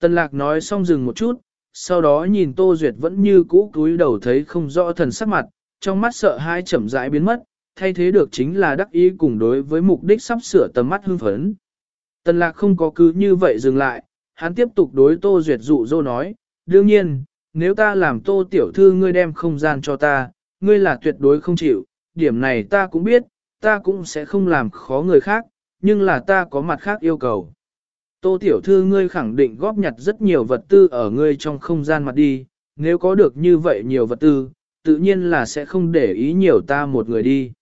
Tần lạc nói xong dừng một chút, sau đó nhìn Tô Duyệt vẫn như cũ cúi đầu thấy không rõ thần sắc mặt, trong mắt sợ hai chậm rãi biến mất, thay thế được chính là đắc ý cùng đối với mục đích sắp sửa tầm mắt hưng phấn. Tần lạc không có cứ như vậy dừng lại, hắn tiếp tục đối Tô Duyệt dụ dỗ nói, đương nhiên, nếu ta làm Tô Tiểu Thư ngươi đem không gian cho ta, ngươi là tuyệt đối không chịu, điểm này ta cũng biết, ta cũng sẽ không làm khó người khác, nhưng là ta có mặt khác yêu cầu. Tô Tiểu Thư ngươi khẳng định góp nhặt rất nhiều vật tư ở ngươi trong không gian mặt đi, nếu có được như vậy nhiều vật tư, tự nhiên là sẽ không để ý nhiều ta một người đi.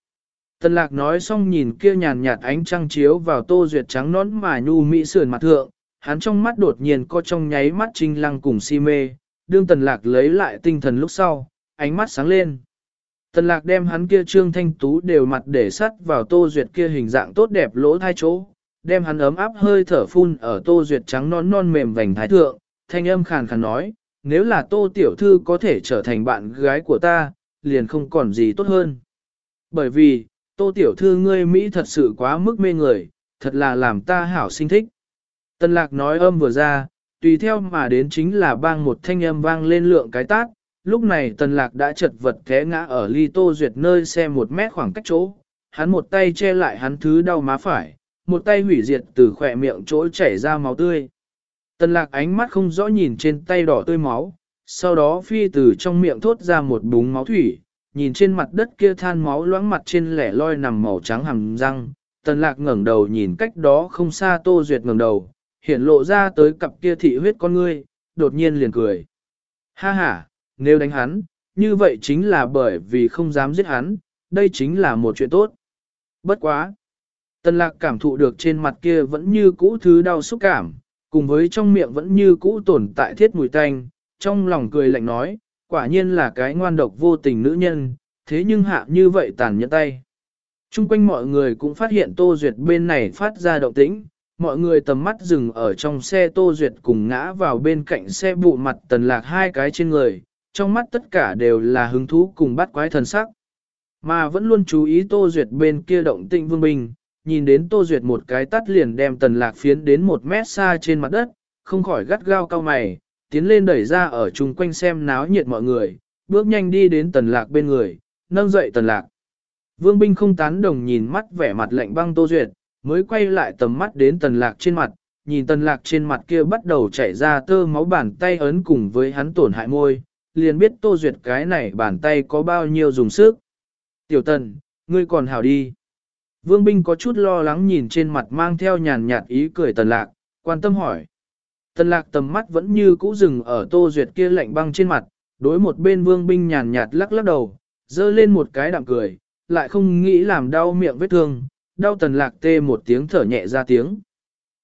Tần lạc nói xong nhìn kia nhàn nhạt ánh trăng chiếu vào tô duyệt trắng nón mà nhu mỹ sườn mặt thượng, hắn trong mắt đột nhiên có trong nháy mắt trinh lăng cùng si mê, đương tần lạc lấy lại tinh thần lúc sau, ánh mắt sáng lên. Tần lạc đem hắn kia trương thanh tú đều mặt để sắt vào tô duyệt kia hình dạng tốt đẹp lỗ thai chỗ, đem hắn ấm áp hơi thở phun ở tô duyệt trắng non non mềm vành thái thượng, thanh âm khàn khàn nói, nếu là tô tiểu thư có thể trở thành bạn gái của ta, liền không còn gì tốt hơn. Bởi vì, tô tiểu thư ngươi Mỹ thật sự quá mức mê người, thật là làm ta hảo sinh thích. Tần lạc nói âm vừa ra, tùy theo mà đến chính là bang một thanh âm vang lên lượng cái tát, lúc này tần lạc đã chật vật té ngã ở ly tô duyệt nơi xe một mét khoảng cách chỗ, hắn một tay che lại hắn thứ đau má phải, một tay hủy diệt từ khỏe miệng chỗ chảy ra máu tươi. Tần lạc ánh mắt không rõ nhìn trên tay đỏ tươi máu, sau đó phi từ trong miệng thốt ra một búng máu thủy, nhìn trên mặt đất kia than máu loãng mặt trên lẻ loi nằm màu trắng hằng răng. Tần lạc ngẩng đầu nhìn cách đó không xa tô duyệt ngẩng đầu, hiện lộ ra tới cặp kia thị huyết con ngươi, đột nhiên liền cười. Ha ha, nếu đánh hắn, như vậy chính là bởi vì không dám giết hắn, đây chính là một chuyện tốt. Bất quá. Tần lạc cảm thụ được trên mặt kia vẫn như cũ thứ đau xúc cảm, cùng với trong miệng vẫn như cũ tồn tại thiết mùi tanh, trong lòng cười lạnh nói, quả nhiên là cái ngoan độc vô tình nữ nhân, thế nhưng hạ như vậy tàn nhẫn tay. Trung quanh mọi người cũng phát hiện Tô Duyệt bên này phát ra động tĩnh, mọi người tầm mắt dừng ở trong xe Tô Duyệt cùng ngã vào bên cạnh xe bụ mặt tần lạc hai cái trên người, trong mắt tất cả đều là hứng thú cùng bắt quái thần sắc. Mà vẫn luôn chú ý Tô Duyệt bên kia động tĩnh vương bình, nhìn đến Tô Duyệt một cái tắt liền đem tần lạc phiến đến một mét xa trên mặt đất, không khỏi gắt gao cao mày, tiến lên đẩy ra ở chung quanh xem náo nhiệt mọi người, bước nhanh đi đến tần lạc bên người, nâng dậy tần lạc. Vương binh không tán đồng nhìn mắt vẻ mặt lạnh băng Tô Duyệt, mới quay lại tầm mắt đến tần lạc trên mặt, nhìn tần lạc trên mặt kia bắt đầu chảy ra tơ máu bàn tay ấn cùng với hắn tổn hại môi, liền biết Tô Duyệt cái này bàn tay có bao nhiêu dùng sức. Tiểu tần, ngươi còn hảo đi. Vương binh có chút lo lắng nhìn trên mặt mang theo nhàn nhạt ý cười tần lạc, quan tâm hỏi. Tần lạc tầm mắt vẫn như cũ rừng ở tô duyệt kia lạnh băng trên mặt, đối một bên vương binh nhàn nhạt lắc lắc đầu, dơ lên một cái đạm cười, lại không nghĩ làm đau miệng vết thương, đau tần lạc tê một tiếng thở nhẹ ra tiếng.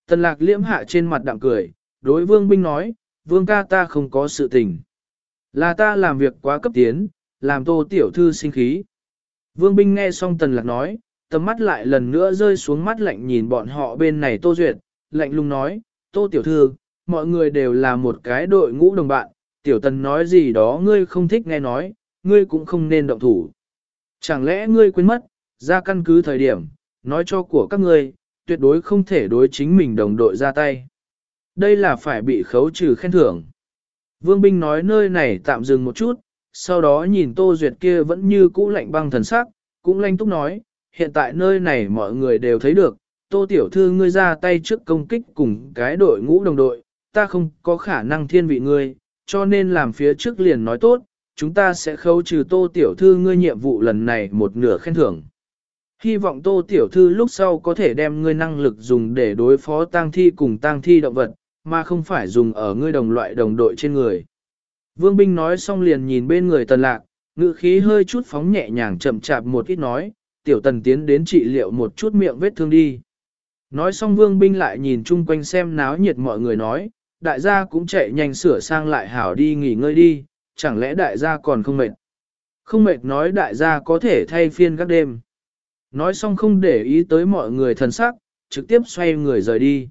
Tần lạc liễm hạ trên mặt đạm cười, đối vương binh nói, vương ca ta không có sự tình. Là ta làm việc quá cấp tiến, làm tô tiểu thư sinh khí. Vương binh nghe xong tần lạc nói, tầm mắt lại lần nữa rơi xuống mắt lạnh nhìn bọn họ bên này tô duyệt, lạnh lùng nói, tô tiểu thư, mọi người đều là một cái đội ngũ đồng bạn, tiểu tần nói gì đó ngươi không thích nghe nói, ngươi cũng không nên động thủ. Chẳng lẽ ngươi quên mất, ra căn cứ thời điểm, nói cho của các ngươi, tuyệt đối không thể đối chính mình đồng đội ra tay. Đây là phải bị khấu trừ khen thưởng. Vương binh nói nơi này tạm dừng một chút, sau đó nhìn Tô Duyệt kia vẫn như cũ lạnh băng thần sắc, cũng lanh túc nói, hiện tại nơi này mọi người đều thấy được, Tô Tiểu Thư ngươi ra tay trước công kích cùng cái đội ngũ đồng đội, ta không có khả năng thiên vị ngươi, cho nên làm phía trước liền nói tốt, chúng ta sẽ khấu trừ Tô Tiểu Thư ngươi nhiệm vụ lần này một nửa khen thưởng. Hy vọng Tô Tiểu Thư lúc sau có thể đem ngươi năng lực dùng để đối phó tang thi cùng tang thi động vật, mà không phải dùng ở ngươi đồng loại đồng đội trên người. Vương Binh nói xong liền nhìn bên người tần lạc, ngữ khí hơi chút phóng nhẹ nhàng chậm chạp một ít nói, tiểu tần tiến đến trị liệu một chút miệng vết thương đi. Nói xong vương binh lại nhìn chung quanh xem náo nhiệt mọi người nói, đại gia cũng chạy nhanh sửa sang lại hảo đi nghỉ ngơi đi, chẳng lẽ đại gia còn không mệt. Không mệt nói đại gia có thể thay phiên các đêm. Nói xong không để ý tới mọi người thần sắc, trực tiếp xoay người rời đi.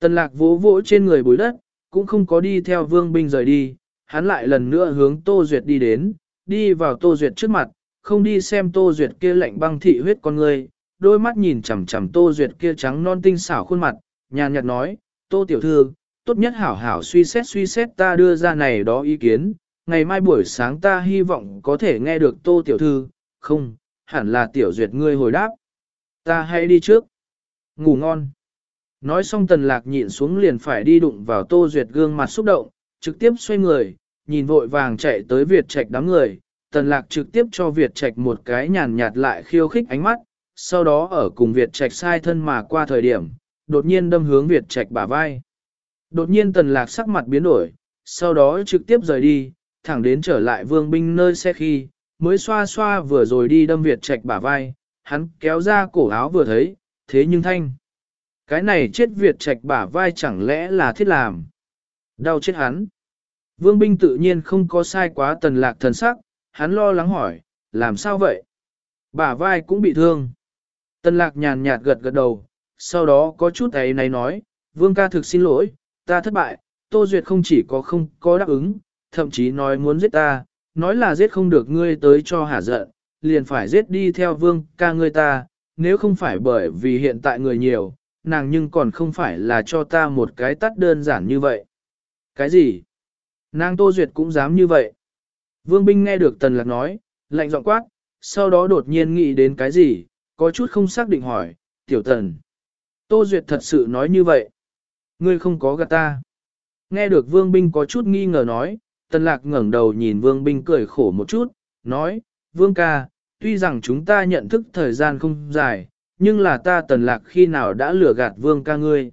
Tần lạc vỗ vỗ trên người bối đất, cũng không có đi theo vương binh rời đi, hắn lại lần nữa hướng Tô Duyệt đi đến, đi vào Tô Duyệt trước mặt, không đi xem Tô Duyệt kia lạnh băng thị huyết con người, đôi mắt nhìn chằm chằm Tô Duyệt kia trắng non tinh xảo khuôn mặt, nhàn nhạt nói, Tô Tiểu Thư, tốt nhất hảo hảo suy xét suy xét ta đưa ra này đó ý kiến, ngày mai buổi sáng ta hy vọng có thể nghe được tô tiểu thư, không, hẳn là tiểu duyệt ngươi hồi đáp. Ta hãy đi trước. Ngủ ngon. Nói xong tần lạc nhịn xuống liền phải đi đụng vào tô duyệt gương mặt xúc động, trực tiếp xoay người, nhìn vội vàng chạy tới Việt Trạch đám người, tần lạc trực tiếp cho Việt Trạch một cái nhàn nhạt lại khiêu khích ánh mắt, sau đó ở cùng Việt Trạch sai thân mà qua thời điểm, đột nhiên đâm hướng Việt Trạch bả vai. Đột nhiên tần lạc sắc mặt biến đổi, sau đó trực tiếp rời đi, thẳng đến trở lại vương binh nơi xe khi, mới xoa xoa vừa rồi đi đâm Việt Trạch bả vai, hắn kéo ra cổ áo vừa thấy, thế nhưng thanh. Cái này chết Việt Trạch bả vai chẳng lẽ là thiết làm. Đau chết hắn. Vương binh tự nhiên không có sai quá tần lạc thần sắc, hắn lo lắng hỏi, làm sao vậy? Bả vai cũng bị thương. Tần lạc nhàn nhạt gật gật đầu, sau đó có chút ấy này nói, vương ca thực xin lỗi, ta thất bại, Tô Duyệt không chỉ có không có đáp ứng, thậm chí nói muốn giết ta, nói là giết không được ngươi tới cho hả giận, liền phải giết đi theo vương ca ngươi ta, nếu không phải bởi vì hiện tại người nhiều, nàng nhưng còn không phải là cho ta một cái tắt đơn giản như vậy. Cái gì? Nàng Tô Duyệt cũng dám như vậy. Vương Binh nghe được Tần Lạc nói, lạnh giọng quát, sau đó đột nhiên nghĩ đến cái gì, có chút không xác định hỏi, tiểu tần. Tô Duyệt thật sự nói như vậy. Ngươi không có gạt ta. Nghe được Vương Binh có chút nghi ngờ nói, Tần Lạc ngẩng đầu nhìn Vương Binh cười khổ một chút, nói, Vương ca, tuy rằng chúng ta nhận thức thời gian không dài, nhưng là ta Tần Lạc khi nào đã lừa gạt Vương ca ngươi.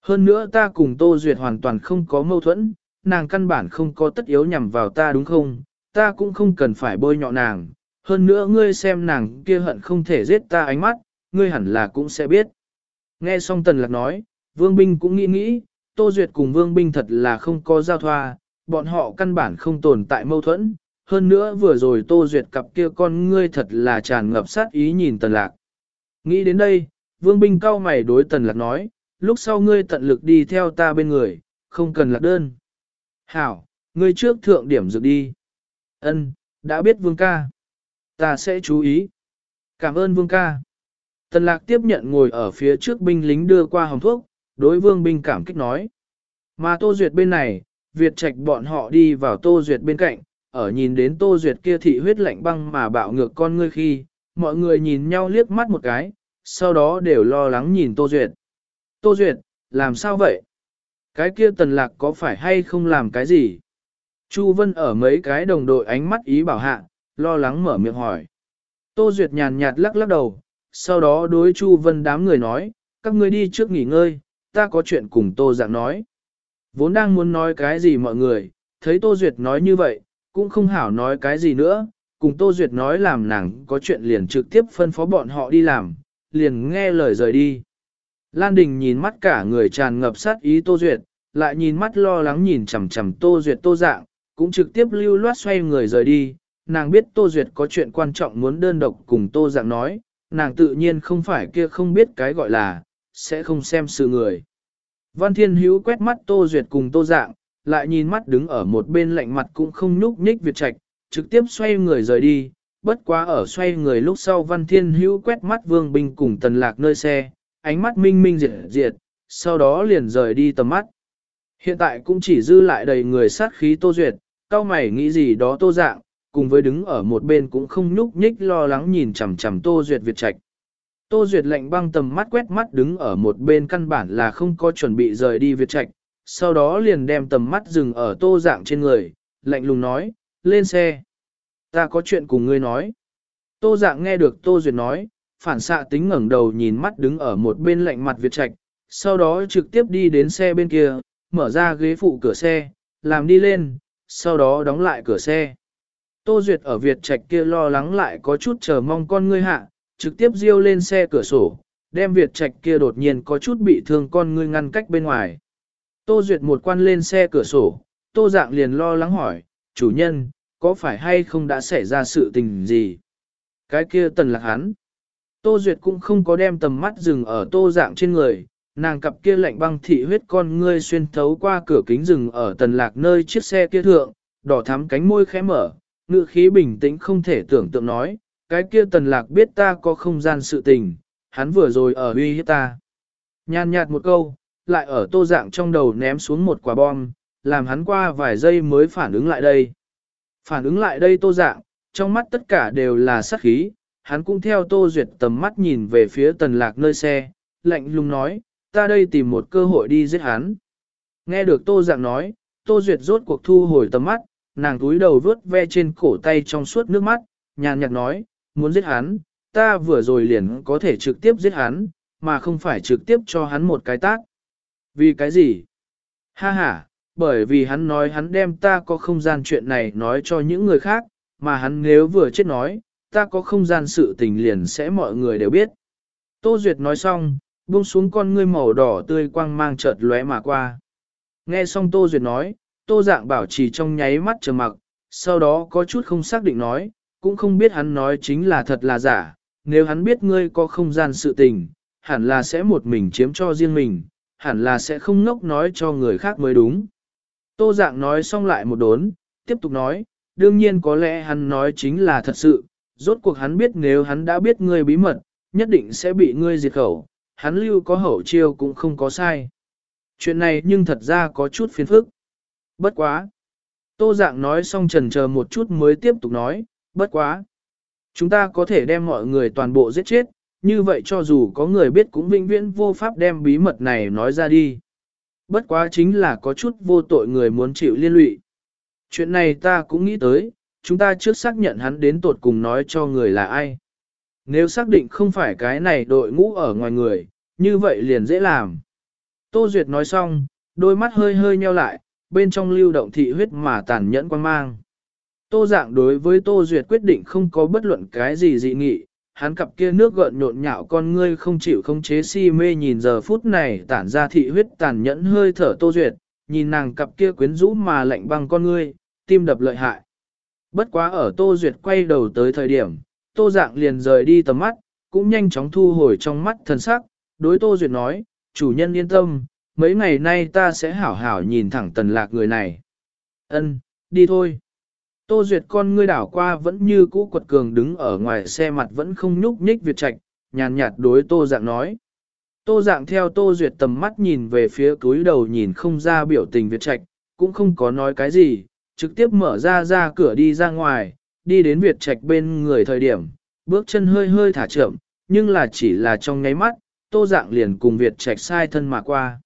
Hơn nữa ta cùng Tô Duyệt hoàn toàn không có mâu thuẫn, nàng căn bản không có tất yếu nhằm vào ta đúng không, ta cũng không cần phải bôi nhọ nàng, hơn nữa ngươi xem nàng kia hận không thể giết ta ánh mắt, ngươi hẳn là cũng sẽ biết. Nghe xong Tần Lạc nói, Vương Binh cũng nghĩ nghĩ, Tô Duyệt cùng Vương Binh thật là không có giao thoa, bọn họ căn bản không tồn tại mâu thuẫn, hơn nữa vừa rồi Tô Duyệt cặp kia con ngươi thật là tràn ngập sát ý nhìn Tần Lạc. Nghĩ đến đây, Vương Binh cao mày đối Tần Lạc nói, lúc sau ngươi tận lực đi theo ta bên người, không cần lạc đơn. Hảo, ngươi trước thượng điểm dược đi. Ân, đã biết Vương ca. Ta sẽ chú ý. Cảm ơn Vương ca. Tần lạc tiếp nhận ngồi ở phía trước binh lính đưa qua hồng thuốc, đối vương binh cảm kích nói. Mà Tô Duyệt bên này, Việt Trạch bọn họ đi vào Tô Duyệt bên cạnh, ở nhìn đến Tô Duyệt kia thị huyết lạnh băng mà bạo ngược con ngươi khi, mọi người nhìn nhau liếc mắt một cái, sau đó đều lo lắng nhìn Tô Duyệt. Tô Duyệt, làm sao vậy? Cái kia tần lạc có phải hay không làm cái gì? Chu Vân ở mấy cái đồng đội ánh mắt ý bảo hạ, lo lắng mở miệng hỏi. Tô Duyệt nhàn nhạt lắc lắc đầu, sau đó đối Chu Vân đám người nói, các ngươi đi trước nghỉ ngơi, ta có chuyện cùng Tô Dạng nói. Vốn đang muốn nói cái gì mọi người, thấy Tô Duyệt nói như vậy, cũng không hảo nói cái gì nữa, cùng Tô Duyệt nói làm nàng có chuyện liền trực tiếp phân phó bọn họ đi làm, liền nghe lời rời đi. Lan Đình nhìn mắt cả người tràn ngập sát ý Tô Duyệt, lại nhìn mắt lo lắng nhìn chằm chằm Tô Duyệt Tô Dạng, cũng trực tiếp lưu loát xoay người rời đi. Nàng biết Tô Duyệt có chuyện quan trọng muốn đơn độc cùng Tô Dạng nói, nàng tự nhiên không phải kia không biết cái gọi là, sẽ không xem sự người. Văn Thiên Hữu quét mắt Tô Duyệt cùng Tô Dạng, lại nhìn mắt đứng ở một bên lạnh mặt cũng không nhúc nhích Việt Trạch, trực tiếp xoay người rời đi, bất quá ở xoay người lúc sau Văn Thiên Hữu quét mắt Vương bình cùng Tần Lạc nơi xe, ánh mắt minh minh diệt diệt, sau đó liền rời đi tầm mắt. Hiện tại cũng chỉ dư lại đầy người sát khí Tô Duyệt, cao mày nghĩ gì đó Tô Dạng, cùng với đứng ở một bên cũng không nhúc nhích lo lắng nhìn chằm chằm Tô Duyệt Việt Trạch. Tô Duyệt lạnh băng tầm mắt quét mắt đứng ở một bên căn bản là không có chuẩn bị rời đi Việt Trạch, sau đó liền đem tầm mắt dừng ở Tô Dạng trên người, lạnh lùng nói, lên xe. Ta có chuyện cùng ngươi nói. Tô Dạng nghe được Tô Duyệt nói, phản xạ tính ngẩng đầu nhìn mắt đứng ở một bên lạnh mặt Việt Trạch, sau đó trực tiếp đi đến xe bên kia, mở ra ghế phụ cửa xe, làm đi lên, sau đó đóng lại cửa xe. Tô Duyệt ở Việt Trạch kia lo lắng lại có chút chờ mong con ngươi hạ, trực tiếp riêu lên xe cửa sổ, đem Việt Trạch kia đột nhiên có chút bị thương con ngươi ngăn cách bên ngoài. Tô Duyệt một quan lên xe cửa sổ, Tô Dạng liền lo lắng hỏi, chủ nhân, có phải hay không đã xảy ra sự tình gì? Cái kia tần lạc hắn. Tô Duyệt cũng không có đem tầm mắt dừng ở Tô Dạng trên người, nàng cặp kia lạnh băng thị huyết con ngươi xuyên thấu qua cửa kính rừng ở tần lạc nơi chiếc xe kia thượng, đỏ thắm cánh môi khẽ mở, ngữ khí bình tĩnh không thể tưởng tượng nói, cái kia tần lạc biết ta có không gian sự tình, hắn vừa rồi ở uy hiếp ta. Nhàn nhạt một câu, lại ở tô dạng trong đầu ném xuống một quả bom, làm hắn qua vài giây mới phản ứng lại đây. Phản ứng lại đây tô dạng, trong mắt tất cả đều là sát khí, hắn cũng theo tô duyệt tầm mắt nhìn về phía tần lạc nơi xe, lạnh lùng nói, ta đây tìm một cơ hội đi giết hắn. Nghe được tô dạng nói, tô duyệt rốt cuộc thu hồi tầm mắt, nàng túi đầu vớt ve trên cổ tay trong suốt nước mắt, nhàn nhạt nói, muốn giết hắn, ta vừa rồi liền có thể trực tiếp giết hắn, mà không phải trực tiếp cho hắn một cái tác. Vì cái gì? Ha ha, bởi vì hắn nói hắn đem ta có không gian chuyện này nói cho những người khác, mà hắn nếu vừa chết nói, ta có không gian sự tình liền sẽ mọi người đều biết. Tô Duyệt nói xong, buông xuống con ngươi màu đỏ tươi quang mang chợt lóe mà qua. Nghe xong Tô Duyệt nói, Tô Dạng bảo trì trong nháy mắt trầm mặc, sau đó có chút không xác định nói, cũng không biết hắn nói chính là thật là giả, nếu hắn biết ngươi có không gian sự tình, hẳn là sẽ một mình chiếm cho riêng mình, hẳn là sẽ không ngốc nói cho người khác mới đúng. Tô Dạng nói xong lại một đốn, tiếp tục nói, đương nhiên có lẽ hắn nói chính là thật sự, rốt cuộc hắn biết nếu hắn đã biết ngươi bí mật, nhất định sẽ bị ngươi diệt khẩu, hắn lưu có hậu chiêu cũng không có sai. Chuyện này nhưng thật ra có chút phiền phức. Bất quá. Tô dạng nói xong trần chờ một chút mới tiếp tục nói, bất quá. Chúng ta có thể đem mọi người toàn bộ giết chết, như vậy cho dù có người biết cũng vinh viễn vô pháp đem bí mật này nói ra đi. Bất quá chính là có chút vô tội người muốn chịu liên lụy. Chuyện này ta cũng nghĩ tới, chúng ta trước xác nhận hắn đến tột cùng nói cho người là ai. Nếu xác định không phải cái này đội ngũ ở ngoài người, như vậy liền dễ làm. Tô Duyệt nói xong, đôi mắt hơi hơi nheo lại, bên trong lưu động thị huyết mà tàn nhẫn quan mang. Tô dạng đối với Tô Duyệt quyết định không có bất luận cái gì dị nghị, hắn cặp kia nước gợn nhộn nhạo con ngươi không chịu không chế si mê nhìn giờ phút này tản ra thị huyết tàn nhẫn hơi thở Tô Duyệt, nhìn nàng cặp kia quyến rũ mà lạnh băng con ngươi, tim đập lợi hại. Bất quá ở Tô Duyệt quay đầu tới thời điểm, Tô Dạng liền rời đi tầm mắt, cũng nhanh chóng thu hồi trong mắt thần sắc, đối Tô Duyệt nói, chủ nhân yên tâm, mấy ngày nay ta sẽ hảo hảo nhìn thẳng tần lạc người này. Ân, đi thôi. Tô Duyệt con ngươi đảo qua vẫn như cũ quật cường đứng ở ngoài xe mặt vẫn không nhúc nhích Việt Trạch, nhàn nhạt đối Tô Dạng nói. Tô Dạng theo Tô Duyệt tầm mắt nhìn về phía túi đầu nhìn không ra biểu tình Việt Trạch, cũng không có nói cái gì, trực tiếp mở ra ra cửa đi ra ngoài, đi đến Việt Trạch bên người thời điểm, bước chân hơi hơi thả chậm, nhưng là chỉ là trong nháy mắt, Tô Dạng liền cùng Việt Trạch sai thân mà qua.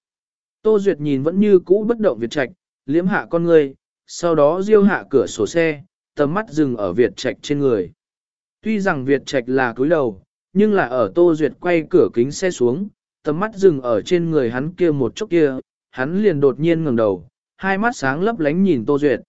Tô Duyệt nhìn vẫn như cũ bất động Việt Trạch, liếm hạ con người, sau đó diêu hạ cửa sổ xe, tầm mắt dừng ở Việt Trạch trên người. Tuy rằng Việt Trạch là cúi đầu, nhưng là ở Tô Duyệt quay cửa kính xe xuống, tầm mắt dừng ở trên người hắn kia một chút kia, hắn liền đột nhiên ngẩng đầu, hai mắt sáng lấp lánh nhìn Tô Duyệt.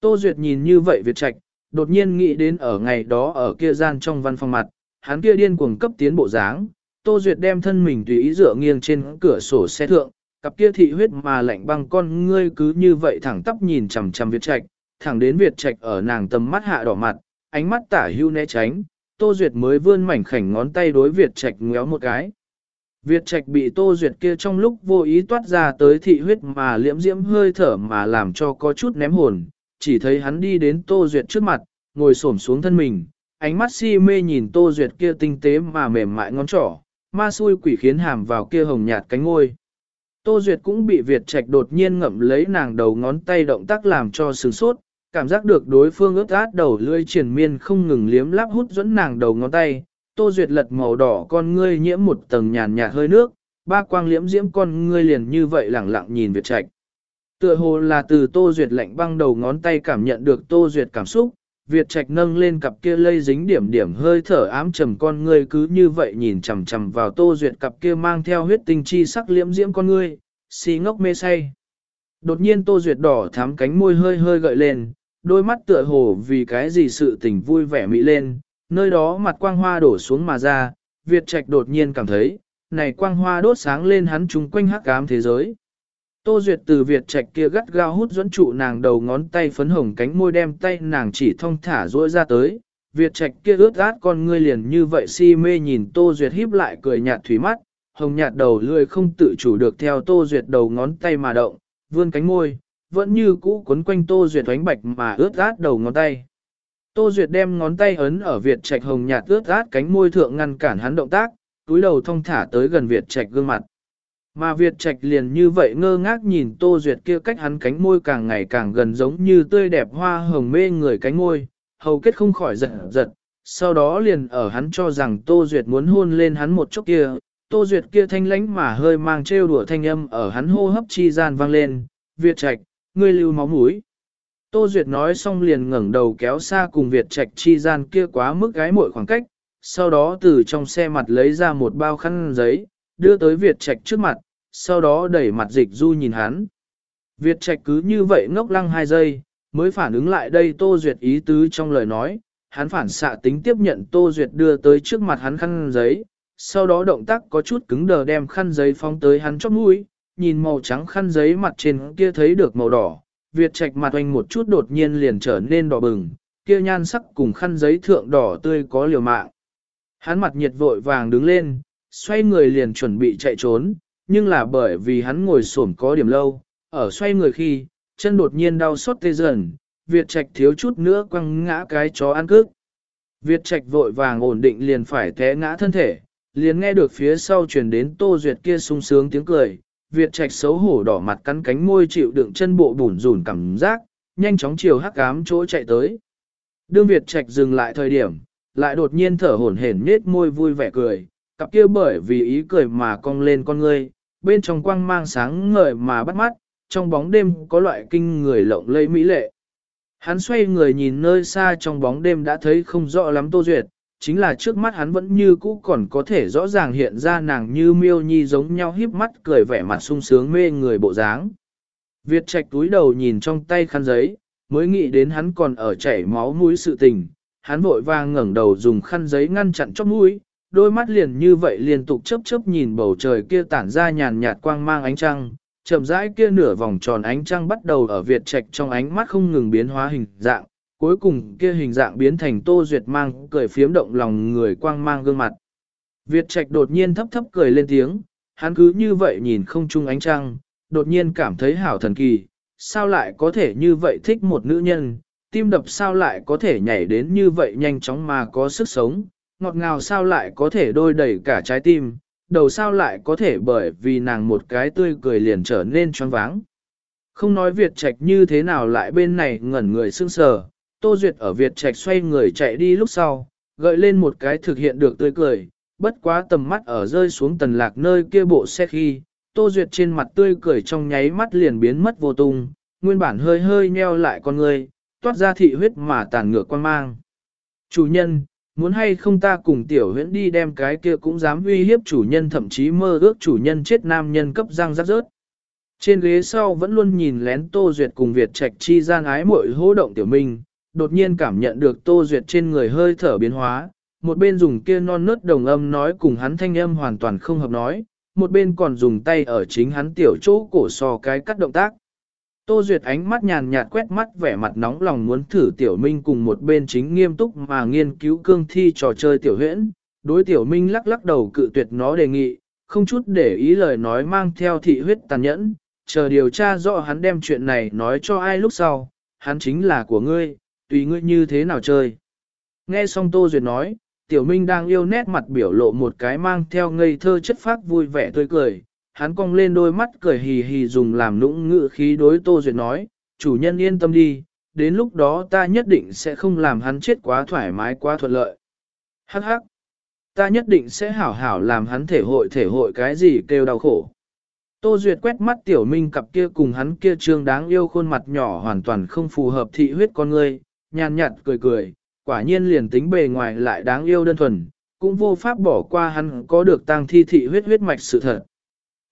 Tô Duyệt nhìn như vậy Việt Trạch, đột nhiên nghĩ đến ở ngày đó ở kia gian trong văn phòng mặt, hắn kia điên cuồng cấp tiến bộ dáng, Tô Duyệt đem thân mình tùy ý dựa nghiêng trên cửa sổ xe thượng, cặp kia thị huyết mà lạnh băng con ngươi cứ như vậy thẳng tắp nhìn chằm chằm Việt Trạch, thẳng đến Việt Trạch ở nàng tầm mắt hạ đỏ mặt, ánh mắt tả hưu né tránh, Tô Duyệt mới vươn mảnh khảnh ngón tay đối Việt Trạch ngéo một cái. Việt Trạch bị Tô Duyệt kia trong lúc vô ý toát ra tới thị huyết mà liễm diễm hơi thở mà làm cho có chút ném hồn, chỉ thấy hắn đi đến Tô Duyệt trước mặt, ngồi xổm xuống thân mình, ánh mắt si mê nhìn Tô Duyệt kia tinh tế mà mềm mại ngón trỏ, ma xui quỷ khiến hàm vào kia hồng nhạt cánh ngôi. Tô Duyệt cũng bị Việt Trạch đột nhiên ngậm lấy nàng đầu ngón tay động tác làm cho sướng sốt, cảm giác được đối phương ướt át đầu lưỡi triển miên không ngừng liếm láp hút dẫn nàng đầu ngón tay. Tô Duyệt lật màu đỏ con ngươi nhiễm một tầng nhàn nhạt hơi nước, ba quang liễm diễm con ngươi liền như vậy lẳng lặng nhìn Việt Trạch. Tựa hồ là từ Tô Duyệt lạnh băng đầu ngón tay cảm nhận được Tô Duyệt cảm xúc, Việt Trạch nâng lên cặp kia lây dính điểm điểm hơi thở ám trầm con ngươi cứ như vậy nhìn chằm chằm vào Tô Duyệt cặp kia mang theo huyết tinh chi sắc liễm diễm con ngươi, xì ngốc mê say. Đột nhiên Tô Duyệt đỏ thắm cánh môi hơi hơi gợi lên, đôi mắt tựa hồ vì cái gì sự tình vui vẻ mỹ lên, nơi đó mặt quang hoa đổ xuống mà ra, Việt Trạch đột nhiên cảm thấy, này quang hoa đốt sáng lên hắn trung quanh hắc ám thế giới. Tô Duyệt từ Việt Trạch kia gắt gao hút dẫn trụ nàng đầu ngón tay phấn hồng cánh môi đem tay nàng chỉ thông thả rỗi ra tới. Việt Trạch kia ướt át con ngươi liền như vậy si mê nhìn Tô Duyệt híp lại cười nhạt thủy mắt, hồng nhạt đầu lươi không tự chủ được theo Tô Duyệt đầu ngón tay mà động, vươn cánh môi, vẫn như cũ quấn quanh Tô Duyệt thoánh bạch mà ướt át đầu ngón tay. Tô Duyệt đem ngón tay ấn ở Việt Trạch hồng nhạt ướt át cánh môi thượng ngăn cản hắn động tác, túi đầu thông thả tới gần Việt Trạch gương mặt. Mà Việt Trạch liền như vậy ngơ ngác nhìn Tô Duyệt kia cách hắn cánh môi càng ngày càng gần giống như tươi đẹp hoa hồng mê người cánh môi, hầu kết không khỏi giật giật, sau đó liền ở hắn cho rằng Tô Duyệt muốn hôn lên hắn một chút kia, Tô Duyệt kia thanh lánh mà hơi mang trêu đùa thanh âm ở hắn hô hấp chi gian vang lên, Việt Trạch, ngươi lưu máu mũi. Tô Duyệt nói xong liền ngẩng đầu kéo xa cùng Việt Trạch chi gian kia quá mức gái muội khoảng cách, sau đó từ trong xe mặt lấy ra một bao khăn giấy, đưa tới Việt Trạch trước mặt, sau đó đẩy mặt dịch du nhìn hắn. Việt Trạch cứ như vậy ngốc lăng hai giây, mới phản ứng lại đây Tô Duyệt ý tứ trong lời nói, hắn phản xạ tính tiếp nhận Tô Duyệt đưa tới trước mặt hắn khăn giấy, sau đó động tác có chút cứng đờ đem khăn giấy phóng tới hắn chóp mũi, nhìn màu trắng khăn giấy mặt trên kia thấy được màu đỏ, Việt Trạch mặt oanh một chút đột nhiên liền trở nên đỏ bừng, kia nhan sắc cùng khăn giấy thượng đỏ tươi có liều mạng. Hắn mặt nhiệt vội vàng đứng lên, xoay người liền chuẩn bị chạy trốn, nhưng là bởi vì hắn ngồi xổm có điểm lâu, ở xoay người khi, chân đột nhiên đau xót tê dần, Việt Trạch thiếu chút nữa quăng ngã cái chó ăn cước. Việt Trạch vội vàng ổn định liền phải té ngã thân thể, liền nghe được phía sau truyền đến Tô Duyệt kia sung sướng tiếng cười, Việt Trạch xấu hổ đỏ mặt cắn cánh môi chịu đựng chân bộ bủn rủn cảm giác, nhanh chóng chiều hắc ám chỗ chạy tới. Đương Việt Trạch dừng lại thời điểm, lại đột nhiên thở hổn hển nết môi vui vẻ cười, cặp kia bởi vì ý cười mà cong lên con ngươi, bên trong quang mang sáng ngời mà bắt mắt, trong bóng đêm có loại kinh người lộng lẫy mỹ lệ. Hắn xoay người nhìn nơi xa trong bóng đêm đã thấy không rõ lắm Tô Duyệt, chính là trước mắt hắn vẫn như cũ còn có thể rõ ràng hiện ra nàng như miêu nhi giống nhau híp mắt cười vẻ mặt sung sướng mê người bộ dáng. Việt trạch túi đầu nhìn trong tay khăn giấy, mới nghĩ đến hắn còn ở chảy máu mũi sự tình, hắn vội vàng ngẩng đầu dùng khăn giấy ngăn chặn chóp mũi, đôi mắt liền như vậy liên tục chớp chớp nhìn bầu trời kia tản ra nhàn nhạt quang mang ánh trăng, chậm rãi kia nửa vòng tròn ánh trăng bắt đầu ở Việt Trạch trong ánh mắt không ngừng biến hóa hình dạng, cuối cùng kia hình dạng biến thành Tô Duyệt mang cười phiếm động lòng người quang mang gương mặt. Việt Trạch đột nhiên thấp thấp cười lên tiếng, hắn cứ như vậy nhìn không chung ánh trăng, đột nhiên cảm thấy hảo thần kỳ, sao lại có thể như vậy thích một nữ nhân, tim đập sao lại có thể nhảy đến như vậy nhanh chóng mà có sức sống, ngọt ngào sao lại có thể đôi đầy cả trái tim, đầu sao lại có thể bởi vì nàng một cái tươi cười liền trở nên choáng váng. Không nói Việt Trạch như thế nào lại bên này ngẩn người sương sờ, Tô Duyệt ở Việt Trạch xoay người chạy đi lúc sau, gợi lên một cái thực hiện được tươi cười, bất quá tầm mắt ở rơi xuống tần lạc nơi kia bộ xe khi, Tô Duyệt trên mặt tươi cười trong nháy mắt liền biến mất vô tung, nguyên bản hơi hơi nheo lại con người, toát ra thị huyết mà tàn ngược quan mang. Chủ nhân, muốn hay không ta cùng tiểu huyễn đi đem cái kia cũng dám uy hiếp chủ nhân thậm chí mơ ước chủ nhân chết nam nhân cấp răng rắc rớt. Trên ghế sau vẫn luôn nhìn lén Tô Duyệt cùng Việt Trạch chi gian ái muội hô động tiểu minh, đột nhiên cảm nhận được Tô Duyệt trên người hơi thở biến hóa, một bên dùng kia non nớt đồng âm nói cùng hắn thanh âm hoàn toàn không hợp nói, một bên còn dùng tay ở chính hắn tiểu chỗ cổ sò cái cắt động tác. Tô Duyệt ánh mắt nhàn nhạt quét mắt vẻ mặt nóng lòng muốn thử tiểu minh cùng một bên chính nghiêm túc mà nghiên cứu cương thi trò chơi tiểu huyễn. Đối tiểu minh lắc lắc đầu cự tuyệt nó đề nghị, không chút để ý lời nói mang theo thị huyết tàn nhẫn, chờ điều tra rõ hắn đem chuyện này nói cho ai lúc sau, hắn chính là của ngươi, tùy ngươi như thế nào chơi. Nghe xong Tô Duyệt nói, Tiểu Minh đang yêu nét mặt biểu lộ một cái mang theo ngây thơ chất phác vui vẻ tươi cười, hắn cong lên đôi mắt cười hì hì dùng làm nũng ngự khí đối Tô Duyệt nói, chủ nhân yên tâm đi, đến lúc đó ta nhất định sẽ không làm hắn chết quá thoải mái quá thuận lợi. Hắc hắc, ta nhất định sẽ hảo hảo làm hắn thể hội thể hội cái gì kêu đau khổ. Tô Duyệt quét mắt tiểu minh cặp kia cùng hắn kia trương đáng yêu khuôn mặt nhỏ hoàn toàn không phù hợp thị huyết con người nhàn nhạt cười cười, quả nhiên liền tính bề ngoài lại đáng yêu đơn thuần, cũng vô pháp bỏ qua hắn có được tăng thi thị huyết huyết mạch sự thật.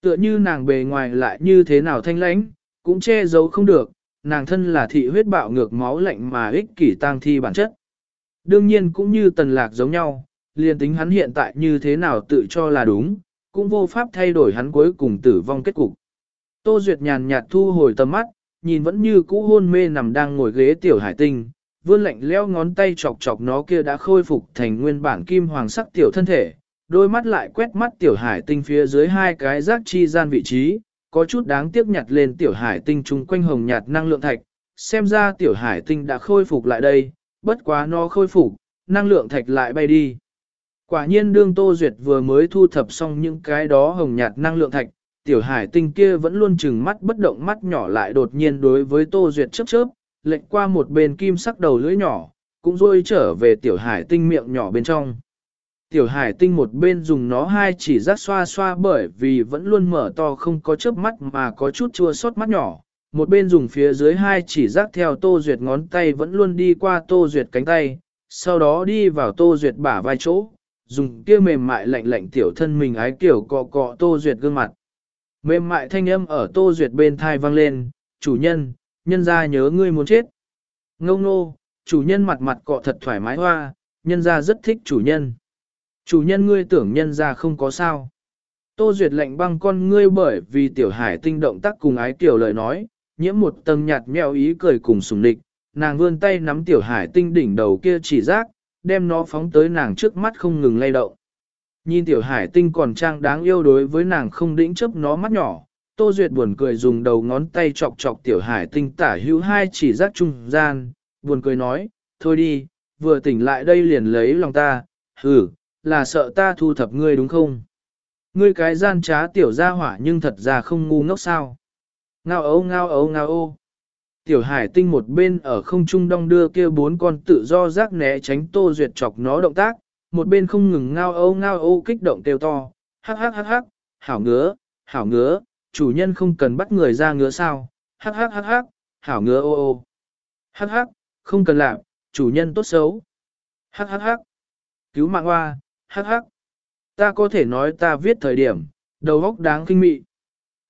Tựa như nàng bề ngoài lại như thế nào thanh lãnh, cũng che giấu không được, nàng thân là thị huyết bạo ngược máu lạnh mà ích kỷ tang thi bản chất. Đương nhiên cũng như tần lạc giống nhau, liền tính hắn hiện tại như thế nào tự cho là đúng, cũng vô pháp thay đổi hắn cuối cùng tử vong kết cục. Tô Duyệt nhàn nhạt thu hồi tầm mắt, nhìn vẫn như cũ hôn mê nằm đang ngồi ghế tiểu hải tinh, vươn lạnh leo ngón tay chọc chọc nó kia đã khôi phục thành nguyên bản kim hoàng sắc tiểu thân thể, đôi mắt lại quét mắt tiểu hải tinh phía dưới hai cái rác chi gian vị trí, có chút đáng tiếc nhặt lên tiểu hải tinh chung quanh hồng nhạt năng lượng thạch, xem ra tiểu hải tinh đã khôi phục lại đây, bất quá nó khôi phục, năng lượng thạch lại bay đi. Quả nhiên đương Tô Duyệt vừa mới thu thập xong những cái đó hồng nhạt năng lượng thạch, tiểu hải tinh kia vẫn luôn chừng mắt bất động mắt nhỏ lại đột nhiên đối với Tô Duyệt chớp chớp, lệnh qua một bên kim sắc đầu lưỡi nhỏ, cũng rôi trở về tiểu hải tinh miệng nhỏ bên trong. Tiểu hải tinh một bên dùng nó hai chỉ rắc xoa xoa bởi vì vẫn luôn mở to không có chớp mắt mà có chút chua sót mắt nhỏ, một bên dùng phía dưới hai chỉ rác theo Tô Duyệt ngón tay vẫn luôn đi qua Tô Duyệt cánh tay, sau đó đi vào Tô Duyệt bả vai chỗ, dùng kia mềm mại lạnh lạnh tiểu thân mình ái kiểu cọ cọ Tô Duyệt gương mặt. Mềm mại thanh âm ở Tô Duyệt bên thai vang lên, chủ nhân, nhân ra nhớ ngươi muốn chết. Ngông nô, chủ nhân mặt mặt cọ thật thoải mái hoa, nhân ra rất thích chủ nhân. Chủ nhân ngươi tưởng nhân ra không có sao. Tô Duyệt lệnh băng con ngươi bởi vì tiểu hải tinh động tác cùng ái tiểu lời nói, nhiễm một tầng nhạt mèo ý cười cùng sùng địch, nàng vươn tay nắm tiểu hải tinh đỉnh đầu kia chỉ rác, đem nó phóng tới nàng trước mắt không ngừng lay động. Nhìn tiểu hải tinh còn trang đáng yêu đối với nàng không đĩnh chấp nó mắt nhỏ, Tô Duyệt buồn cười dùng đầu ngón tay chọc chọc tiểu hải tinh tả hữu hai chỉ rác trung gian, buồn cười nói, thôi đi, vừa tỉnh lại đây liền lấy lòng ta, hừ, là sợ ta thu thập ngươi đúng không? Ngươi cái gian trá tiểu gia hỏa nhưng thật ra không ngu ngốc sao. Ngao ấu ngao ấu ngao ô. Tiểu hải tinh một bên ở không trung đong đưa kia bốn con tự do rác né tránh tô duyệt chọc nó động tác, một bên không ngừng ngao ấu ngao ô kích động kêu to, hắc hắc hắc hắc, hảo ngứa, hảo ngứa, chủ nhân không cần bắt người ra ngứa sao, hắc hắc hắc hắc, hảo ngứa ô ô. Hắc hắc, không cần làm, chủ nhân tốt xấu. Hắc hắc hắc, cứu mạng hoa, hắc hắc. Ta có thể nói ta viết thời điểm, đầu óc đáng kinh mị.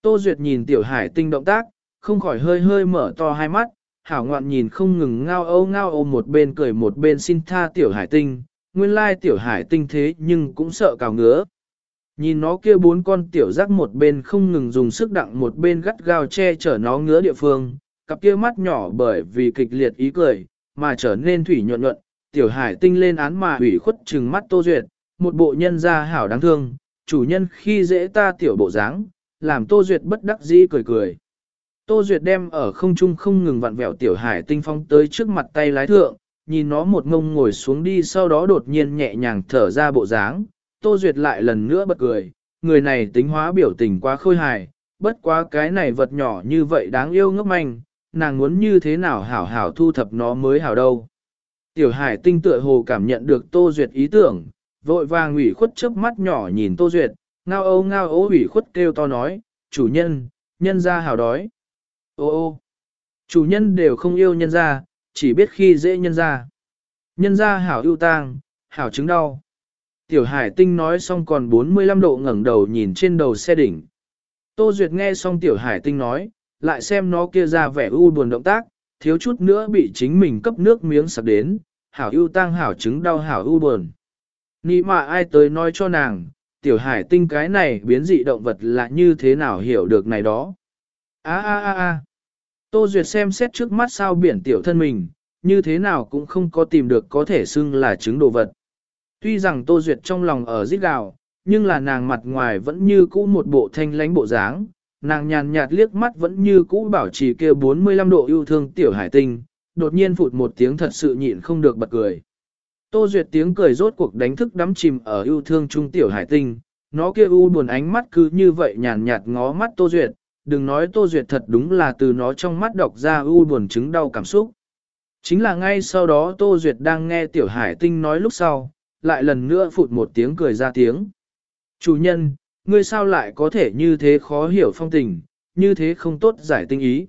Tô Duyệt nhìn tiểu hải tinh động tác, không khỏi hơi hơi mở to hai mắt, hảo ngoạn nhìn không ngừng ngao âu ngao âu một bên cười một bên xin tha tiểu hải tinh, nguyên lai tiểu hải tinh thế nhưng cũng sợ cào ngứa. Nhìn nó kia bốn con tiểu rắc một bên không ngừng dùng sức đặng một bên gắt gao che chở nó ngứa địa phương, cặp kia mắt nhỏ bởi vì kịch liệt ý cười, mà trở nên thủy nhuận nhuận, tiểu hải tinh lên án mà ủy khuất trừng mắt tô duyệt, một bộ nhân gia hảo đáng thương, chủ nhân khi dễ ta tiểu bộ dáng, làm Tô Duyệt bất đắc dĩ cười cười. Tô Duyệt đem ở không trung không ngừng vặn vẹo tiểu hải tinh phong tới trước mặt tay lái thượng, nhìn nó một ngông ngồi xuống đi sau đó đột nhiên nhẹ nhàng thở ra bộ dáng. Tô Duyệt lại lần nữa bật cười, người này tính hóa biểu tình quá khôi hài, bất quá cái này vật nhỏ như vậy đáng yêu ngốc manh, nàng muốn như thế nào hảo hảo thu thập nó mới hảo đâu. Tiểu hải tinh tựa hồ cảm nhận được Tô Duyệt ý tưởng, vội vàng ủy khuất chớp mắt nhỏ nhìn Tô Duyệt, ngao âu ngao ố ủy khuất kêu to nói, chủ nhân, nhân ra hào đói. Ô ô, chủ nhân đều không yêu nhân ra, chỉ biết khi dễ nhân ra. Nhân ra hảo ưu tang, hảo chứng đau. Tiểu hải tinh nói xong còn 45 độ ngẩng đầu nhìn trên đầu xe đỉnh. Tô Duyệt nghe xong tiểu hải tinh nói, lại xem nó kia ra vẻ u buồn động tác, thiếu chút nữa bị chính mình cấp nước miếng sặc đến, hảo ưu tang hảo chứng đau hảo u buồn. Nị mà ai tới nói cho nàng, tiểu hải tinh cái này biến dị động vật là như thế nào hiểu được này đó. A a a a. Tô Duyệt xem xét trước mắt sao biển tiểu thân mình, như thế nào cũng không có tìm được có thể xưng là trứng đồ vật. Tuy rằng Tô Duyệt trong lòng ở giết gào, nhưng là nàng mặt ngoài vẫn như cũ một bộ thanh lánh bộ dáng, nàng nhàn nhạt liếc mắt vẫn như cũ bảo trì kêu 45 độ yêu thương tiểu hải tinh, đột nhiên phụt một tiếng thật sự nhịn không được bật cười. Tô Duyệt tiếng cười rốt cuộc đánh thức đắm chìm ở yêu thương trung tiểu hải tinh, nó kia u buồn ánh mắt cứ như vậy nhàn nhạt ngó mắt Tô Duyệt, đừng nói Tô Duyệt thật đúng là từ nó trong mắt đọc ra u buồn chứng đau cảm xúc. Chính là ngay sau đó Tô Duyệt đang nghe tiểu hải tinh nói lúc sau, lại lần nữa phụt một tiếng cười ra tiếng. Chủ nhân, ngươi sao lại có thể như thế khó hiểu phong tình, như thế không tốt giải tinh ý.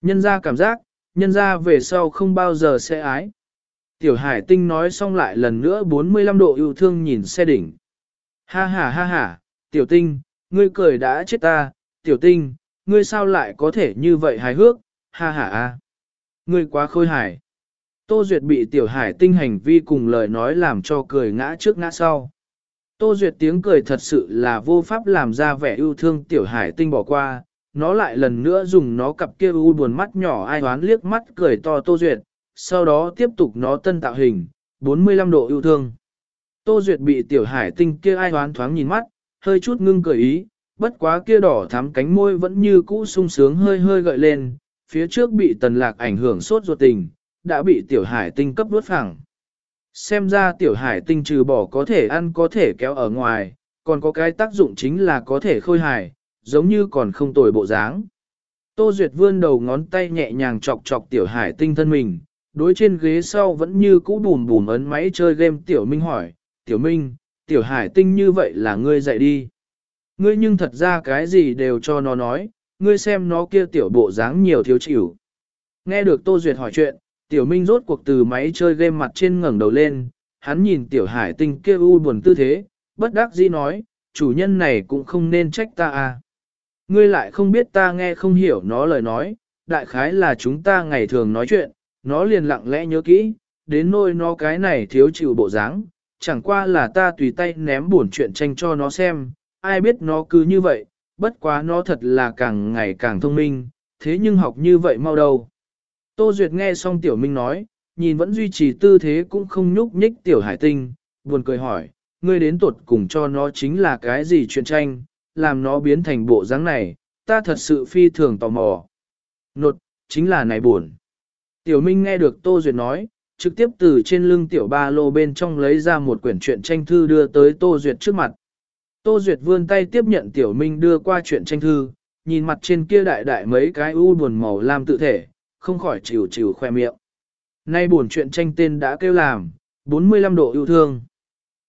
Nhân ra cảm giác, nhân ra về sau không bao giờ sẽ ái. Tiểu hải tinh nói xong lại lần nữa 45 độ yêu thương nhìn xe đỉnh. Ha ha ha ha, tiểu tinh, ngươi cười đã chết ta, tiểu tinh, ngươi sao lại có thể như vậy hài hước, ha ha ha. Ngươi quá khôi hài. Tô Duyệt bị tiểu hải tinh hành vi cùng lời nói làm cho cười ngã trước ngã sau. Tô Duyệt tiếng cười thật sự là vô pháp làm ra vẻ yêu thương tiểu hải tinh bỏ qua, nó lại lần nữa dùng nó cặp kia u buồn mắt nhỏ ai hoán liếc mắt cười to Tô Duyệt, sau đó tiếp tục nó tân tạo hình, 45 độ yêu thương. Tô Duyệt bị tiểu hải tinh kia ai hoán thoáng nhìn mắt, hơi chút ngưng cười ý, bất quá kia đỏ thắm cánh môi vẫn như cũ sung sướng hơi hơi gợi lên, phía trước bị tần lạc ảnh hưởng sốt ruột tình, đã bị tiểu hải tinh cấp đuốt phẳng. Xem ra tiểu hải tinh trừ bỏ có thể ăn có thể kéo ở ngoài, còn có cái tác dụng chính là có thể khôi hài, giống như còn không tồi bộ dáng. Tô Duyệt vươn đầu ngón tay nhẹ nhàng chọc chọc tiểu hải tinh thân mình, đối trên ghế sau vẫn như cũ bùm bùm ấn máy chơi game tiểu minh hỏi, tiểu minh, tiểu hải tinh như vậy là ngươi dạy đi. Ngươi nhưng thật ra cái gì đều cho nó nói, ngươi xem nó kia tiểu bộ dáng nhiều thiếu chịu. Nghe được Tô Duyệt hỏi chuyện, tiểu minh rốt cuộc từ máy chơi game mặt trên ngẩng đầu lên, hắn nhìn tiểu hải tinh kia u buồn tư thế, bất đắc dĩ nói, chủ nhân này cũng không nên trách ta à. Ngươi lại không biết ta nghe không hiểu nó lời nói, đại khái là chúng ta ngày thường nói chuyện, nó liền lặng lẽ nhớ kỹ, đến nôi nó cái này thiếu chịu bộ dáng, chẳng qua là ta tùy tay ném buồn chuyện tranh cho nó xem, ai biết nó cứ như vậy, bất quá nó thật là càng ngày càng thông minh, thế nhưng học như vậy mau đâu. Tô Duyệt nghe xong Tiểu Minh nói, nhìn vẫn duy trì tư thế cũng không nhúc nhích Tiểu Hải Tinh, buồn cười hỏi, ngươi đến tuột cùng cho nó chính là cái gì chuyện tranh, làm nó biến thành bộ dáng này, ta thật sự phi thường tò mò. Nột, chính là này buồn. Tiểu Minh nghe được Tô Duyệt nói, trực tiếp từ trên lưng tiểu ba lô bên trong lấy ra một quyển truyện tranh thư đưa tới Tô Duyệt trước mặt. Tô Duyệt vươn tay tiếp nhận Tiểu Minh đưa qua truyện tranh thư, nhìn mặt trên kia đại đại mấy cái u buồn màu lam tự thể, không khỏi chịu chịu khoe miệng. Nay buồn truyện tranh tên đã kêu làm, 45 độ yêu thương.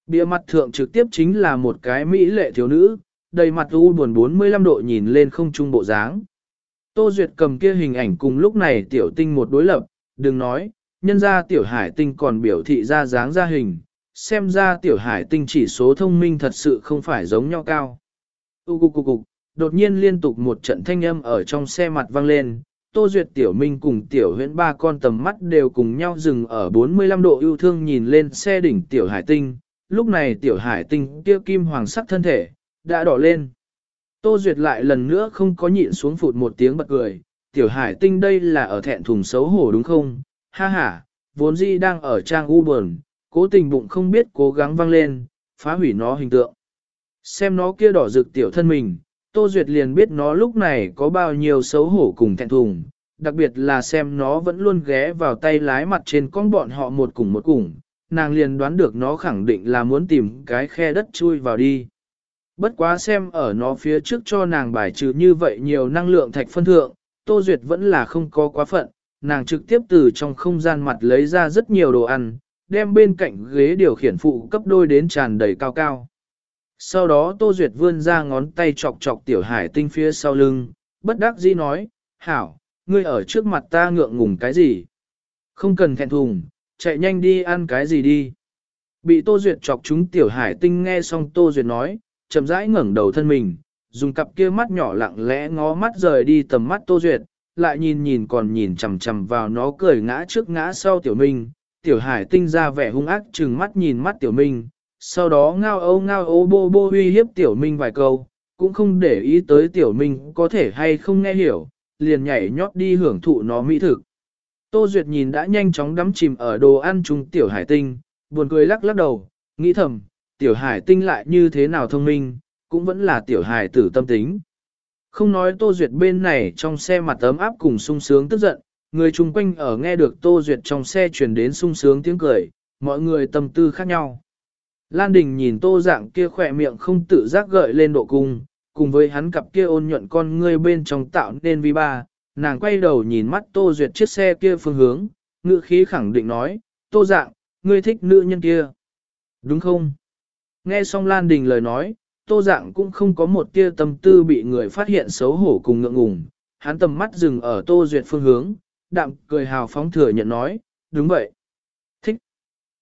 Bịa mặt thượng trực tiếp chính là một cái mỹ lệ thiếu nữ, đầy mặt u buồn 45 độ nhìn lên không trung bộ dáng. Tô Duyệt cầm kia hình ảnh cùng lúc này tiểu tinh một đối lập, đừng nói, nhân ra tiểu hải tinh còn biểu thị ra dáng ra hình, xem ra tiểu hải tinh chỉ số thông minh thật sự không phải giống nhau cao. U cục cục cục, đột nhiên liên tục một trận thanh âm ở trong xe mặt vang lên, Tô Duyệt tiểu minh cùng tiểu huyễn ba con tầm mắt đều cùng nhau dừng ở 45 độ yêu thương nhìn lên xe đỉnh tiểu hải tinh, lúc này tiểu hải tinh kia kim hoàng sắc thân thể, đã đỏ lên. Tô Duyệt lại lần nữa không có nhịn xuống phụt một tiếng bật cười, tiểu hải tinh đây là ở thẹn thùng xấu hổ đúng không? Ha ha, vốn dĩ đang ở trang u buồn, cố tình bụng không biết cố gắng văng lên, phá hủy nó hình tượng. Xem nó kia đỏ rực tiểu thân mình, Tô Duyệt liền biết nó lúc này có bao nhiêu xấu hổ cùng thẹn thùng, đặc biệt là xem nó vẫn luôn ghé vào tay lái mặt trên con bọn họ một cùng một cùng, nàng liền đoán được nó khẳng định là muốn tìm cái khe đất chui vào đi. Bất quá xem ở nó phía trước cho nàng bài trừ như vậy nhiều năng lượng thạch phân thượng, Tô Duyệt vẫn là không có quá phận, nàng trực tiếp từ trong không gian mặt lấy ra rất nhiều đồ ăn, đem bên cạnh ghế điều khiển phụ cấp đôi đến tràn đầy cao cao. Sau đó Tô Duyệt vươn ra ngón tay chọc chọc tiểu hải tinh phía sau lưng, bất đắc dĩ nói, hảo, ngươi ở trước mặt ta ngượng ngùng cái gì? Không cần thẹn thùng, chạy nhanh đi ăn cái gì đi. Bị Tô Duyệt chọc chúng tiểu hải tinh nghe xong Tô Duyệt nói, chậm rãi ngẩng đầu thân mình, dùng cặp kia mắt nhỏ lặng lẽ ngó mắt rời đi tầm mắt Tô Duyệt, lại nhìn nhìn còn nhìn chằm chằm vào nó cười ngã trước ngã sau tiểu minh, tiểu hải tinh ra vẻ hung ác chừng mắt nhìn mắt tiểu minh, sau đó ngao âu ngao âu bô bô uy hiếp tiểu minh vài câu, cũng không để ý tới tiểu minh có thể hay không nghe hiểu, liền nhảy nhót đi hưởng thụ nó mỹ thực. Tô Duyệt nhìn đã nhanh chóng đắm chìm ở đồ ăn chung tiểu hải tinh, buồn cười lắc lắc đầu, nghĩ thầm, tiểu hải tinh lại như thế nào thông minh, cũng vẫn là tiểu hài tử tâm tính. Không nói Tô Duyệt bên này trong xe mặt ấm áp cùng sung sướng tức giận, người chung quanh ở nghe được Tô Duyệt trong xe truyền đến sung sướng tiếng cười, mọi người tâm tư khác nhau. Lan Đình nhìn Tô dạng kia khỏe miệng không tự giác gợi lên độ cung, cùng với hắn cặp kia ôn nhuận con ngươi bên trong tạo nên vi ba, nàng quay đầu nhìn mắt Tô Duyệt chiếc xe kia phương hướng, ngữ khí khẳng định nói, Tô dạng, ngươi thích nữ nhân kia. Đúng không? Nghe xong Lan Đình lời nói, Tô dạng cũng không có một tia tâm tư bị người phát hiện xấu hổ cùng ngượng ngùng, hắn tầm mắt dừng ở Tô Duyệt phương hướng, đạm cười hào phóng thừa nhận nói, đúng vậy. Thích.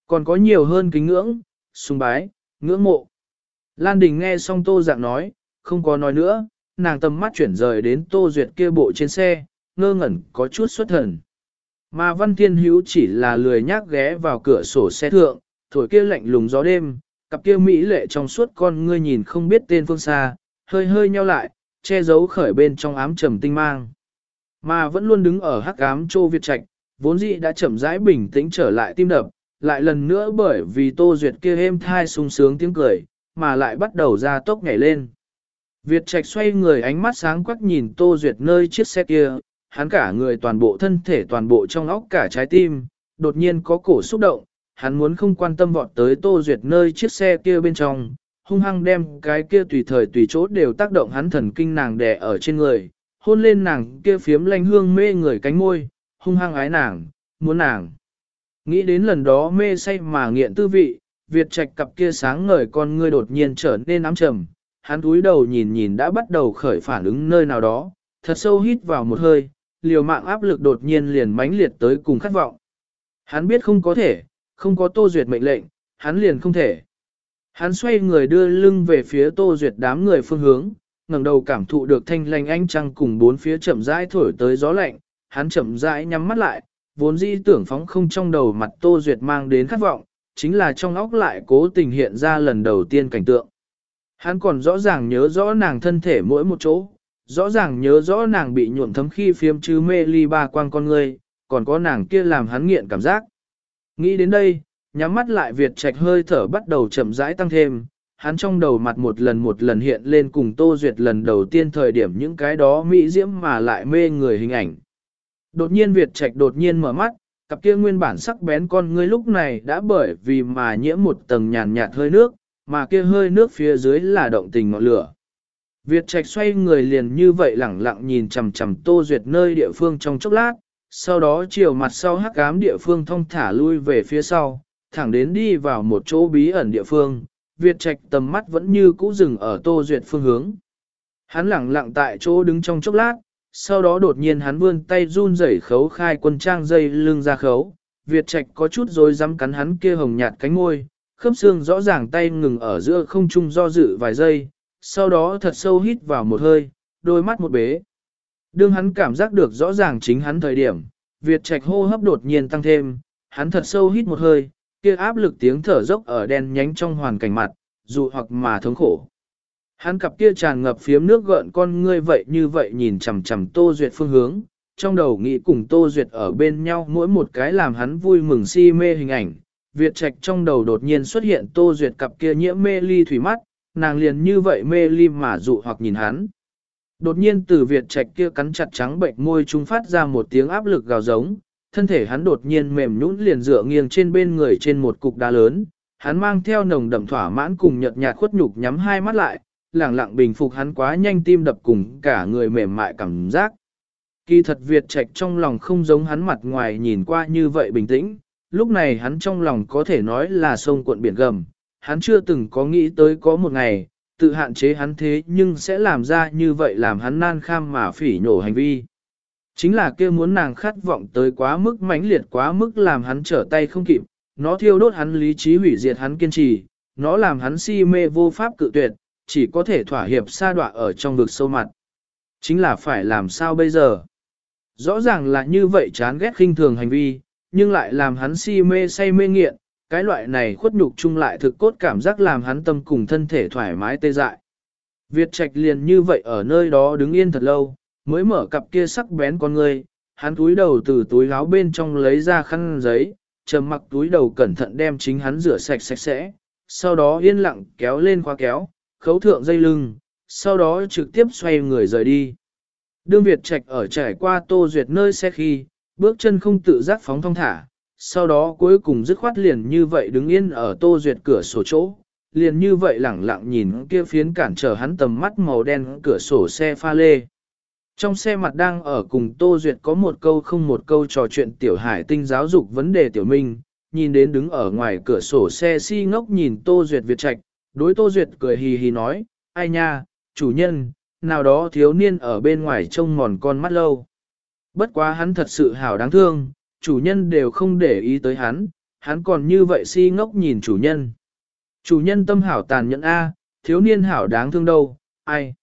Còn có nhiều hơn kính ngưỡng, sùng bái, ngưỡng mộ. Lan Đình nghe xong Tô Dạng nói, không có nói nữa, nàng tầm mắt chuyển rời đến Tô Duyệt kia bộ trên xe, ngơ ngẩn có chút xuất thần. Mà Văn Thiên Hữu chỉ là lười nhác ghé vào cửa sổ xe thượng, thổi kia lạnh lùng gió đêm, cặp kia mỹ lệ trong suốt con ngươi nhìn không biết tên phương xa, hơi hơi nheo lại, che giấu khởi bên trong ám trầm tinh mang. Mà vẫn luôn đứng ở hắc ám Châu Việt Trạch, vốn dĩ đã chậm rãi bình tĩnh trở lại tim đập, lại lần nữa bởi vì Tô Duyệt kia êm thai sung sướng tiếng cười, mà lại bắt đầu ra tốc nhảy lên. Việt Trạch xoay người ánh mắt sáng quắc nhìn Tô Duyệt nơi chiếc xe kia, hắn cả người toàn bộ thân thể toàn bộ trong óc cả trái tim, đột nhiên có cổ xúc động, hắn muốn không quan tâm vọt tới Tô Duyệt nơi chiếc xe kia bên trong, hung hăng đem cái kia tùy thời tùy chỗ đều tác động hắn thần kinh nàng đè ở trên người, hôn lên nàng kia phiếm lanh hương mê người cánh môi, hung hăng ái nàng, muốn nàng. Nghĩ đến lần đó mê say mà nghiện tư vị, Việt Trạch cặp kia sáng ngời con ngươi đột nhiên trở nên ám trầm, hắn túi đầu nhìn nhìn đã bắt đầu khởi phản ứng nơi nào đó, thật sâu hít vào một hơi, liều mạng áp lực đột nhiên liền mãnh liệt tới cùng khát vọng. Hắn biết không có thể, không có tô duyệt mệnh lệnh, hắn liền không thể. Hắn xoay người đưa lưng về phía tô duyệt đám người phương hướng, ngẩng đầu cảm thụ được thanh lành ánh trăng cùng bốn phía chậm rãi thổi tới gió lạnh, hắn chậm rãi nhắm mắt lại, vốn dĩ tưởng phóng không trong đầu mặt tô duyệt mang đến khát vọng, chính là trong óc lại cố tình hiện ra lần đầu tiên cảnh tượng. Hắn còn rõ ràng nhớ rõ nàng thân thể mỗi một chỗ, rõ ràng nhớ rõ nàng bị nhuộm thấm khi phiếm chứ mê ly ba quang con người, còn có nàng kia làm hắn nghiện cảm giác. Nghĩ đến đây, nhắm mắt lại Việt Trạch hơi thở bắt đầu chậm rãi tăng thêm, hắn trong đầu mặt một lần một lần hiện lên cùng Tô Duyệt lần đầu tiên thời điểm những cái đó mỹ diễm mà lại mê người hình ảnh. Đột nhiên Việt Trạch đột nhiên mở mắt, cặp kia nguyên bản sắc bén con ngươi lúc này đã bởi vì mà nhiễm một tầng nhàn nhạt hơi nước, mà kia hơi nước phía dưới là động tình ngọn lửa. Việt Trạch xoay người liền như vậy lẳng lặng nhìn chằm chằm Tô Duyệt nơi địa phương trong chốc lát, sau đó chiều mặt sau hắc ám địa phương thông thả lui về phía sau, thẳng đến đi vào một chỗ bí ẩn địa phương, Việt Trạch tầm mắt vẫn như cũ dừng ở Tô Duyệt phương hướng. Hắn lẳng lặng tại chỗ đứng trong chốc lát, sau đó đột nhiên hắn vươn tay run rẩy khấu khai quân trang dây lưng ra khấu, Việt Trạch có chút rồi dám cắn hắn kia hồng nhạt cánh môi, khớp xương rõ ràng tay ngừng ở giữa không trung do dự vài giây, sau đó thật sâu hít vào một hơi, đôi mắt một bế. Đương hắn cảm giác được rõ ràng chính hắn thời điểm, Việt Trạch hô hấp đột nhiên tăng thêm, hắn thật sâu hít một hơi, kia áp lực tiếng thở dốc ở đen nhánh trong hoàn cảnh mặt, dù hoặc mà thống khổ. Hắn cặp kia tràn ngập phiếm nước gợn con ngươi vậy như vậy nhìn chằm chằm Tô Duyệt phương hướng, trong đầu nghĩ cùng Tô Duyệt ở bên nhau mỗi một cái làm hắn vui mừng si mê hình ảnh. Việt Trạch trong đầu đột nhiên xuất hiện Tô Duyệt cặp kia nhiễm mê ly thủy mắt, nàng liền như vậy mê ly mà dụ hoặc nhìn hắn. Đột nhiên từ Việt Trạch kia cắn chặt trắng bệnh môi trung phát ra một tiếng áp lực gào giống, thân thể hắn đột nhiên mềm nhũn liền dựa nghiêng trên bên người trên một cục đá lớn, hắn mang theo nồng đậm thỏa mãn cùng nhợt nhạt khuất nhục nhắm hai mắt lại, lẳng lặng bình phục hắn quá nhanh tim đập cùng cả người mềm mại cảm giác. Kỳ thật Việt Trạch trong lòng không giống hắn mặt ngoài nhìn qua như vậy bình tĩnh, lúc này hắn trong lòng có thể nói là sông cuộn biển gầm, hắn chưa từng có nghĩ tới có một ngày, tự hạn chế hắn thế nhưng sẽ làm ra như vậy làm hắn nan kham mà phỉ nhổ hành vi. Chính là kia muốn nàng khát vọng tới quá mức mãnh liệt quá mức làm hắn trở tay không kịp, nó thiêu đốt hắn lý trí hủy diệt hắn kiên trì, nó làm hắn si mê vô pháp cự tuyệt, chỉ có thể thỏa hiệp sa đọa ở trong vực sâu mặt. Chính là phải làm sao bây giờ? Rõ ràng là như vậy chán ghét khinh thường hành vi, nhưng lại làm hắn si mê say mê nghiện, cái loại này khuất nhục chung lại thực cốt cảm giác làm hắn tâm cùng thân thể thoải mái tê dại. Việt Trạch liền như vậy ở nơi đó đứng yên thật lâu, mới mở cặp kia sắc bén con người, hắn túi đầu từ túi áo bên trong lấy ra khăn giấy, trầm mặc túi đầu cẩn thận đem chính hắn rửa sạch sạch sẽ, sau đó yên lặng kéo lên khóa kéo, khấu thượng dây lưng, sau đó trực tiếp xoay người rời đi. Đương Việt Trạch ở trải qua tô duyệt nơi xe khi, bước chân không tự giác phóng thong thả, sau đó cuối cùng dứt khoát liền như vậy đứng yên ở tô duyệt cửa sổ chỗ, liền như vậy lẳng lặng nhìn kia phiến cản trở hắn tầm mắt màu đen cửa sổ xe pha lê. Trong xe mặt đang ở cùng Tô Duyệt có một câu không một câu trò chuyện tiểu hải tinh giáo dục vấn đề tiểu minh, nhìn đến đứng ở ngoài cửa sổ xe si ngốc nhìn Tô Duyệt Việt Trạch, đối Tô Duyệt cười hì hì nói, ai nha, chủ nhân, nào đó thiếu niên ở bên ngoài trông mòn con mắt lâu. Bất quá hắn thật sự hảo đáng thương, chủ nhân đều không để ý tới hắn, hắn còn như vậy si ngốc nhìn chủ nhân. Chủ nhân tâm hảo tàn nhẫn A, thiếu niên hảo đáng thương đâu, ai.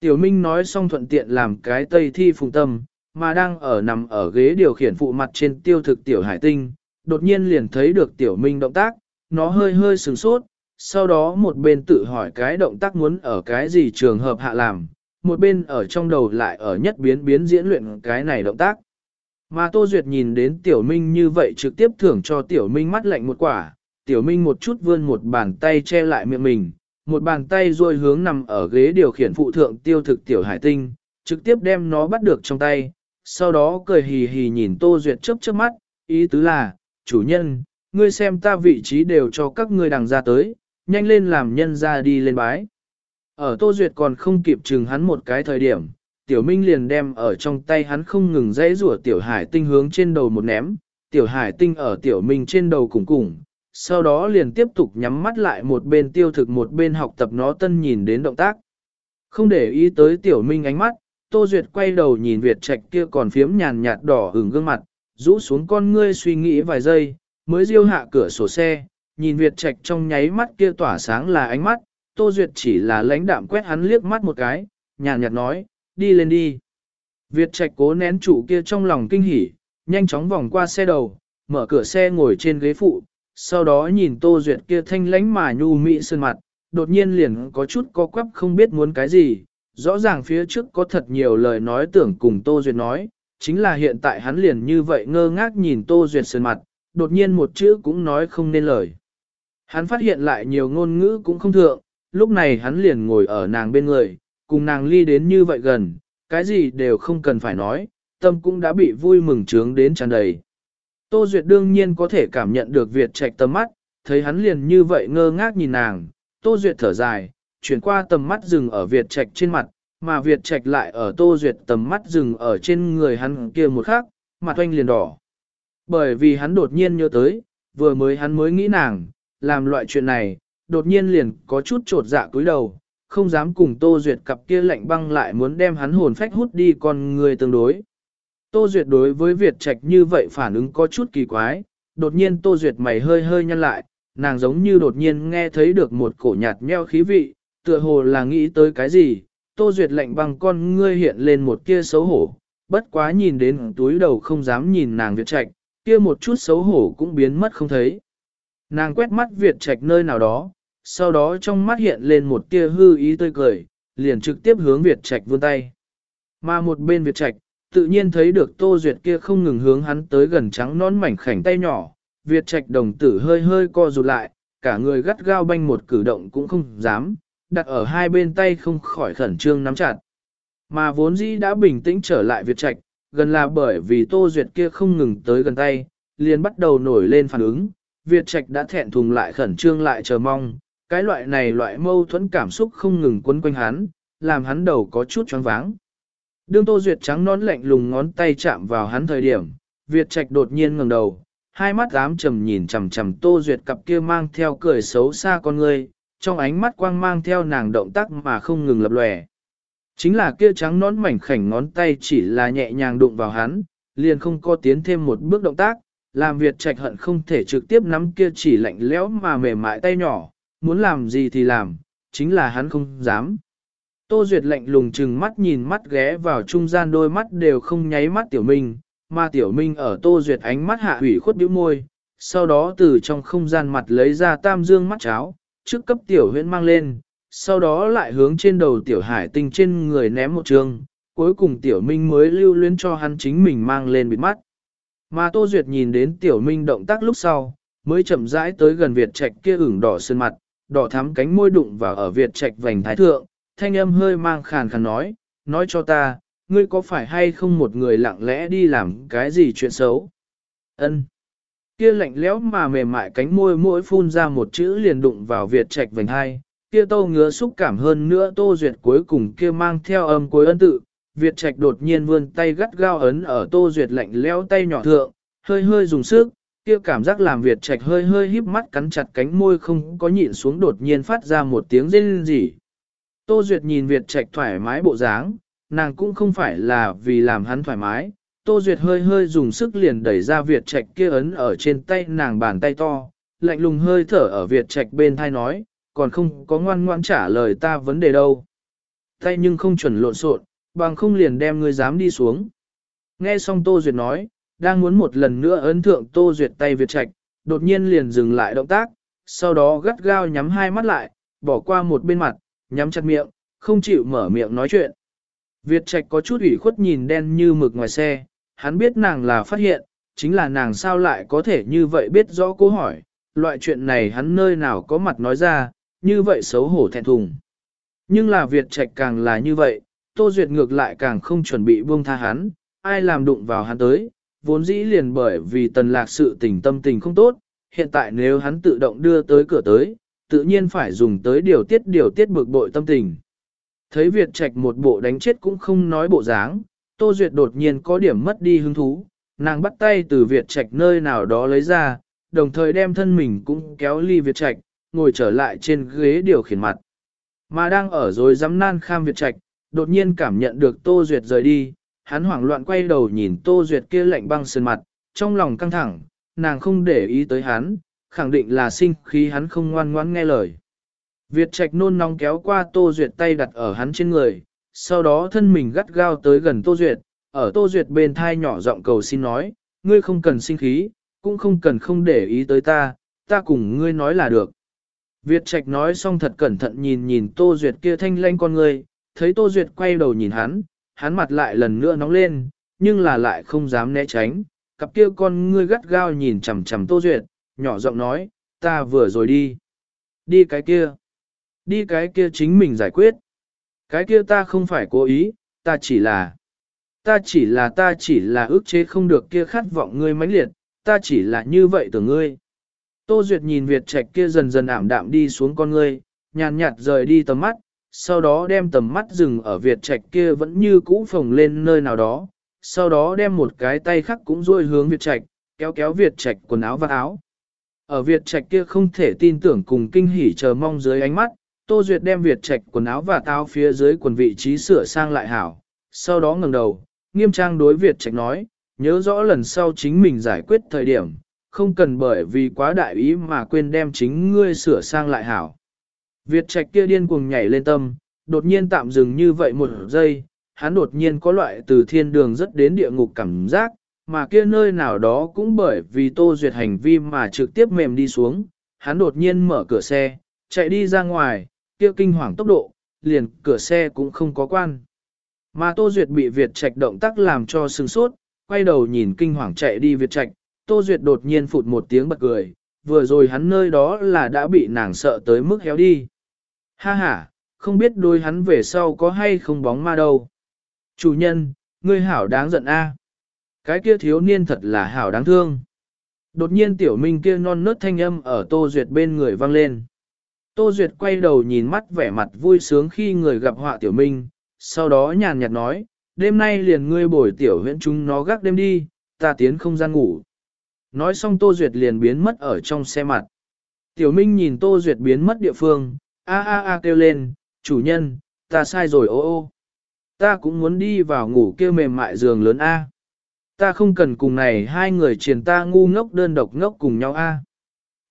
Tiểu Minh nói xong thuận tiện làm cái tây thi phùng tâm, mà đang ở nằm ở ghế điều khiển phụ mặt trên tiêu thực tiểu hải tinh, đột nhiên liền thấy được tiểu Minh động tác, nó hơi hơi sừng sốt, sau đó một bên tự hỏi cái động tác muốn ở cái gì trường hợp hạ làm, một bên ở trong đầu lại ở nhất biến biến diễn luyện cái này động tác. Mà Tô Duyệt nhìn đến Tiểu Minh như vậy trực tiếp thưởng cho Tiểu Minh mắt lạnh một quả, Tiểu Minh một chút vươn một bàn tay che lại miệng mình, một bàn tay ruôi hướng nằm ở ghế điều khiển phụ thượng tiêu thực Tiểu Hải Tinh, trực tiếp đem nó bắt được trong tay, sau đó cười hì hì nhìn Tô Duyệt chớp chớp mắt, ý tứ là, chủ nhân, ngươi xem ta vị trí đều cho các ngươi đằng ra tới, nhanh lên làm nhân ra đi lên bái. Ở Tô Duyệt còn không kịp chừng hắn một cái thời điểm, Tiểu Minh liền đem ở trong tay hắn không ngừng dãy rủa Tiểu Hải Tinh hướng trên đầu một ném, Tiểu Hải Tinh ở Tiểu Minh trên đầu cùng cùng, sau đó liền tiếp tục nhắm mắt lại một bên tiêu thực một bên học tập nó tân nhìn đến động tác. Không để ý tới Tiểu Minh ánh mắt, Tô Duyệt quay đầu nhìn Việt Trạch kia còn phiếm nhàn nhạt đỏ hừng gương mặt, rũ xuống con ngươi suy nghĩ vài giây, mới diêu hạ cửa sổ xe, nhìn Việt Trạch trong nháy mắt kia tỏa sáng là ánh mắt, Tô Duyệt chỉ là lãnh đạm quét hắn liếc mắt một cái, nhàn nhạt nói, đi lên đi. Việt Trạch cố nén trụ kia trong lòng kinh hỉ, nhanh chóng vòng qua xe đầu, mở cửa xe ngồi trên ghế phụ, sau đó nhìn Tô Duyệt kia thanh lãnh mà nhu mị sơn mặt, đột nhiên liền có chút co quắp không biết muốn cái gì, rõ ràng phía trước có thật nhiều lời nói tưởng cùng Tô Duyệt nói, chính là hiện tại hắn liền như vậy ngơ ngác nhìn Tô Duyệt sơn mặt, đột nhiên một chữ cũng nói không nên lời. Hắn phát hiện lại nhiều ngôn ngữ cũng không thượng, lúc này hắn liền ngồi ở nàng bên người, cùng nàng ly đến như vậy gần, cái gì đều không cần phải nói, tâm cũng đã bị vui mừng trướng đến tràn đầy. Tô Duyệt đương nhiên có thể cảm nhận được Việt Trạch tầm mắt, thấy hắn liền như vậy ngơ ngác nhìn nàng, Tô Duyệt thở dài, chuyển qua tầm mắt dừng ở Việt Trạch trên mặt, mà Việt Trạch lại ở Tô Duyệt tầm mắt dừng ở trên người hắn kia một khắc, mặt oanh liền đỏ. Bởi vì hắn đột nhiên nhớ tới, vừa mới hắn mới nghĩ nàng, làm loại chuyện này, đột nhiên liền có chút trột dạ cúi đầu, không dám cùng Tô Duyệt cặp kia lạnh băng lại muốn đem hắn hồn phách hút đi con người tương đối. Tô Duyệt đối với Việt Trạch như vậy phản ứng có chút kỳ quái, đột nhiên Tô Duyệt mày hơi hơi nhăn lại, nàng giống như đột nhiên nghe thấy được một cổ nhạt nheo khí vị, tựa hồ là nghĩ tới cái gì, Tô Duyệt lạnh băng con ngươi hiện lên một kia xấu hổ, bất quá nhìn đến túi đầu không dám nhìn nàng Việt Trạch, kia một chút xấu hổ cũng biến mất không thấy. Nàng quét mắt Việt Trạch nơi nào đó, sau đó trong mắt hiện lên một tia hư ý tươi cười, liền trực tiếp hướng Việt Trạch vươn tay. Mà một bên Việt Trạch, tự nhiên thấy được Tô Duyệt kia không ngừng hướng hắn tới gần trắng nón mảnh khảnh tay nhỏ, Việt Trạch đồng tử hơi hơi co rụt lại, cả người gắt gao banh một cử động cũng không dám, đặt ở hai bên tay không khỏi khẩn trương nắm chặt. Mà vốn dĩ đã bình tĩnh trở lại Việt Trạch, gần là bởi vì Tô Duyệt kia không ngừng tới gần tay, liền bắt đầu nổi lên phản ứng, Việt Trạch đã thẹn thùng lại khẩn trương lại chờ mong, cái loại này loại mâu thuẫn cảm xúc không ngừng quấn quanh hắn, làm hắn đầu có chút choáng váng. Đương Tô Duyệt trắng nón lạnh lùng ngón tay chạm vào hắn thời điểm, Việt Trạch đột nhiên ngẩng đầu, hai mắt dám trầm nhìn chằm chằm Tô Duyệt cặp kia mang theo cười xấu xa con người, trong ánh mắt quang mang theo nàng động tác mà không ngừng lập lòe. Chính là kia trắng nón mảnh khảnh ngón tay chỉ là nhẹ nhàng đụng vào hắn, liền không có tiến thêm một bước động tác, làm Việt Trạch hận không thể trực tiếp nắm kia chỉ lạnh lẽo mà mềm mại tay nhỏ, muốn làm gì thì làm, chính là hắn không dám. Tô Duyệt lạnh lùng chừng mắt nhìn mắt ghé vào trung gian đôi mắt đều không nháy mắt Tiểu Minh, mà Tiểu Minh ở Tô Duyệt ánh mắt hạ hủy khuất bĩu môi, sau đó từ trong không gian mặt lấy ra tam dương mắt cháo, trước cấp Tiểu huyễn mang lên, sau đó lại hướng trên đầu Tiểu Hải tinh trên người ném một trường, cuối cùng Tiểu Minh mới lưu luyến cho hắn chính mình mang lên bịt mắt. Mà Tô Duyệt nhìn đến Tiểu Minh động tác lúc sau, mới chậm rãi tới gần Việt Trạch kia ửng đỏ sơn mặt, đỏ thắm cánh môi đụng vào ở Việt Trạch vành thái thượng, thanh âm hơi mang khàn khàn nói, nói cho ta, ngươi có phải hay không một người lặng lẽ đi làm cái gì chuyện xấu? Ân. Kia lạnh lẽo mà mềm mại cánh môi mỗi phun ra một chữ liền đụng vào Việt Trạch vành hai, kia tô ngứa xúc cảm hơn nữa tô duyệt cuối cùng kia mang theo âm cuối ân tự, Việt Trạch đột nhiên vươn tay gắt gao ấn ở tô duyệt lạnh lẽo tay nhỏ thượng, hơi hơi dùng sức, kia cảm giác làm Việt Trạch hơi hơi híp mắt cắn chặt cánh môi không có nhịn xuống đột nhiên phát ra một tiếng rên rỉ. Tô Duyệt nhìn Việt Trạch thoải mái bộ dáng, nàng cũng không phải là vì làm hắn thoải mái. Tô Duyệt hơi hơi dùng sức liền đẩy ra Việt Trạch kia ấn ở trên tay nàng bàn tay to, lạnh lùng hơi thở ở Việt Trạch bên thai nói, còn không có ngoan ngoan trả lời ta vấn đề đâu. Tay nhưng không chuẩn lộn xộn, bằng không liền đem ngươi dám đi xuống. Nghe xong Tô Duyệt nói, đang muốn một lần nữa ấn thượng Tô Duyệt tay Việt Trạch, đột nhiên liền dừng lại động tác, sau đó gắt gao nhắm hai mắt lại, bỏ qua một bên mặt, nhắm chặt miệng, không chịu mở miệng nói chuyện. Việt Trạch có chút ủy khuất nhìn đen như mực ngoài xe, hắn biết nàng là phát hiện, chính là nàng sao lại có thể như vậy biết rõ câu hỏi, loại chuyện này hắn nơi nào có mặt nói ra, như vậy xấu hổ thẹn thùng. Nhưng là Việt Trạch càng là như vậy, Tô Duyệt ngược lại càng không chuẩn bị buông tha hắn, ai làm đụng vào hắn tới, vốn dĩ liền bởi vì tần lạc sự tình tâm tình không tốt, hiện tại nếu hắn tự động đưa tới cửa tới, tự nhiên phải dùng tới điều tiết điều tiết bực bội tâm tình. Thấy Việt Trạch một bộ đánh chết cũng không nói bộ dáng, Tô Duyệt đột nhiên có điểm mất đi hứng thú, nàng bắt tay từ Việt Trạch nơi nào đó lấy ra, đồng thời đem thân mình cũng kéo ly Việt Trạch, ngồi trở lại trên ghế điều khiển mặt. Mà đang ở rồi dám nan kham Việt Trạch, đột nhiên cảm nhận được Tô Duyệt rời đi, hắn hoảng loạn quay đầu nhìn Tô Duyệt kia lạnh băng sơn mặt, trong lòng căng thẳng, nàng không để ý tới hắn, khẳng định là sinh khí hắn không ngoan ngoãn nghe lời. Việt Trạch nôn nóng kéo qua Tô Duyệt tay đặt ở hắn trên người, sau đó thân mình gắt gao tới gần Tô Duyệt, ở Tô Duyệt bên thai nhỏ giọng cầu xin nói, ngươi không cần sinh khí, cũng không cần không để ý tới ta, ta cùng ngươi nói là được. Việt Trạch nói xong thật cẩn thận nhìn nhìn Tô Duyệt kia thanh lanh con người, thấy Tô Duyệt quay đầu nhìn hắn, hắn mặt lại lần nữa nóng lên, nhưng là lại không dám né tránh, cặp kia con ngươi gắt gao nhìn chằm chằm Tô Duyệt, nhỏ giọng nói, ta vừa rồi đi. Đi cái kia. Đi cái kia chính mình giải quyết. Cái kia ta không phải cố ý, ta chỉ là. Ta chỉ là ta chỉ là ước chế không được kia khát vọng ngươi mãnh liệt, ta chỉ là như vậy từ ngươi. Tô Duyệt nhìn Việt Trạch kia dần dần ảm đạm đi xuống con ngươi, nhàn nhạt rời đi tầm mắt, sau đó đem tầm mắt dừng ở Việt Trạch kia vẫn như cũ phồng lên nơi nào đó, sau đó đem một cái tay khác cũng duỗi hướng Việt Trạch, kéo kéo Việt Trạch quần áo và áo. Ở Việt Trạch kia không thể tin tưởng cùng kinh hỉ chờ mong dưới ánh mắt, Tô Duyệt đem Việt Trạch quần áo và tao phía dưới quần vị trí sửa sang lại hảo, sau đó ngẩng đầu, nghiêm trang đối Việt Trạch nói, nhớ rõ lần sau chính mình giải quyết thời điểm, không cần bởi vì quá đại ý mà quên đem chính ngươi sửa sang lại hảo. Việt Trạch kia điên cuồng nhảy lên tâm, đột nhiên tạm dừng như vậy một giây, hắn đột nhiên có loại từ thiên đường rất đến địa ngục cảm giác, mà kia nơi nào đó cũng bởi vì tô duyệt hành vi mà trực tiếp mềm đi xuống, hắn đột nhiên mở cửa xe, chạy đi ra ngoài, kia kinh hoàng tốc độ, liền cửa xe cũng không có quan. Mà tô duyệt bị Việt Trạch động tác làm cho sừng sốt, quay đầu nhìn kinh hoàng chạy đi Việt Trạch, tô duyệt đột nhiên phụt một tiếng bật cười, vừa rồi hắn nơi đó là đã bị nàng sợ tới mức héo đi. Ha ha, không biết đôi hắn về sau có hay không bóng ma đâu. Chủ nhân, ngươi hảo đáng giận a. Cái kia thiếu niên thật là hảo đáng thương. Đột nhiên tiểu minh kia non nớt thanh âm ở Tô Duyệt bên người vang lên. Tô Duyệt quay đầu nhìn mắt vẻ mặt vui sướng khi người gặp họa tiểu minh, sau đó nhàn nhạt nói, đêm nay liền ngươi bồi tiểu huyễn chúng nó gác đêm đi, ta tiến không gian ngủ. Nói xong Tô Duyệt liền biến mất ở trong xe mặt. Tiểu Minh nhìn Tô Duyệt biến mất địa phương, a a a kêu lên, chủ nhân, ta sai rồi ô ô. Ta cũng muốn đi vào ngủ kêu mềm mại giường lớn a. Ta không cần cùng này hai người triền ta ngu ngốc đơn độc ngốc cùng nhau a.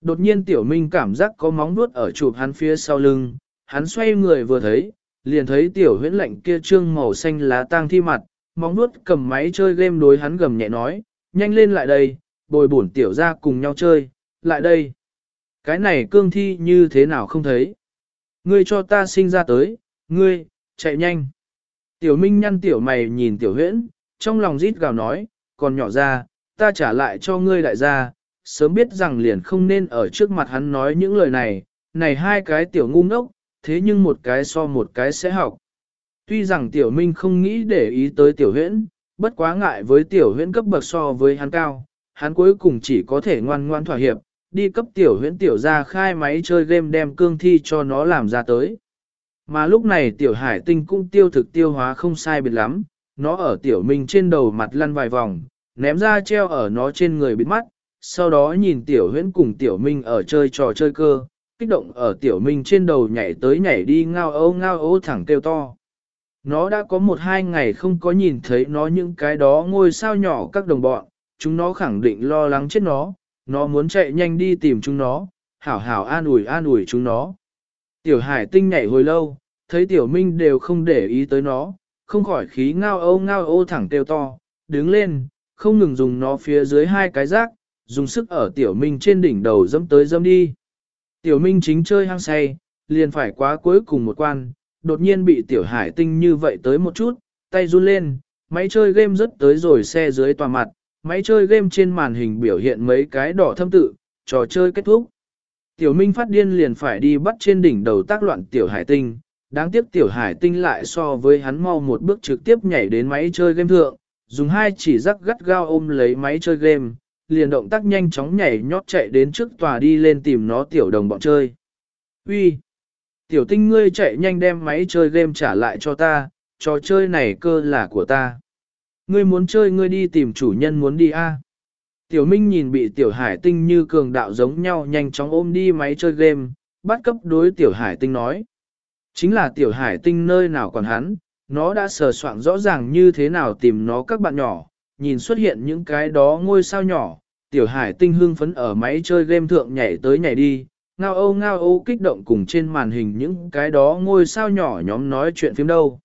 Đột nhiên tiểu minh cảm giác có móng nuốt ở chụp hắn phía sau lưng, hắn xoay người vừa thấy, liền thấy tiểu huyễn lạnh kia trương màu xanh lá tang thi mặt, móng nuốt cầm máy chơi game đối hắn gầm nhẹ nói, nhanh lên lại đây, bồi bổn tiểu ra cùng nhau chơi, lại đây. Cái này cương thi như thế nào không thấy? Ngươi cho ta sinh ra tới, ngươi, chạy nhanh. Tiểu Minh nhăn tiểu mày nhìn tiểu huyễn, trong lòng rít gào nói, còn nhỏ ra, ta trả lại cho ngươi đại gia, sớm biết rằng liền không nên ở trước mặt hắn nói những lời này, này hai cái tiểu ngu ngốc, thế nhưng một cái so một cái sẽ học. Tuy rằng tiểu minh không nghĩ để ý tới tiểu huyễn, bất quá ngại với tiểu huyễn cấp bậc so với hắn cao, hắn cuối cùng chỉ có thể ngoan ngoan thỏa hiệp, đi cấp tiểu huyễn tiểu ra khai máy chơi game đem cương thi cho nó làm ra tới. Mà lúc này tiểu hải tinh cũng tiêu thực tiêu hóa không sai biệt lắm, nó ở tiểu minh trên đầu mặt lăn vài vòng, ném ra treo ở nó trên người bịt mắt, sau đó nhìn tiểu huyễn cùng tiểu minh ở chơi trò chơi cơ, kích động ở tiểu minh trên đầu nhảy tới nhảy đi ngao ấu ngao ấu thẳng kêu to. Nó đã có một hai ngày không có nhìn thấy nó những cái đó ngôi sao nhỏ các đồng bọn, chúng nó khẳng định lo lắng chết nó, nó muốn chạy nhanh đi tìm chúng nó, hảo hảo an ủi an ủi chúng nó. Tiểu hải tinh nhảy hồi lâu, thấy tiểu minh đều không để ý tới nó, không khỏi khí ngao ô ngao ô thẳng kêu to, đứng lên, không ngừng dùng nó phía dưới hai cái rác, dùng sức ở tiểu minh trên đỉnh đầu dâm tới dâm đi. Tiểu minh chính chơi hang say, liền phải quá cuối cùng một quan, đột nhiên bị tiểu hải tinh như vậy tới một chút, tay run lên, máy chơi game rất tới rồi xe dưới tòa mặt, máy chơi game trên màn hình biểu hiện mấy cái đỏ thâm tự, trò chơi kết thúc. Tiểu Minh phát điên liền phải đi bắt trên đỉnh đầu tác loạn tiểu hải tinh, đáng tiếc tiểu hải tinh lại so với hắn mau một bước trực tiếp nhảy đến máy chơi game thượng, dùng hai chỉ rắc gắt gao ôm lấy máy chơi game, liền động tác nhanh chóng nhảy nhót chạy đến trước tòa đi lên tìm nó tiểu đồng bọn chơi. Uy, Tiểu tinh ngươi chạy nhanh đem máy chơi game trả lại cho ta, trò chơi này cơ là của ta. Ngươi muốn chơi ngươi đi tìm chủ nhân muốn đi a. Tiểu Minh nhìn bị Tiểu Hải Tinh như cường đạo giống nhau nhanh chóng ôm đi máy chơi game, bắt cấp đối Tiểu Hải Tinh nói. Chính là Tiểu Hải Tinh nơi nào còn hắn, nó đã sờ soạn rõ ràng như thế nào tìm nó các bạn nhỏ, nhìn xuất hiện những cái đó ngôi sao nhỏ, Tiểu Hải Tinh hưng phấn ở máy chơi game thượng nhảy tới nhảy đi, ngao ô ngao ô kích động cùng trên màn hình những cái đó ngôi sao nhỏ nhóm nói chuyện phim đâu.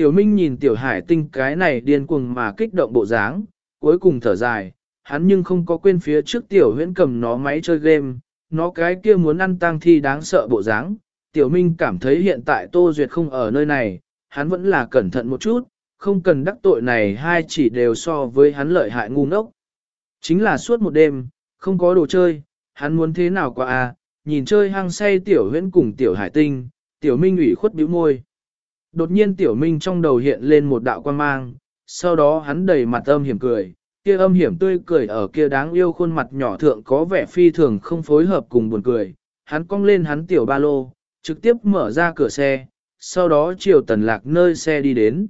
Tiểu Minh nhìn Tiểu Hải Tinh cái này điên cuồng mà kích động bộ dáng, cuối cùng thở dài, hắn nhưng không có quên phía trước Tiểu Huyễn cầm nó máy chơi game, nó cái kia muốn ăn tang thi đáng sợ bộ dáng. Tiểu Minh cảm thấy hiện tại Tô Duyệt không ở nơi này, hắn vẫn là cẩn thận một chút, không cần đắc tội này hai chỉ đều so với hắn lợi hại ngu ngốc. Chính là suốt một đêm, không có đồ chơi, hắn muốn thế nào qua à, nhìn chơi hăng say Tiểu Huyễn cùng Tiểu Hải Tinh, Tiểu Minh ủy khuất bĩu môi. Đột nhiên tiểu minh trong đầu hiện lên một đạo quan mang, sau đó hắn đầy mặt âm hiểm cười, kia âm hiểm tươi cười ở kia đáng yêu khuôn mặt nhỏ thượng có vẻ phi thường không phối hợp cùng buồn cười. Hắn cong lên hắn tiểu ba lô, trực tiếp mở ra cửa xe, sau đó chiều tần lạc nơi xe đi đến.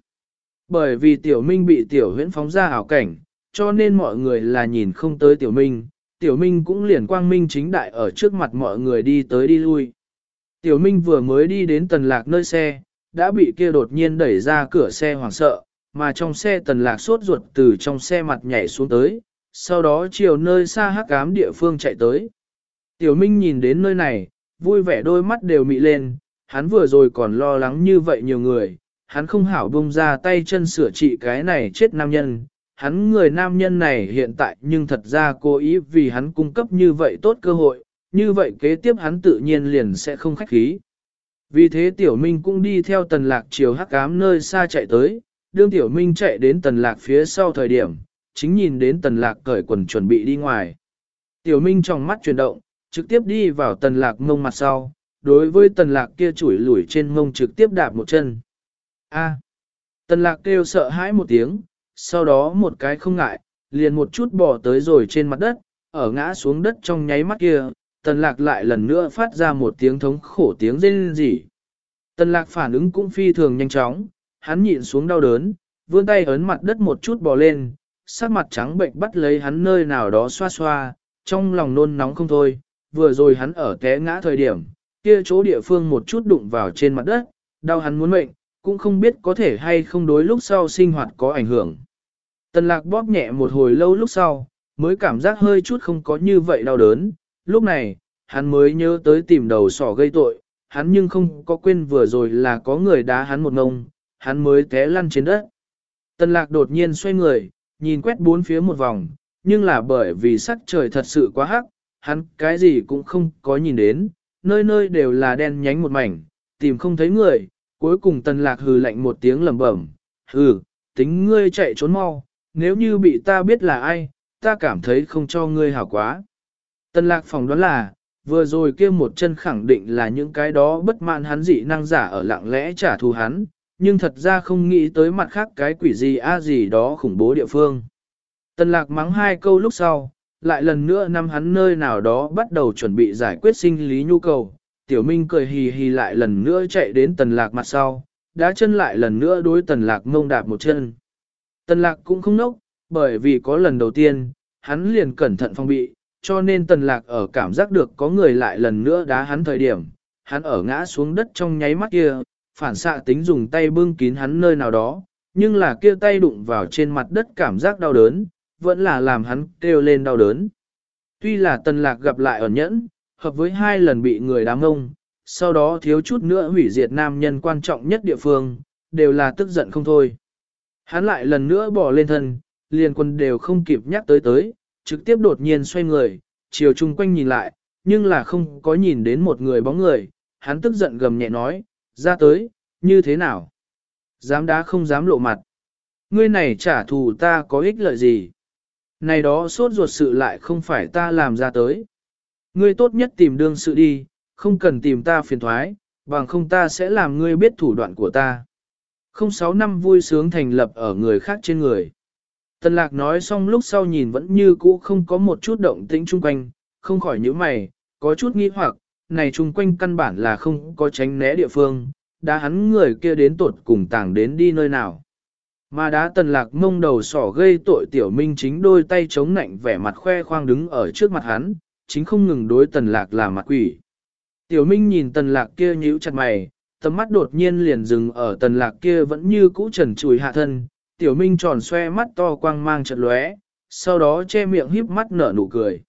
Bởi vì tiểu minh bị tiểu huyễn phóng ra ảo cảnh, cho nên mọi người là nhìn không tới tiểu minh, tiểu minh cũng liền quang minh chính đại ở trước mặt mọi người đi tới đi lui. Tiểu minh vừa mới đi đến tần lạc nơi xe, đã bị kia đột nhiên đẩy ra cửa xe hoảng sợ, mà trong xe tần lạc sốt ruột từ trong xe mặt nhảy xuống tới, sau đó chiều nơi xa hắc ám địa phương chạy tới. Tiểu Minh nhìn đến nơi này, vui vẻ đôi mắt đều mị lên, hắn vừa rồi còn lo lắng như vậy nhiều người, hắn không hảo bông ra tay chân sửa trị cái này chết nam nhân. Hắn người nam nhân này hiện tại nhưng thật ra cố ý vì hắn cung cấp như vậy tốt cơ hội, như vậy kế tiếp hắn tự nhiên liền sẽ không khách khí. Vì thế tiểu minh cũng đi theo tần lạc chiều hắc ám nơi xa chạy tới, đương tiểu minh chạy đến tần lạc phía sau thời điểm, chính nhìn đến tần lạc cởi quần chuẩn bị đi ngoài. Tiểu minh trong mắt chuyển động, trực tiếp đi vào tần lạc mông mặt sau, đối với tần lạc kia chủi lủi trên mông trực tiếp đạp một chân. A. tần lạc kêu sợ hãi một tiếng, sau đó một cái không ngại, liền một chút bỏ tới rồi trên mặt đất, ở ngã xuống đất trong nháy mắt kia, tần lạc lại lần nữa phát ra một tiếng thống khổ tiếng rên rỉ. Tần lạc phản ứng cũng phi thường nhanh chóng, hắn nhịn xuống đau đớn, vươn tay ấn mặt đất một chút bò lên, sắc mặt trắng bệnh bắt lấy hắn nơi nào đó xoa xoa, trong lòng nôn nóng không thôi, vừa rồi hắn ở té ngã thời điểm, kia chỗ địa phương một chút đụng vào trên mặt đất, đau hắn muốn mệnh, cũng không biết có thể hay không đối lúc sau sinh hoạt có ảnh hưởng. Tần lạc bóp nhẹ một hồi lâu lúc sau, mới cảm giác hơi chút không có như vậy đau đớn, lúc này, hắn mới nhớ tới tìm đầu sỏ gây tội, hắn nhưng không có quên vừa rồi là có người đá hắn một ngông, hắn mới té lăn trên đất. Tần lạc đột nhiên xoay người, nhìn quét bốn phía một vòng, nhưng là bởi vì sắc trời thật sự quá hắc, hắn cái gì cũng không có nhìn đến, nơi nơi đều là đen nhánh một mảnh, tìm không thấy người, cuối cùng tần lạc hừ lạnh một tiếng lầm bẩm, hừ, tính ngươi chạy trốn mau, nếu như bị ta biết là ai, ta cảm thấy không cho ngươi hảo quá. Tần lạc phỏng đoán là, vừa rồi kia một chân khẳng định là những cái đó bất mãn hắn dị năng giả ở lặng lẽ trả thù hắn, nhưng thật ra không nghĩ tới mặt khác cái quỷ gì a gì đó khủng bố địa phương. Tần lạc mắng hai câu lúc sau, lại lần nữa năm hắn nơi nào đó bắt đầu chuẩn bị giải quyết sinh lý nhu cầu. Tiểu Minh cười hì hì lại lần nữa chạy đến tần lạc mặt sau, đá chân lại lần nữa đối tần lạc ngông đạp một chân. Tần lạc cũng không nốc, bởi vì có lần đầu tiên, hắn liền cẩn thận phong bị, cho nên tần lạc ở cảm giác được có người lại lần nữa đá hắn thời điểm, hắn ở ngã xuống đất trong nháy mắt kia, phản xạ tính dùng tay bưng kín hắn nơi nào đó, nhưng là kia tay đụng vào trên mặt đất cảm giác đau đớn, vẫn là làm hắn kêu lên đau đớn. Tuy là tần lạc gặp lại ẩn nhẫn, hợp với hai lần bị người đám ông, sau đó thiếu chút nữa hủy diệt nam nhân quan trọng nhất địa phương, đều là tức giận không thôi. Hắn lại lần nữa bỏ lên thân, liền quân đều không kịp nhắc tới tới, trực tiếp đột nhiên xoay người, chiều chung quanh nhìn lại, nhưng là không có nhìn đến một người bóng người, hắn tức giận gầm nhẹ nói, ra tới, như thế nào? Dám đá không dám lộ mặt. Ngươi này trả thù ta có ích lợi gì? Này đó sốt ruột sự lại không phải ta làm ra tới. Ngươi tốt nhất tìm đương sự đi, không cần tìm ta phiền thoái, bằng không ta sẽ làm ngươi biết thủ đoạn của ta. Không sáu năm vui sướng thành lập ở người khác trên người. Tần lạc nói xong lúc sau nhìn vẫn như cũ không có một chút động tĩnh chung quanh, không khỏi nhíu mày, có chút nghi hoặc, này chung quanh căn bản là không có tránh né địa phương, đã hắn người kia đến tột cùng tàng đến đi nơi nào. Mà đá tần lạc mông đầu sỏ gây tội tiểu minh chính đôi tay chống nạnh vẻ mặt khoe khoang đứng ở trước mặt hắn, chính không ngừng đối tần lạc là mặt quỷ. Tiểu minh nhìn tần lạc kia nhíu chặt mày, tầm mắt đột nhiên liền dừng ở tần lạc kia vẫn như cũ trần chùi hạ thân, tiểu minh tròn xoe mắt to quang mang chật lóe, sau đó che miệng híp mắt nở nụ cười.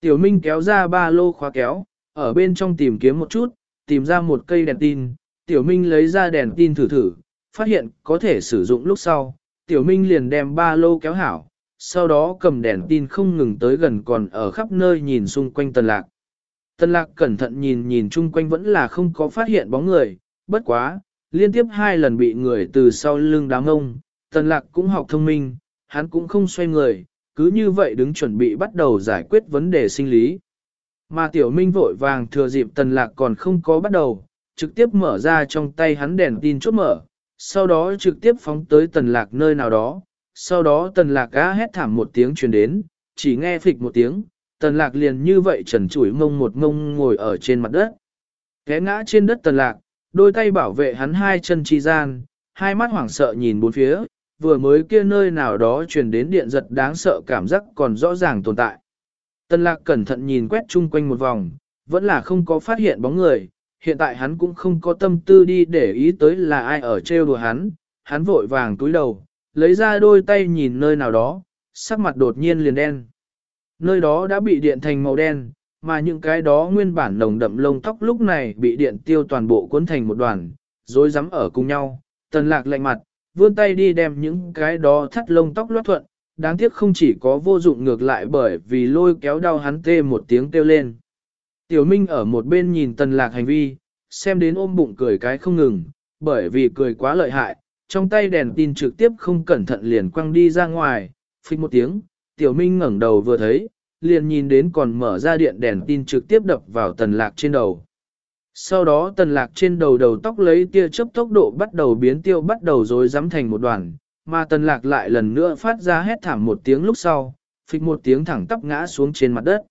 Tiểu minh kéo ra ba lô khóa kéo, ở bên trong tìm kiếm một chút, tìm ra một cây đèn tin, tiểu minh lấy ra đèn tin thử thử, phát hiện có thể sử dụng lúc sau, tiểu minh liền đem ba lô kéo hảo, sau đó cầm đèn tin không ngừng tới gần còn ở khắp nơi nhìn xung quanh tần lạc. Tần lạc cẩn thận nhìn nhìn chung quanh vẫn là không có phát hiện bóng người, bất quá, liên tiếp hai lần bị người từ sau lưng đám ông, tần lạc cũng học thông minh, hắn cũng không xoay người, cứ như vậy đứng chuẩn bị bắt đầu giải quyết vấn đề sinh lý. Mà tiểu minh vội vàng thừa dịp tần lạc còn không có bắt đầu, trực tiếp mở ra trong tay hắn đèn tin chốt mở, sau đó trực tiếp phóng tới tần lạc nơi nào đó, sau đó tần lạc á hét thảm một tiếng truyền đến, chỉ nghe phịch một tiếng, tần lạc liền như vậy trần chủi mông một mông ngồi ở trên mặt đất. Ké ngã trên đất tần lạc, đôi tay bảo vệ hắn hai chân chi gian, hai mắt hoảng sợ nhìn bốn phía, vừa mới kia nơi nào đó truyền đến điện giật đáng sợ cảm giác còn rõ ràng tồn tại. Tần lạc cẩn thận nhìn quét chung quanh một vòng, vẫn là không có phát hiện bóng người, hiện tại hắn cũng không có tâm tư đi để ý tới là ai ở trêu đùa hắn, hắn vội vàng túi đầu, lấy ra đôi tay nhìn nơi nào đó, sắc mặt đột nhiên liền đen. Nơi đó đã bị điện thành màu đen, mà những cái đó nguyên bản nồng đậm lông tóc lúc này bị điện tiêu toàn bộ cuốn thành một đoàn, rối rắm ở cùng nhau, tần lạc lạnh mặt, vươn tay đi đem những cái đó thắt lông tóc loát thuận, đáng tiếc không chỉ có vô dụng ngược lại bởi vì lôi kéo đau hắn tê một tiếng kêu lên. Tiểu Minh ở một bên nhìn tần lạc hành vi, xem đến ôm bụng cười cái không ngừng, bởi vì cười quá lợi hại, trong tay đèn tin trực tiếp không cẩn thận liền quăng đi ra ngoài, phích một tiếng, Tiểu Minh ngẩng đầu vừa thấy, liền nhìn đến còn mở ra điện đèn tin trực tiếp đập vào tần lạc trên đầu. Sau đó tần lạc trên đầu đầu tóc lấy tia chớp tốc độ bắt đầu biến tiêu bắt đầu rồi dám thành một đoàn, mà tần lạc lại lần nữa phát ra hét thảm một tiếng lúc sau, phịch một tiếng thẳng tắp ngã xuống trên mặt đất.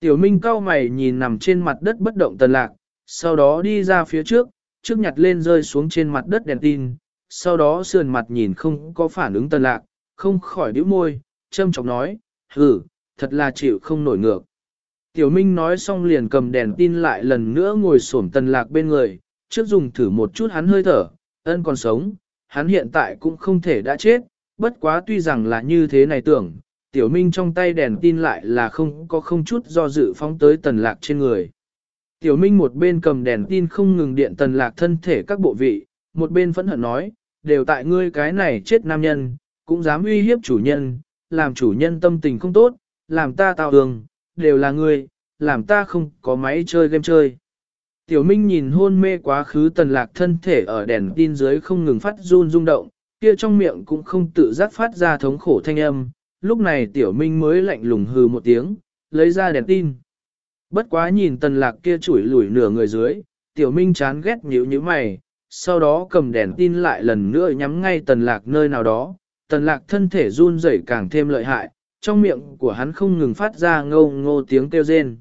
Tiểu Minh cao mày nhìn nằm trên mặt đất bất động tần lạc, sau đó đi ra phía trước, trước nhặt lên rơi xuống trên mặt đất đèn tin, sau đó sườn mặt nhìn không có phản ứng tần lạc, không khỏi điếu môi, châm chọc nói, ừ, thật là chịu không nổi ngược. Tiểu Minh nói xong liền cầm đèn tin lại lần nữa ngồi xổm tần lạc bên người, trước dùng thử một chút hắn hơi thở, ân còn sống, hắn hiện tại cũng không thể đã chết, bất quá tuy rằng là như thế này tưởng, tiểu minh trong tay đèn tin lại là không có không chút do dự phóng tới tần lạc trên người. Tiểu minh một bên cầm đèn tin không ngừng điện tần lạc thân thể các bộ vị, một bên phẫn hận nói, đều tại ngươi cái này chết nam nhân, cũng dám uy hiếp chủ nhân, làm chủ nhân tâm tình không tốt, làm ta tao đường đều là ngươi, làm ta không có máy chơi game chơi. Tiểu Minh nhìn hôn mê quá khứ tần lạc thân thể ở đèn tin dưới không ngừng phát run rung động, kia trong miệng cũng không tự giác phát ra thống khổ thanh âm, lúc này Tiểu Minh mới lạnh lùng hừ một tiếng, lấy ra đèn tin. Bất quá nhìn tần lạc kia chủi lủi nửa người dưới, Tiểu Minh chán ghét nhíu nhíu mày, sau đó cầm đèn tin lại lần nữa nhắm ngay tần lạc nơi nào đó, tần lạc thân thể run rẩy càng thêm lợi hại, trong miệng của hắn không ngừng phát ra ngô ngô tiếng kêu rên.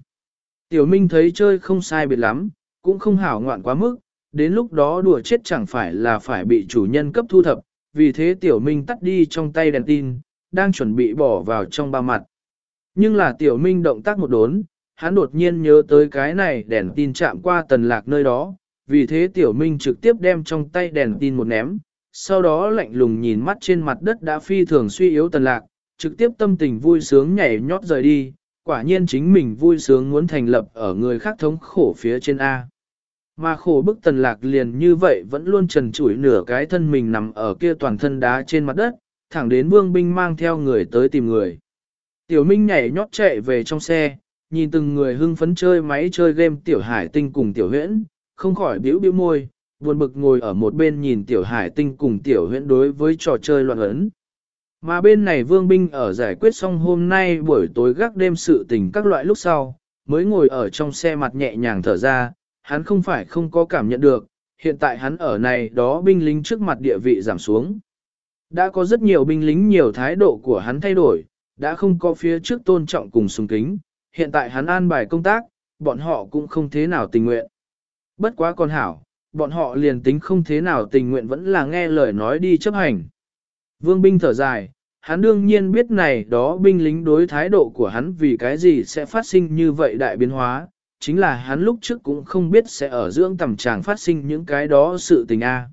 Tiểu Minh thấy chơi không sai biệt lắm, cũng không hảo ngoạn quá mức, đến lúc đó đùa chết chẳng phải là phải bị chủ nhân cấp thu thập, vì thế Tiểu Minh tắt đi trong tay đèn tin, đang chuẩn bị bỏ vào trong ba mặt. Nhưng là Tiểu Minh động tác một đốn, hắn đột nhiên nhớ tới cái này đèn tin chạm qua tần lạc nơi đó, vì thế Tiểu Minh trực tiếp đem trong tay đèn tin một ném, sau đó lạnh lùng nhìn mắt trên mặt đất đã phi thường suy yếu tần lạc, trực tiếp tâm tình vui sướng nhảy nhót rời đi, quả nhiên chính mình vui sướng muốn thành lập ở người khác thống khổ phía trên A. Mà khổ bức tần lạc liền như vậy vẫn luôn trần trụi nửa cái thân mình nằm ở kia toàn thân đá trên mặt đất, thẳng đến vương binh mang theo người tới tìm người. Tiểu Minh nhảy nhót chạy về trong xe, nhìn từng người hưng phấn chơi máy chơi game tiểu hải tinh cùng tiểu huyễn, không khỏi biểu biểu môi, buồn bực ngồi ở một bên nhìn tiểu hải tinh cùng tiểu huyễn đối với trò chơi loạn ấn. Mà bên này vương binh ở giải quyết xong hôm nay buổi tối gác đêm sự tình các loại lúc sau, mới ngồi ở trong xe mặt nhẹ nhàng thở ra, hắn không phải không có cảm nhận được, hiện tại hắn ở này đó binh lính trước mặt địa vị giảm xuống. Đã có rất nhiều binh lính nhiều thái độ của hắn thay đổi, đã không có phía trước tôn trọng cùng sùng kính, hiện tại hắn an bài công tác, bọn họ cũng không thế nào tình nguyện. Bất quá con hảo, bọn họ liền tính không thế nào tình nguyện vẫn là nghe lời nói đi chấp hành. Vương binh thở dài, hắn đương nhiên biết này đó binh lính đối thái độ của hắn vì cái gì sẽ phát sinh như vậy đại biến hóa, chính là hắn lúc trước cũng không biết sẽ ở dưỡng tầm tràng phát sinh những cái đó sự tình a.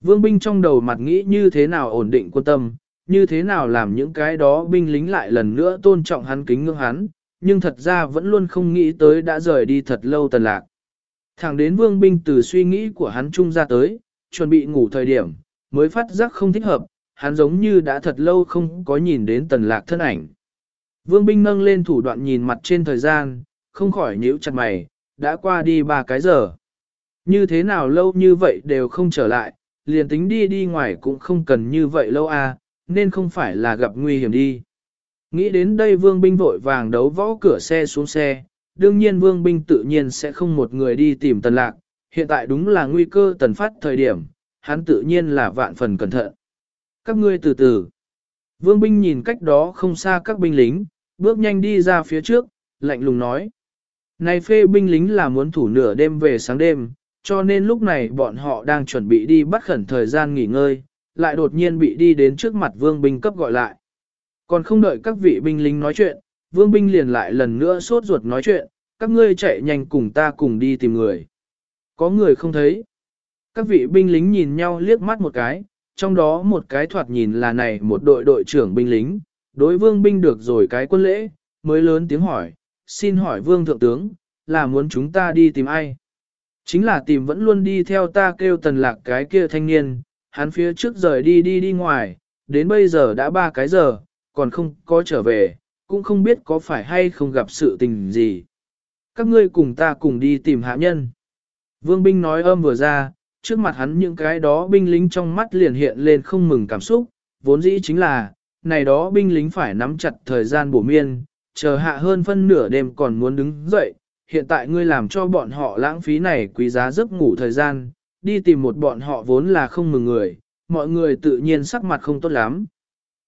Vương binh trong đầu mặt nghĩ như thế nào ổn định quân tâm, như thế nào làm những cái đó binh lính lại lần nữa tôn trọng hắn kính ngưỡng hắn, nhưng thật ra vẫn luôn không nghĩ tới đã rời đi thật lâu tần lạc. Thẳng đến vương binh từ suy nghĩ của hắn trung ra tới, chuẩn bị ngủ thời điểm, mới phát giác không thích hợp, hắn giống như đã thật lâu không có nhìn đến tần lạc thân ảnh. Vương binh nâng lên thủ đoạn nhìn mặt trên thời gian, không khỏi nhíu chặt mày, đã qua đi ba cái giờ. Như thế nào lâu như vậy đều không trở lại, liền tính đi đi ngoài cũng không cần như vậy lâu à, nên không phải là gặp nguy hiểm đi. Nghĩ đến đây vương binh vội vàng đấu võ cửa xe xuống xe, đương nhiên vương binh tự nhiên sẽ không một người đi tìm tần lạc, hiện tại đúng là nguy cơ tần phát thời điểm, hắn tự nhiên là vạn phần cẩn thận. Các ngươi từ từ. Vương binh nhìn cách đó không xa các binh lính, bước nhanh đi ra phía trước, lạnh lùng nói. Này phê binh lính là muốn thủ nửa đêm về sáng đêm, cho nên lúc này bọn họ đang chuẩn bị đi bắt khẩn thời gian nghỉ ngơi, lại đột nhiên bị đi đến trước mặt vương binh cấp gọi lại. Còn không đợi các vị binh lính nói chuyện, vương binh liền lại lần nữa sốt ruột nói chuyện, các ngươi chạy nhanh cùng ta cùng đi tìm người. Có người không thấy. Các vị binh lính nhìn nhau liếc mắt một cái, trong đó một cái thoạt nhìn là này một đội đội trưởng binh lính, đối vương binh được rồi cái quân lễ, mới lớn tiếng hỏi, xin hỏi vương thượng tướng, là muốn chúng ta đi tìm ai? Chính là tìm vẫn luôn đi theo ta kêu tần lạc cái kia thanh niên, hắn phía trước rời đi đi đi ngoài, đến bây giờ đã ba cái giờ, còn không có trở về, cũng không biết có phải hay không gặp sự tình gì. Các ngươi cùng ta cùng đi tìm hạ nhân. Vương binh nói âm vừa ra, trước mặt hắn những cái đó binh lính trong mắt liền hiện lên không mừng cảm xúc, vốn dĩ chính là, này đó binh lính phải nắm chặt thời gian bổ miên, chờ hạ hơn phân nửa đêm còn muốn đứng dậy, hiện tại ngươi làm cho bọn họ lãng phí này quý giá giấc ngủ thời gian, đi tìm một bọn họ vốn là không mừng người, mọi người tự nhiên sắc mặt không tốt lắm.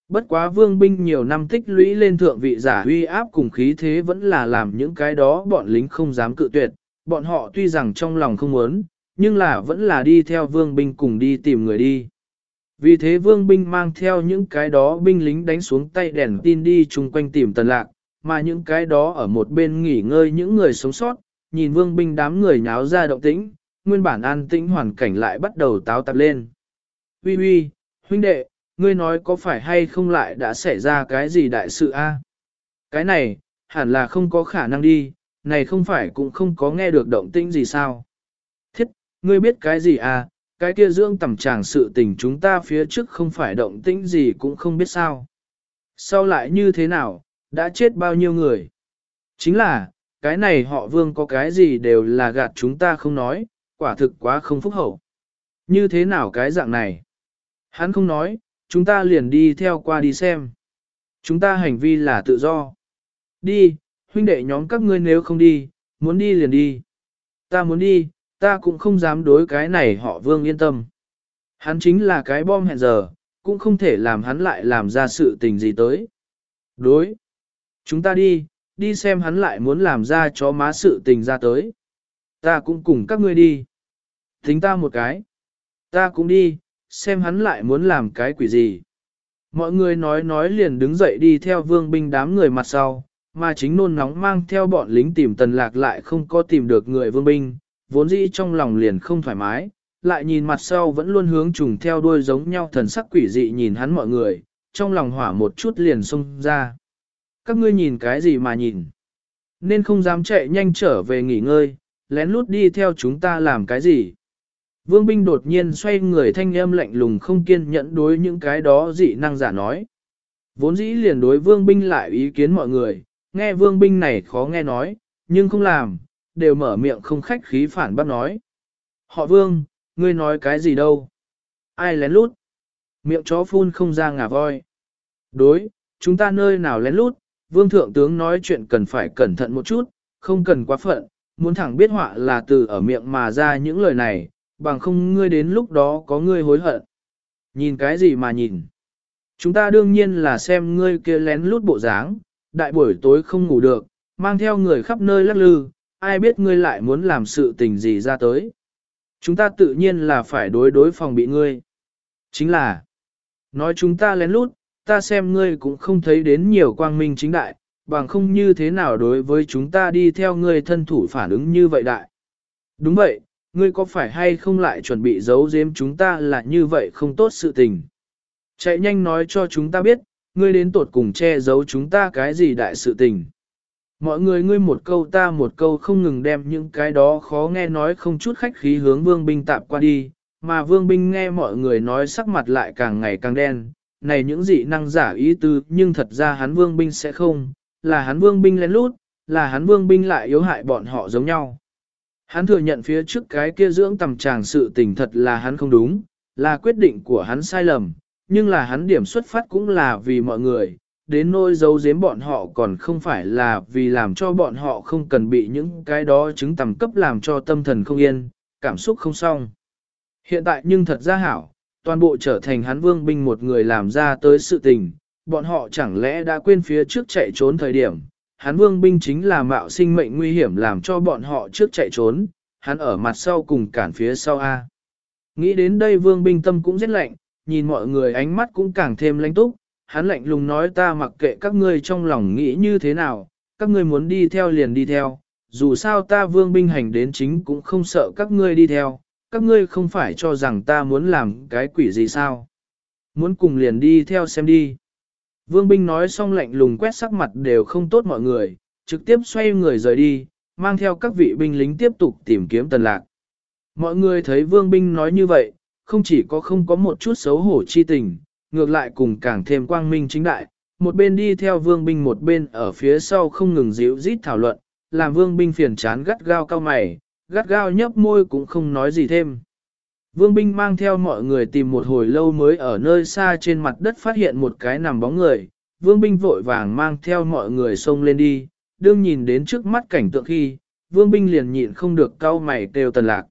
Bất quá vương binh nhiều năm tích lũy lên thượng vị giả uy áp cùng khí thế vẫn là làm những cái đó bọn lính không dám cự tuyệt, bọn họ tuy rằng trong lòng không muốn, nhưng là vẫn là đi theo vương binh cùng đi tìm người đi. Vì thế vương binh mang theo những cái đó binh lính đánh xuống tay đèn tin đi chung quanh tìm tần lạc, mà những cái đó ở một bên nghỉ ngơi những người sống sót, nhìn vương binh đám người nháo ra động tĩnh, nguyên bản an tĩnh hoàn cảnh lại bắt đầu táo tạp lên. Huy huy, huynh đệ, ngươi nói có phải hay không lại đã xảy ra cái gì đại sự a? Cái này, hẳn là không có khả năng đi, này không phải cũng không có nghe được động tĩnh gì sao? Ngươi biết cái gì à, cái kia dưỡng tầm tràng sự tình chúng ta phía trước không phải động tĩnh gì cũng không biết sao. Sau lại như thế nào, đã chết bao nhiêu người? Chính là, cái này họ vương có cái gì đều là gạt chúng ta không nói, quả thực quá không phúc hậu. Như thế nào cái dạng này? Hắn không nói, chúng ta liền đi theo qua đi xem. Chúng ta hành vi là tự do. Đi, huynh đệ nhóm các ngươi nếu không đi, muốn đi liền đi. Ta muốn đi, ta cũng không dám đối cái này họ vương yên tâm. Hắn chính là cái bom hẹn giờ, cũng không thể làm hắn lại làm ra sự tình gì tới. Đối. Chúng ta đi, đi xem hắn lại muốn làm ra cho má sự tình ra tới. Ta cũng cùng các ngươi đi. Thính ta một cái. Ta cũng đi, xem hắn lại muốn làm cái quỷ gì. Mọi người nói nói liền đứng dậy đi theo vương binh đám người mặt sau, mà chính nôn nóng mang theo bọn lính tìm tần lạc lại không có tìm được người vương binh, vốn dĩ trong lòng liền không thoải mái, lại nhìn mặt sau vẫn luôn hướng trùng theo đuôi giống nhau thần sắc quỷ dị nhìn hắn mọi người, trong lòng hỏa một chút liền xông ra. Các ngươi nhìn cái gì mà nhìn? Nên không dám chạy nhanh trở về nghỉ ngơi, lén lút đi theo chúng ta làm cái gì? Vương binh đột nhiên xoay người thanh âm lạnh lùng không kiên nhẫn đối những cái đó dị năng giả nói. Vốn dĩ liền đối vương binh lại ý kiến mọi người, nghe vương binh này khó nghe nói, nhưng không làm, đều mở miệng không khách khí phản bác nói. Họ vương, ngươi nói cái gì đâu? Ai lén lút? Miệng chó phun không ra ngà voi. Đối, chúng ta nơi nào lén lút, vương thượng tướng nói chuyện cần phải cẩn thận một chút, không cần quá phận, muốn thẳng biết họa là từ ở miệng mà ra những lời này, bằng không ngươi đến lúc đó có ngươi hối hận. Nhìn cái gì mà nhìn? Chúng ta đương nhiên là xem ngươi kia lén lút bộ dáng, đại buổi tối không ngủ được, mang theo người khắp nơi lắc lư, ai biết ngươi lại muốn làm sự tình gì ra tới. Chúng ta tự nhiên là phải đối đối phòng bị ngươi. Chính là, nói chúng ta lén lút, ta xem ngươi cũng không thấy đến nhiều quang minh chính đại, bằng không như thế nào đối với chúng ta đi theo ngươi thân thủ phản ứng như vậy đại. Đúng vậy, ngươi có phải hay không lại chuẩn bị giấu giếm chúng ta là như vậy không tốt sự tình. Chạy nhanh nói cho chúng ta biết, ngươi đến tột cùng che giấu chúng ta cái gì đại sự tình. Mọi người ngươi một câu ta một câu không ngừng đem những cái đó khó nghe nói không chút khách khí hướng vương binh tạp qua đi, mà vương binh nghe mọi người nói sắc mặt lại càng ngày càng đen, này những dị năng giả ý tư nhưng thật ra hắn vương binh sẽ không, là hắn vương binh lén lút, là hắn vương binh lại yếu hại bọn họ giống nhau. Hắn thừa nhận phía trước cái kia dưỡng tầm tràng sự tình thật là hắn không đúng, là quyết định của hắn sai lầm, nhưng là hắn điểm xuất phát cũng là vì mọi người, đến nỗi giấu giếm bọn họ còn không phải là vì làm cho bọn họ không cần bị những cái đó chứng tầm cấp làm cho tâm thần không yên, cảm xúc không xong. Hiện tại nhưng thật ra hảo, toàn bộ trở thành hắn vương binh một người làm ra tới sự tình, bọn họ chẳng lẽ đã quên phía trước chạy trốn thời điểm, hắn vương binh chính là mạo sinh mệnh nguy hiểm làm cho bọn họ trước chạy trốn, hắn ở mặt sau cùng cản phía sau A. Nghĩ đến đây vương binh tâm cũng rất lạnh, nhìn mọi người ánh mắt cũng càng thêm lãnh túc, hắn lạnh lùng nói ta mặc kệ các ngươi trong lòng nghĩ như thế nào, các ngươi muốn đi theo liền đi theo, dù sao ta vương binh hành đến chính cũng không sợ các ngươi đi theo, các ngươi không phải cho rằng ta muốn làm cái quỷ gì sao. Muốn cùng liền đi theo xem đi. Vương binh nói xong lạnh lùng quét sắc mặt đều không tốt mọi người, trực tiếp xoay người rời đi, mang theo các vị binh lính tiếp tục tìm kiếm tần lạc. Mọi người thấy vương binh nói như vậy, không chỉ có không có một chút xấu hổ chi tình, ngược lại cùng càng thêm quang minh chính đại, một bên đi theo vương binh một bên ở phía sau không ngừng díu rít thảo luận, làm vương binh phiền chán gắt gao cao mày, gắt gao nhấp môi cũng không nói gì thêm. Vương binh mang theo mọi người tìm một hồi lâu mới ở nơi xa trên mặt đất phát hiện một cái nằm bóng người, vương binh vội vàng mang theo mọi người xông lên đi, đương nhìn đến trước mắt cảnh tượng khi, vương binh liền nhịn không được cau mày kêu tần lạc.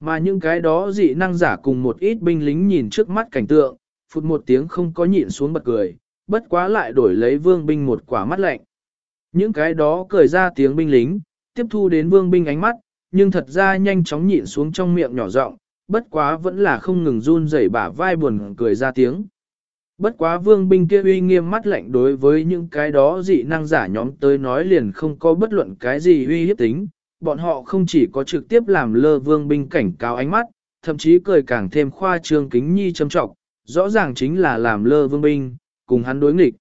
Mà những cái đó dị năng giả cùng một ít binh lính nhìn trước mắt cảnh tượng, Phụt một tiếng không có nhịn xuống bật cười, bất quá lại đổi lấy vương binh một quả mắt lạnh. Những cái đó cười ra tiếng binh lính, tiếp thu đến vương binh ánh mắt, nhưng thật ra nhanh chóng nhịn xuống trong miệng nhỏ giọng, bất quá vẫn là không ngừng run rẩy bả vai buồn cười ra tiếng. Bất quá vương binh kia uy nghiêm mắt lạnh đối với những cái đó dị năng giả nhóm tới nói liền không có bất luận cái gì uy hiếp tính, bọn họ không chỉ có trực tiếp làm lơ vương binh cảnh cáo ánh mắt, thậm chí cười càng thêm khoa trương kính nhi châm trọng, rõ ràng chính là làm lơ vương binh, cùng hắn đối nghịch.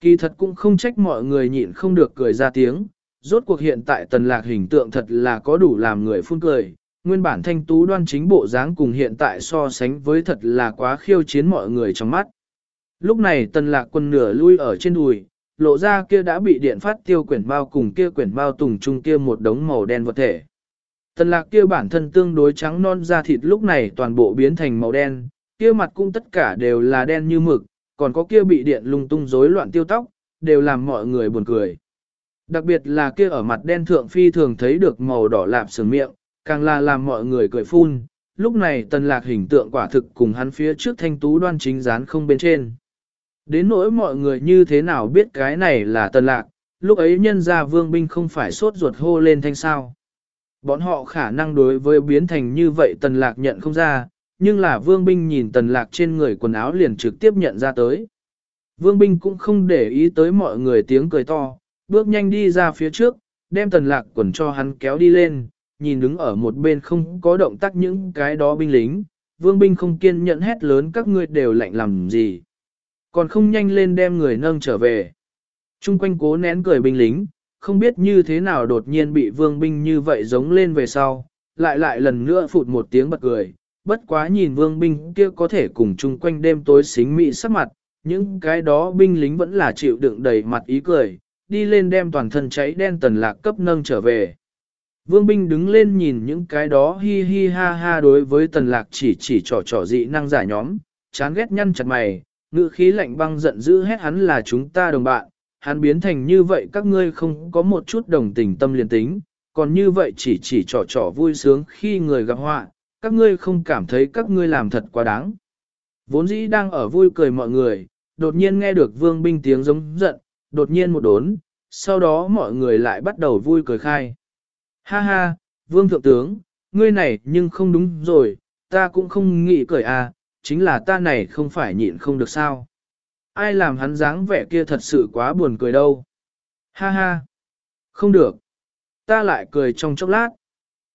Kỳ thật cũng không trách mọi người nhịn không được cười ra tiếng, rốt cuộc hiện tại tần lạc hình tượng thật là có đủ làm người phun cười, nguyên bản thanh tú đoan chính bộ dáng cùng hiện tại so sánh với thật là quá khiêu chiến mọi người trong mắt. Lúc này tần lạc quân nửa lui ở trên đùi, lộ ra kia đã bị điện phát tiêu quyển bao cùng kia quyển bao tùng chung kia một đống màu đen vật thể. Tần lạc kia bản thân tương đối trắng non da thịt lúc này toàn bộ biến thành màu đen, kia mặt cũng tất cả đều là đen như mực, còn có kia bị điện lung tung rối loạn tiêu tóc, đều làm mọi người buồn cười. Đặc biệt là kia ở mặt đen thượng phi thường thấy được màu đỏ lạp sừng miệng, càng là làm mọi người cười phun. Lúc này tần lạc hình tượng quả thực cùng hắn phía trước thanh tú đoan chính dán không bên trên. Đến nỗi mọi người như thế nào biết cái này là tần lạc, lúc ấy nhân gia vương binh không phải sốt ruột hô lên thanh sao. Bọn họ khả năng đối với biến thành như vậy tần lạc nhận không ra, nhưng là vương binh nhìn tần lạc trên người quần áo liền trực tiếp nhận ra tới. Vương binh cũng không để ý tới mọi người tiếng cười to, bước nhanh đi ra phía trước, đem tần lạc quần cho hắn kéo đi lên, nhìn đứng ở một bên không có động tác những cái đó binh lính, vương binh không kiên nhẫn hét lớn các ngươi đều lạnh làm gì. Còn không nhanh lên đem người nâng trở về. Trung quanh cố nén cười binh lính, không biết như thế nào đột nhiên bị vương binh như vậy giống lên về sau, lại lại lần nữa phụt một tiếng bật cười, bất quá nhìn vương binh kia có thể cùng chung quanh đêm tối xính mị sắc mặt, những cái đó binh lính vẫn là chịu đựng đầy mặt ý cười, đi lên đem toàn thân cháy đen tần lạc cấp nâng trở về. Vương binh đứng lên nhìn những cái đó hi hi ha ha đối với tần lạc chỉ chỉ trò trò dị năng giả nhóm, chán ghét nhăn chặt mày, ngữ khí lạnh băng giận dữ hét hắn là chúng ta đồng bạn, hắn biến thành như vậy các ngươi không có một chút đồng tình tâm liền tính, còn như vậy chỉ chỉ trò trò vui sướng khi người gặp họa, các ngươi không cảm thấy các ngươi làm thật quá đáng. Vốn dĩ đang ở vui cười mọi người, đột nhiên nghe được vương binh tiếng giống giận, đột nhiên một đốn, sau đó mọi người lại bắt đầu vui cười khai. Ha ha, vương thượng tướng, ngươi này nhưng không đúng rồi, ta cũng không nghĩ cười à, chính là ta này không phải nhịn không được sao. Ai làm hắn dáng vẻ kia thật sự quá buồn cười đâu. Ha ha, không được. Ta lại cười trong chốc lát.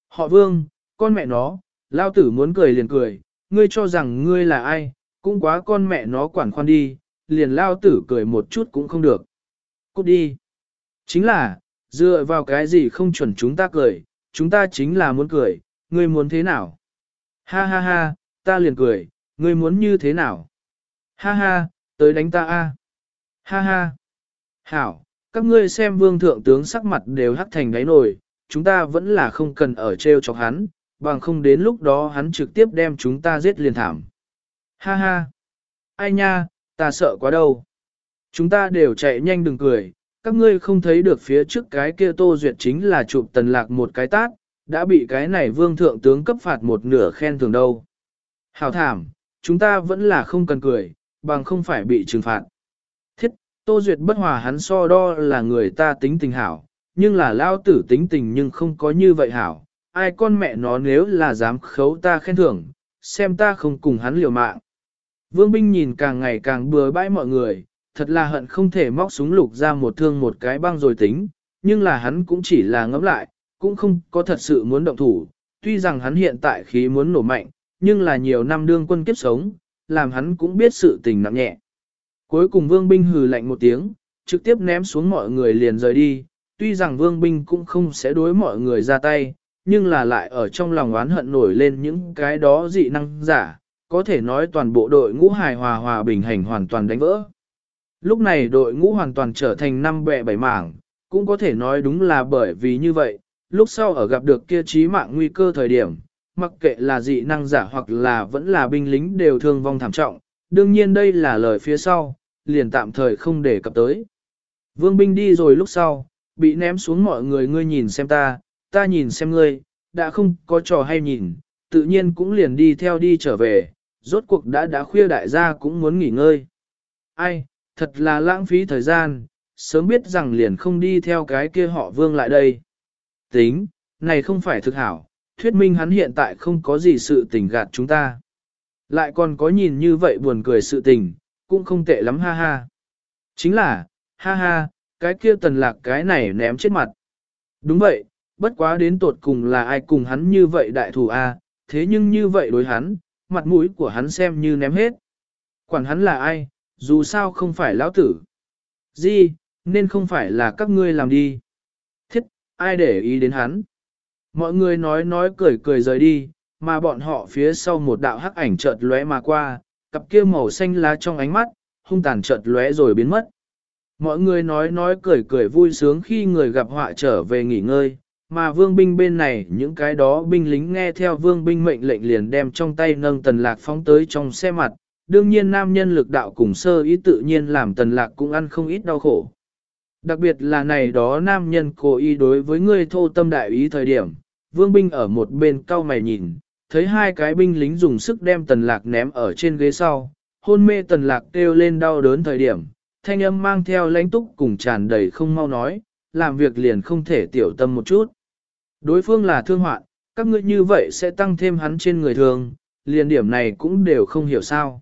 Họ vương, con mẹ nó, lao tử muốn cười liền cười, ngươi cho rằng ngươi là ai, cũng quá con mẹ nó quản khoan đi, liền lao tử cười một chút cũng không được. Cút đi. Chính là, dựa vào cái gì không chuẩn chúng ta cười, chúng ta chính là muốn cười, ngươi muốn thế nào? Ha ha ha, ta liền cười, ngươi muốn như thế nào? Ha ha, tới đánh ta a. Ha ha. Hảo, các ngươi xem vương thượng tướng sắc mặt đều hắc thành đáy nồi, chúng ta vẫn là không cần ở treo chọc hắn, bằng không đến lúc đó hắn trực tiếp đem chúng ta giết liền thảm. Ha ha. Ai nha, ta sợ quá đâu. Chúng ta đều chạy nhanh đừng cười, các ngươi không thấy được phía trước cái kia tô duyệt chính là chụp tần lạc một cái tát, đã bị cái này vương thượng tướng cấp phạt một nửa khen thường đâu. Hảo thảm, chúng ta vẫn là không cần cười, bằng không phải bị trừng phạt. Thiết, tô duyệt bất hòa hắn so đo là người ta tính tình hảo, nhưng là lao tử tính tình nhưng không có như vậy hảo. Ai con mẹ nó nếu là dám khấu ta khen thưởng, xem ta không cùng hắn liều mạng. Vương binh nhìn càng ngày càng bừa bãi mọi người, thật là hận không thể móc súng lục ra một thương một cái băng rồi tính, nhưng là hắn cũng chỉ là ngẫm lại, cũng không có thật sự muốn động thủ, tuy rằng hắn hiện tại khí muốn nổ mạnh, nhưng là nhiều năm đương quân kiếp sống, làm hắn cũng biết sự tình nặng nhẹ. Cuối cùng vương binh hừ lạnh một tiếng, trực tiếp ném xuống mọi người liền rời đi, tuy rằng vương binh cũng không sẽ đối mọi người ra tay, nhưng là lại ở trong lòng oán hận nổi lên những cái đó dị năng giả, có thể nói toàn bộ đội ngũ hài hòa hòa bình hành hoàn toàn đánh vỡ. Lúc này đội ngũ hoàn toàn trở thành năm bè bảy mảng, cũng có thể nói đúng là bởi vì như vậy, lúc sau ở gặp được kia trí mạng nguy cơ thời điểm, mặc kệ là dị năng giả hoặc là vẫn là binh lính đều thương vong thảm trọng, đương nhiên đây là lời phía sau, liền tạm thời không để cập tới. Vương binh đi rồi lúc sau, bị ném xuống mọi người ngươi nhìn xem ta, ta nhìn xem ngươi, đã không có trò hay nhìn, tự nhiên cũng liền đi theo đi trở về, rốt cuộc đã đã khuya đại gia cũng muốn nghỉ ngơi. Ai, thật là lãng phí thời gian, sớm biết rằng liền không đi theo cái kia họ vương lại đây. Tính, này không phải thực hảo, thuyết minh hắn hiện tại không có gì sự tình gạt chúng ta. Lại còn có nhìn như vậy buồn cười sự tình, cũng không tệ lắm ha ha. Chính là, ha ha, cái kia tần lạc cái này ném chết mặt. Đúng vậy, bất quá đến tột cùng là ai cùng hắn như vậy đại thủ a thế nhưng như vậy đối hắn, mặt mũi của hắn xem như ném hết. Quản hắn là ai, dù sao không phải lão tử. Gì, nên không phải là các ngươi làm đi. Thiết, ai để ý đến hắn. Mọi người nói nói cười cười rời đi, mà bọn họ phía sau một đạo hắc ảnh chợt lóe mà qua, cặp kia màu xanh lá trong ánh mắt, hung tàn chợt lóe rồi biến mất. Mọi người nói nói cười cười vui sướng khi người gặp họa trở về nghỉ ngơi, mà vương binh bên này những cái đó binh lính nghe theo vương binh mệnh lệnh liền đem trong tay nâng tần lạc phóng tới trong xe mặt, đương nhiên nam nhân lực đạo cùng sơ ý tự nhiên làm tần lạc cũng ăn không ít đau khổ. Đặc biệt là này đó nam nhân cố ý đối với người thô tâm đại ý thời điểm, vương binh ở một bên cau mày nhìn, thấy hai cái binh lính dùng sức đem tần lạc ném ở trên ghế sau, hôn mê tần lạc kêu lên đau đớn thời điểm, thanh âm mang theo lãnh túc cùng tràn đầy không mau nói, làm việc liền không thể tiểu tâm một chút. Đối phương là thương hoạn, các ngươi như vậy sẽ tăng thêm hắn trên người thường, liền điểm này cũng đều không hiểu sao.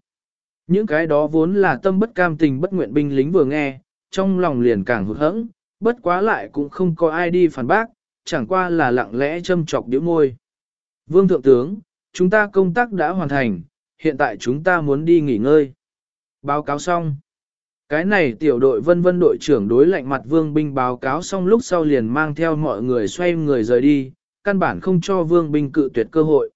Những cái đó vốn là tâm bất cam tình bất nguyện binh lính vừa nghe, trong lòng liền càng hụt hẫng, bất quá lại cũng không có ai đi phản bác, chẳng qua là lặng lẽ châm chọc điếu môi. Vương Thượng Tướng, chúng ta công tác đã hoàn thành, hiện tại chúng ta muốn đi nghỉ ngơi. Báo cáo xong. Cái này tiểu đội vân vân đội trưởng đối lạnh mặt vương binh báo cáo xong lúc sau liền mang theo mọi người xoay người rời đi, căn bản không cho vương binh cự tuyệt cơ hội.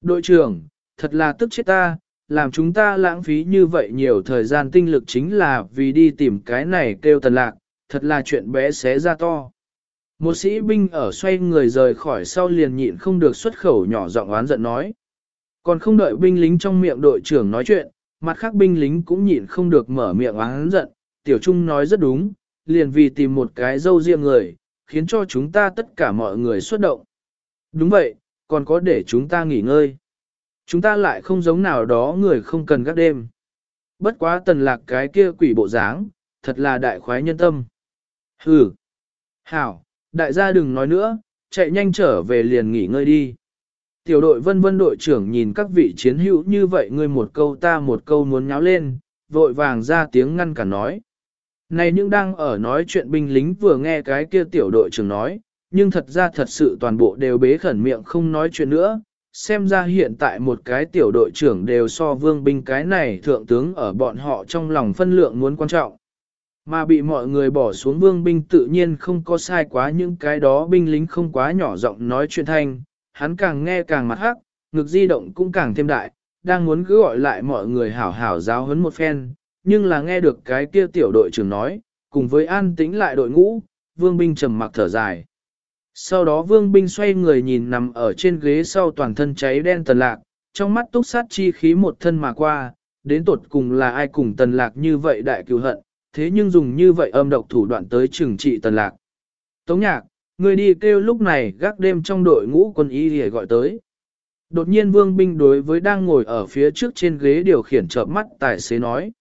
Đội trưởng, thật là tức chết ta, làm chúng ta lãng phí như vậy nhiều thời gian tinh lực chính là vì đi tìm cái này kêu tần lạc, thật là chuyện bé xé ra to. Một sĩ binh ở xoay người rời khỏi sau liền nhịn không được xuất khẩu nhỏ giọng oán giận nói. Còn không đợi binh lính trong miệng đội trưởng nói chuyện, mặt khác binh lính cũng nhịn không được mở miệng oán giận. Tiểu Trung nói rất đúng, liền vì tìm một cái dâu riêng người, khiến cho chúng ta tất cả mọi người xuất động. Đúng vậy, còn có để chúng ta nghỉ ngơi. Chúng ta lại không giống nào đó người không cần gác đêm. Bất quá tần lạc cái kia quỷ bộ dáng, thật là đại khoái nhân tâm. Hừ. Hảo, đại gia đừng nói nữa, chạy nhanh trở về liền nghỉ ngơi đi. Tiểu đội vân vân đội trưởng nhìn các vị chiến hữu như vậy ngươi một câu ta một câu muốn nháo lên, vội vàng ra tiếng ngăn cả nói. Này những đang ở nói chuyện binh lính vừa nghe cái kia tiểu đội trưởng nói, nhưng thật ra thật sự toàn bộ đều bế khẩn miệng không nói chuyện nữa. Xem ra hiện tại một cái tiểu đội trưởng đều so vương binh cái này thượng tướng ở bọn họ trong lòng phân lượng muốn quan trọng. Mà bị mọi người bỏ xuống vương binh tự nhiên không có sai quá những cái đó binh lính không quá nhỏ giọng nói chuyện thanh, hắn càng nghe càng mặt hắc, ngực di động cũng càng thêm đại, đang muốn cứ gọi lại mọi người hảo hảo giáo huấn một phen, nhưng là nghe được cái kia tiểu đội trưởng nói, cùng với an tĩnh lại đội ngũ, vương binh trầm mặc thở dài. Sau đó vương binh xoay người nhìn nằm ở trên ghế sau toàn thân cháy đen tần lạc, trong mắt túc sát chi khí một thân mà qua, đến tột cùng là ai cùng tần lạc như vậy đại cứu hận, thế nhưng dùng như vậy âm độc thủ đoạn tới trừng trị tần lạc. Tống nhạc, người đi kêu lúc này gác đêm trong đội ngũ quân y để gọi tới. Đột nhiên vương binh đối với đang ngồi ở phía trước trên ghế điều khiển chợp mắt tài xế nói.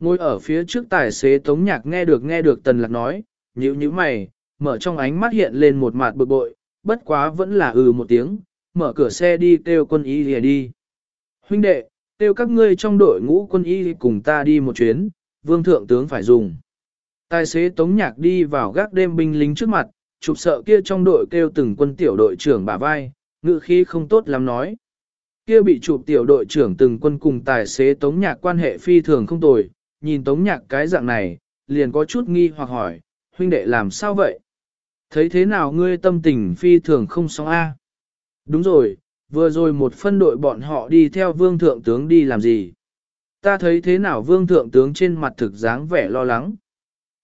Ngồi ở phía trước tài xế tống nhạc nghe được nghe được tần lạc nói, nhíu nhíu mày, mở trong ánh mắt hiện lên một mặt bực bội, bất quá vẫn là ừ một tiếng, mở cửa xe đi kêu quân y lìa đi. Huynh đệ, kêu các ngươi trong đội ngũ quân y cùng ta đi một chuyến, vương thượng tướng phải dùng. Tài xế tống nhạc đi vào gác đêm binh lính trước mặt, chụp sợ kia trong đội kêu từng quân tiểu đội trưởng bả vai, ngự khí không tốt lắm nói. Kia bị chụp tiểu đội trưởng từng quân cùng tài xế tống nhạc quan hệ phi thường không tồi, nhìn tống nhạc cái dạng này, liền có chút nghi hoặc hỏi, huynh đệ làm sao vậy? Thấy thế nào ngươi tâm tình phi thường không xong a? Đúng rồi, vừa rồi một phân đội bọn họ đi theo vương thượng tướng đi làm gì? Ta thấy thế nào vương thượng tướng trên mặt thực dáng vẻ lo lắng.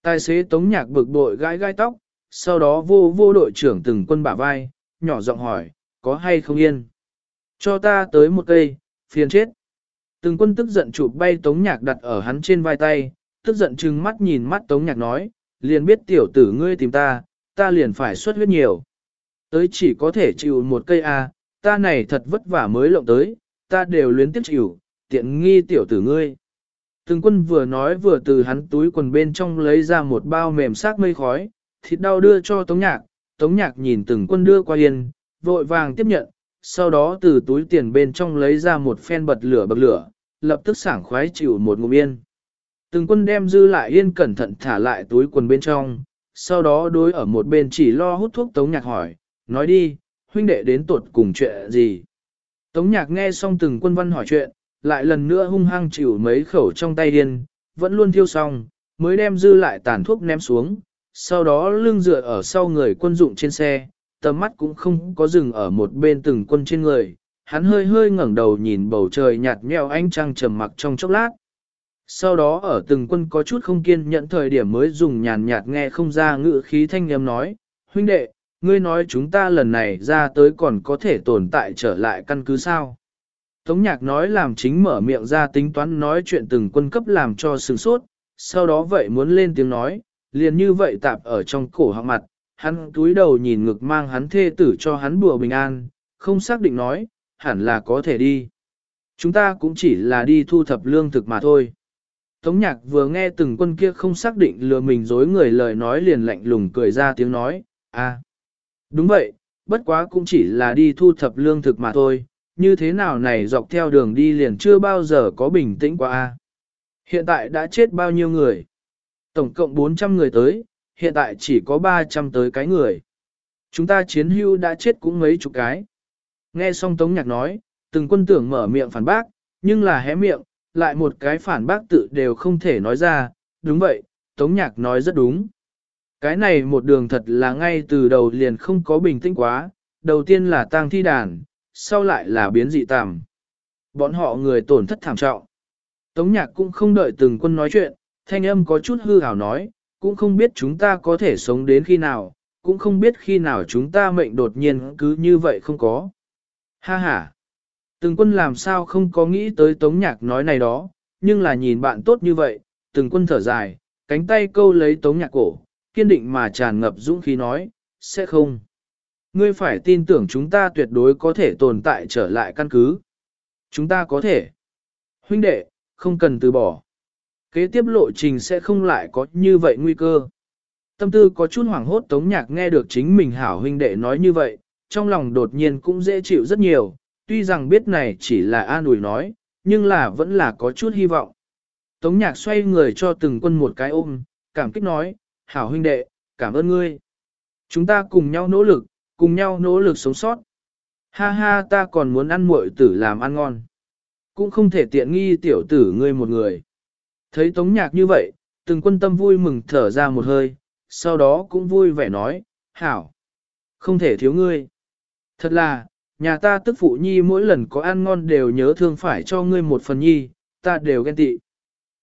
Tài xế tống nhạc bực bội gãi gai tóc, sau đó vô vô đội trưởng từng quân bả vai, nhỏ giọng hỏi, có hay không yên? Cho ta tới một cây, phiền chết. Từng quân tức giận chụp bay tống nhạc đặt ở hắn trên vai tay, tức giận trừng mắt nhìn mắt tống nhạc nói, liền biết tiểu tử ngươi tìm ta, ta liền phải xuất huyết nhiều. Tới chỉ có thể chịu một cây A, ta này thật vất vả mới lộng tới, ta đều luyến tiếp chịu, tiện nghi tiểu tử ngươi. Từng quân vừa nói vừa từ hắn túi quần bên trong lấy ra một bao mềm xác mây khói, thịt đau đưa cho Tống Nhạc, Tống Nhạc nhìn từng quân đưa qua yên, vội vàng tiếp nhận, sau đó từ túi tiền bên trong lấy ra một phen bật lửa bật lửa, lập tức sảng khoái chịu một ngụm yên. Từng quân đem dư lại yên cẩn thận thả lại túi quần bên trong, sau đó đối ở một bên chỉ lo hút thuốc Tống Nhạc hỏi, nói đi, huynh đệ đến tuột cùng chuyện gì. Tống Nhạc nghe xong từng quân văn hỏi chuyện, lại lần nữa hung hăng chịu mấy khẩu trong tay điên, vẫn luôn thiêu xong, mới đem dư lại tàn thuốc ném xuống, sau đó lưng dựa ở sau người quân dụng trên xe, tầm mắt cũng không có dừng ở một bên từng quân trên người, hắn hơi hơi ngẩng đầu nhìn bầu trời nhạt nhẽo ánh trăng trầm mặc trong chốc lát. Sau đó ở từng quân có chút không kiên nhẫn thời điểm mới dùng nhàn nhạt nghe không ra ngữ khí thanh âm nói, huynh đệ, ngươi nói chúng ta lần này ra tới còn có thể tồn tại trở lại căn cứ sao. Tống nhạc nói làm chính mở miệng ra tính toán nói chuyện từng quân cấp làm cho sừng sốt, sau đó vậy muốn lên tiếng nói, liền như vậy tạp ở trong cổ họng mặt, hắn túi đầu nhìn ngực mang hắn thê tử cho hắn bùa bình an, không xác định nói, hẳn là có thể đi. Chúng ta cũng chỉ là đi thu thập lương thực mà thôi. Tống nhạc vừa nghe từng quân kia không xác định lừa mình dối người lời nói liền lạnh lùng cười ra tiếng nói, à, đúng vậy, bất quá cũng chỉ là đi thu thập lương thực mà thôi, như thế nào này dọc theo đường đi liền chưa bao giờ có bình tĩnh qua a. Hiện tại đã chết bao nhiêu người? Tổng cộng 400 người tới, hiện tại chỉ có 300 tới cái người. Chúng ta chiến hưu đã chết cũng mấy chục cái. Nghe xong Tống Nhạc nói, từng quân tưởng mở miệng phản bác, nhưng là hé miệng, lại một cái phản bác tự đều không thể nói ra, đúng vậy, Tống Nhạc nói rất đúng. Cái này một đường thật là ngay từ đầu liền không có bình tĩnh quá, đầu tiên là tang thi đàn, sau lại là biến dị tàm. Bọn họ người tổn thất thảm trọng. Tống nhạc cũng không đợi từng quân nói chuyện, thanh âm có chút hư hào nói, cũng không biết chúng ta có thể sống đến khi nào, cũng không biết khi nào chúng ta mệnh đột nhiên cứ như vậy không có. Ha ha! Từng quân làm sao không có nghĩ tới tống nhạc nói này đó, nhưng là nhìn bạn tốt như vậy, từng quân thở dài, cánh tay câu lấy tống nhạc cổ, kiên định mà tràn ngập dũng khí nói, sẽ không. Ngươi phải tin tưởng chúng ta tuyệt đối có thể tồn tại trở lại căn cứ. Chúng ta có thể. Huynh đệ, không cần từ bỏ. Kế tiếp lộ trình sẽ không lại có như vậy nguy cơ. Tâm tư có chút hoảng hốt tống nhạc nghe được chính mình hảo huynh đệ nói như vậy, trong lòng đột nhiên cũng dễ chịu rất nhiều, tuy rằng biết này chỉ là an ủi nói, nhưng là vẫn là có chút hy vọng. Tống nhạc xoay người cho từng quân một cái ôm, cảm kích nói, hảo huynh đệ, cảm ơn ngươi. Chúng ta cùng nhau nỗ lực, cùng nhau nỗ lực sống sót. Ha ha ta còn muốn ăn muội tử làm ăn ngon. Cũng không thể tiện nghi tiểu tử ngươi một người. Thấy tống nhạc như vậy, từng quân tâm vui mừng thở ra một hơi, sau đó cũng vui vẻ nói, hảo. Không thể thiếu ngươi. Thật là, nhà ta tức phụ nhi mỗi lần có ăn ngon đều nhớ thương phải cho ngươi một phần nhi, ta đều ghen tị.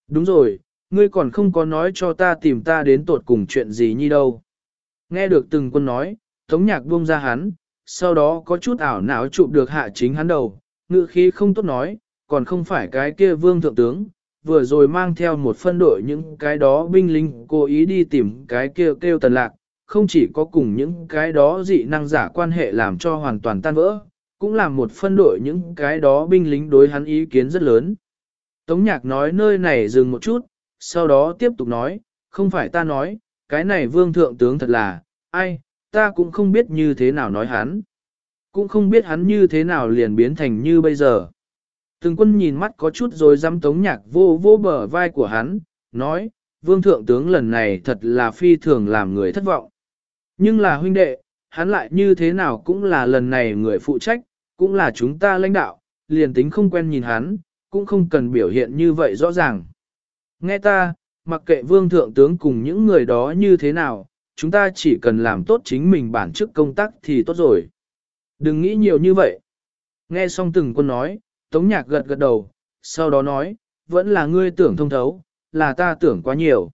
Đúng rồi, ngươi còn không có nói cho ta tìm ta đến tột cùng chuyện gì nhi đâu. Nghe được từng quân nói, tống nhạc buông ra hắn, sau đó có chút ảo não chụp được hạ chính hắn đầu, ngự khí không tốt nói, còn không phải cái kia vương thượng tướng, vừa rồi mang theo một phân đội những cái đó binh lính cố ý đi tìm cái kia kêu, kêu tần lạc, không chỉ có cùng những cái đó dị năng giả quan hệ làm cho hoàn toàn tan vỡ, cũng làm một phân đội những cái đó binh lính đối hắn ý kiến rất lớn. Tống nhạc nói nơi này dừng một chút, sau đó tiếp tục nói, không phải ta nói, cái này vương thượng tướng thật là, ai, ta cũng không biết như thế nào nói hắn. Cũng không biết hắn như thế nào liền biến thành như bây giờ. Từng quân nhìn mắt có chút rồi dám tống nhạc vô vô bờ vai của hắn, nói, vương thượng tướng lần này thật là phi thường làm người thất vọng. Nhưng là huynh đệ, hắn lại như thế nào cũng là lần này người phụ trách, cũng là chúng ta lãnh đạo, liền tính không quen nhìn hắn, cũng không cần biểu hiện như vậy rõ ràng. Nghe ta, mặc kệ vương thượng tướng cùng những người đó như thế nào, chúng ta chỉ cần làm tốt chính mình bản chức công tác thì tốt rồi. Đừng nghĩ nhiều như vậy. Nghe xong từng quân nói, Tống Nhạc gật gật đầu, sau đó nói, vẫn là ngươi tưởng thông thấu, là ta tưởng quá nhiều.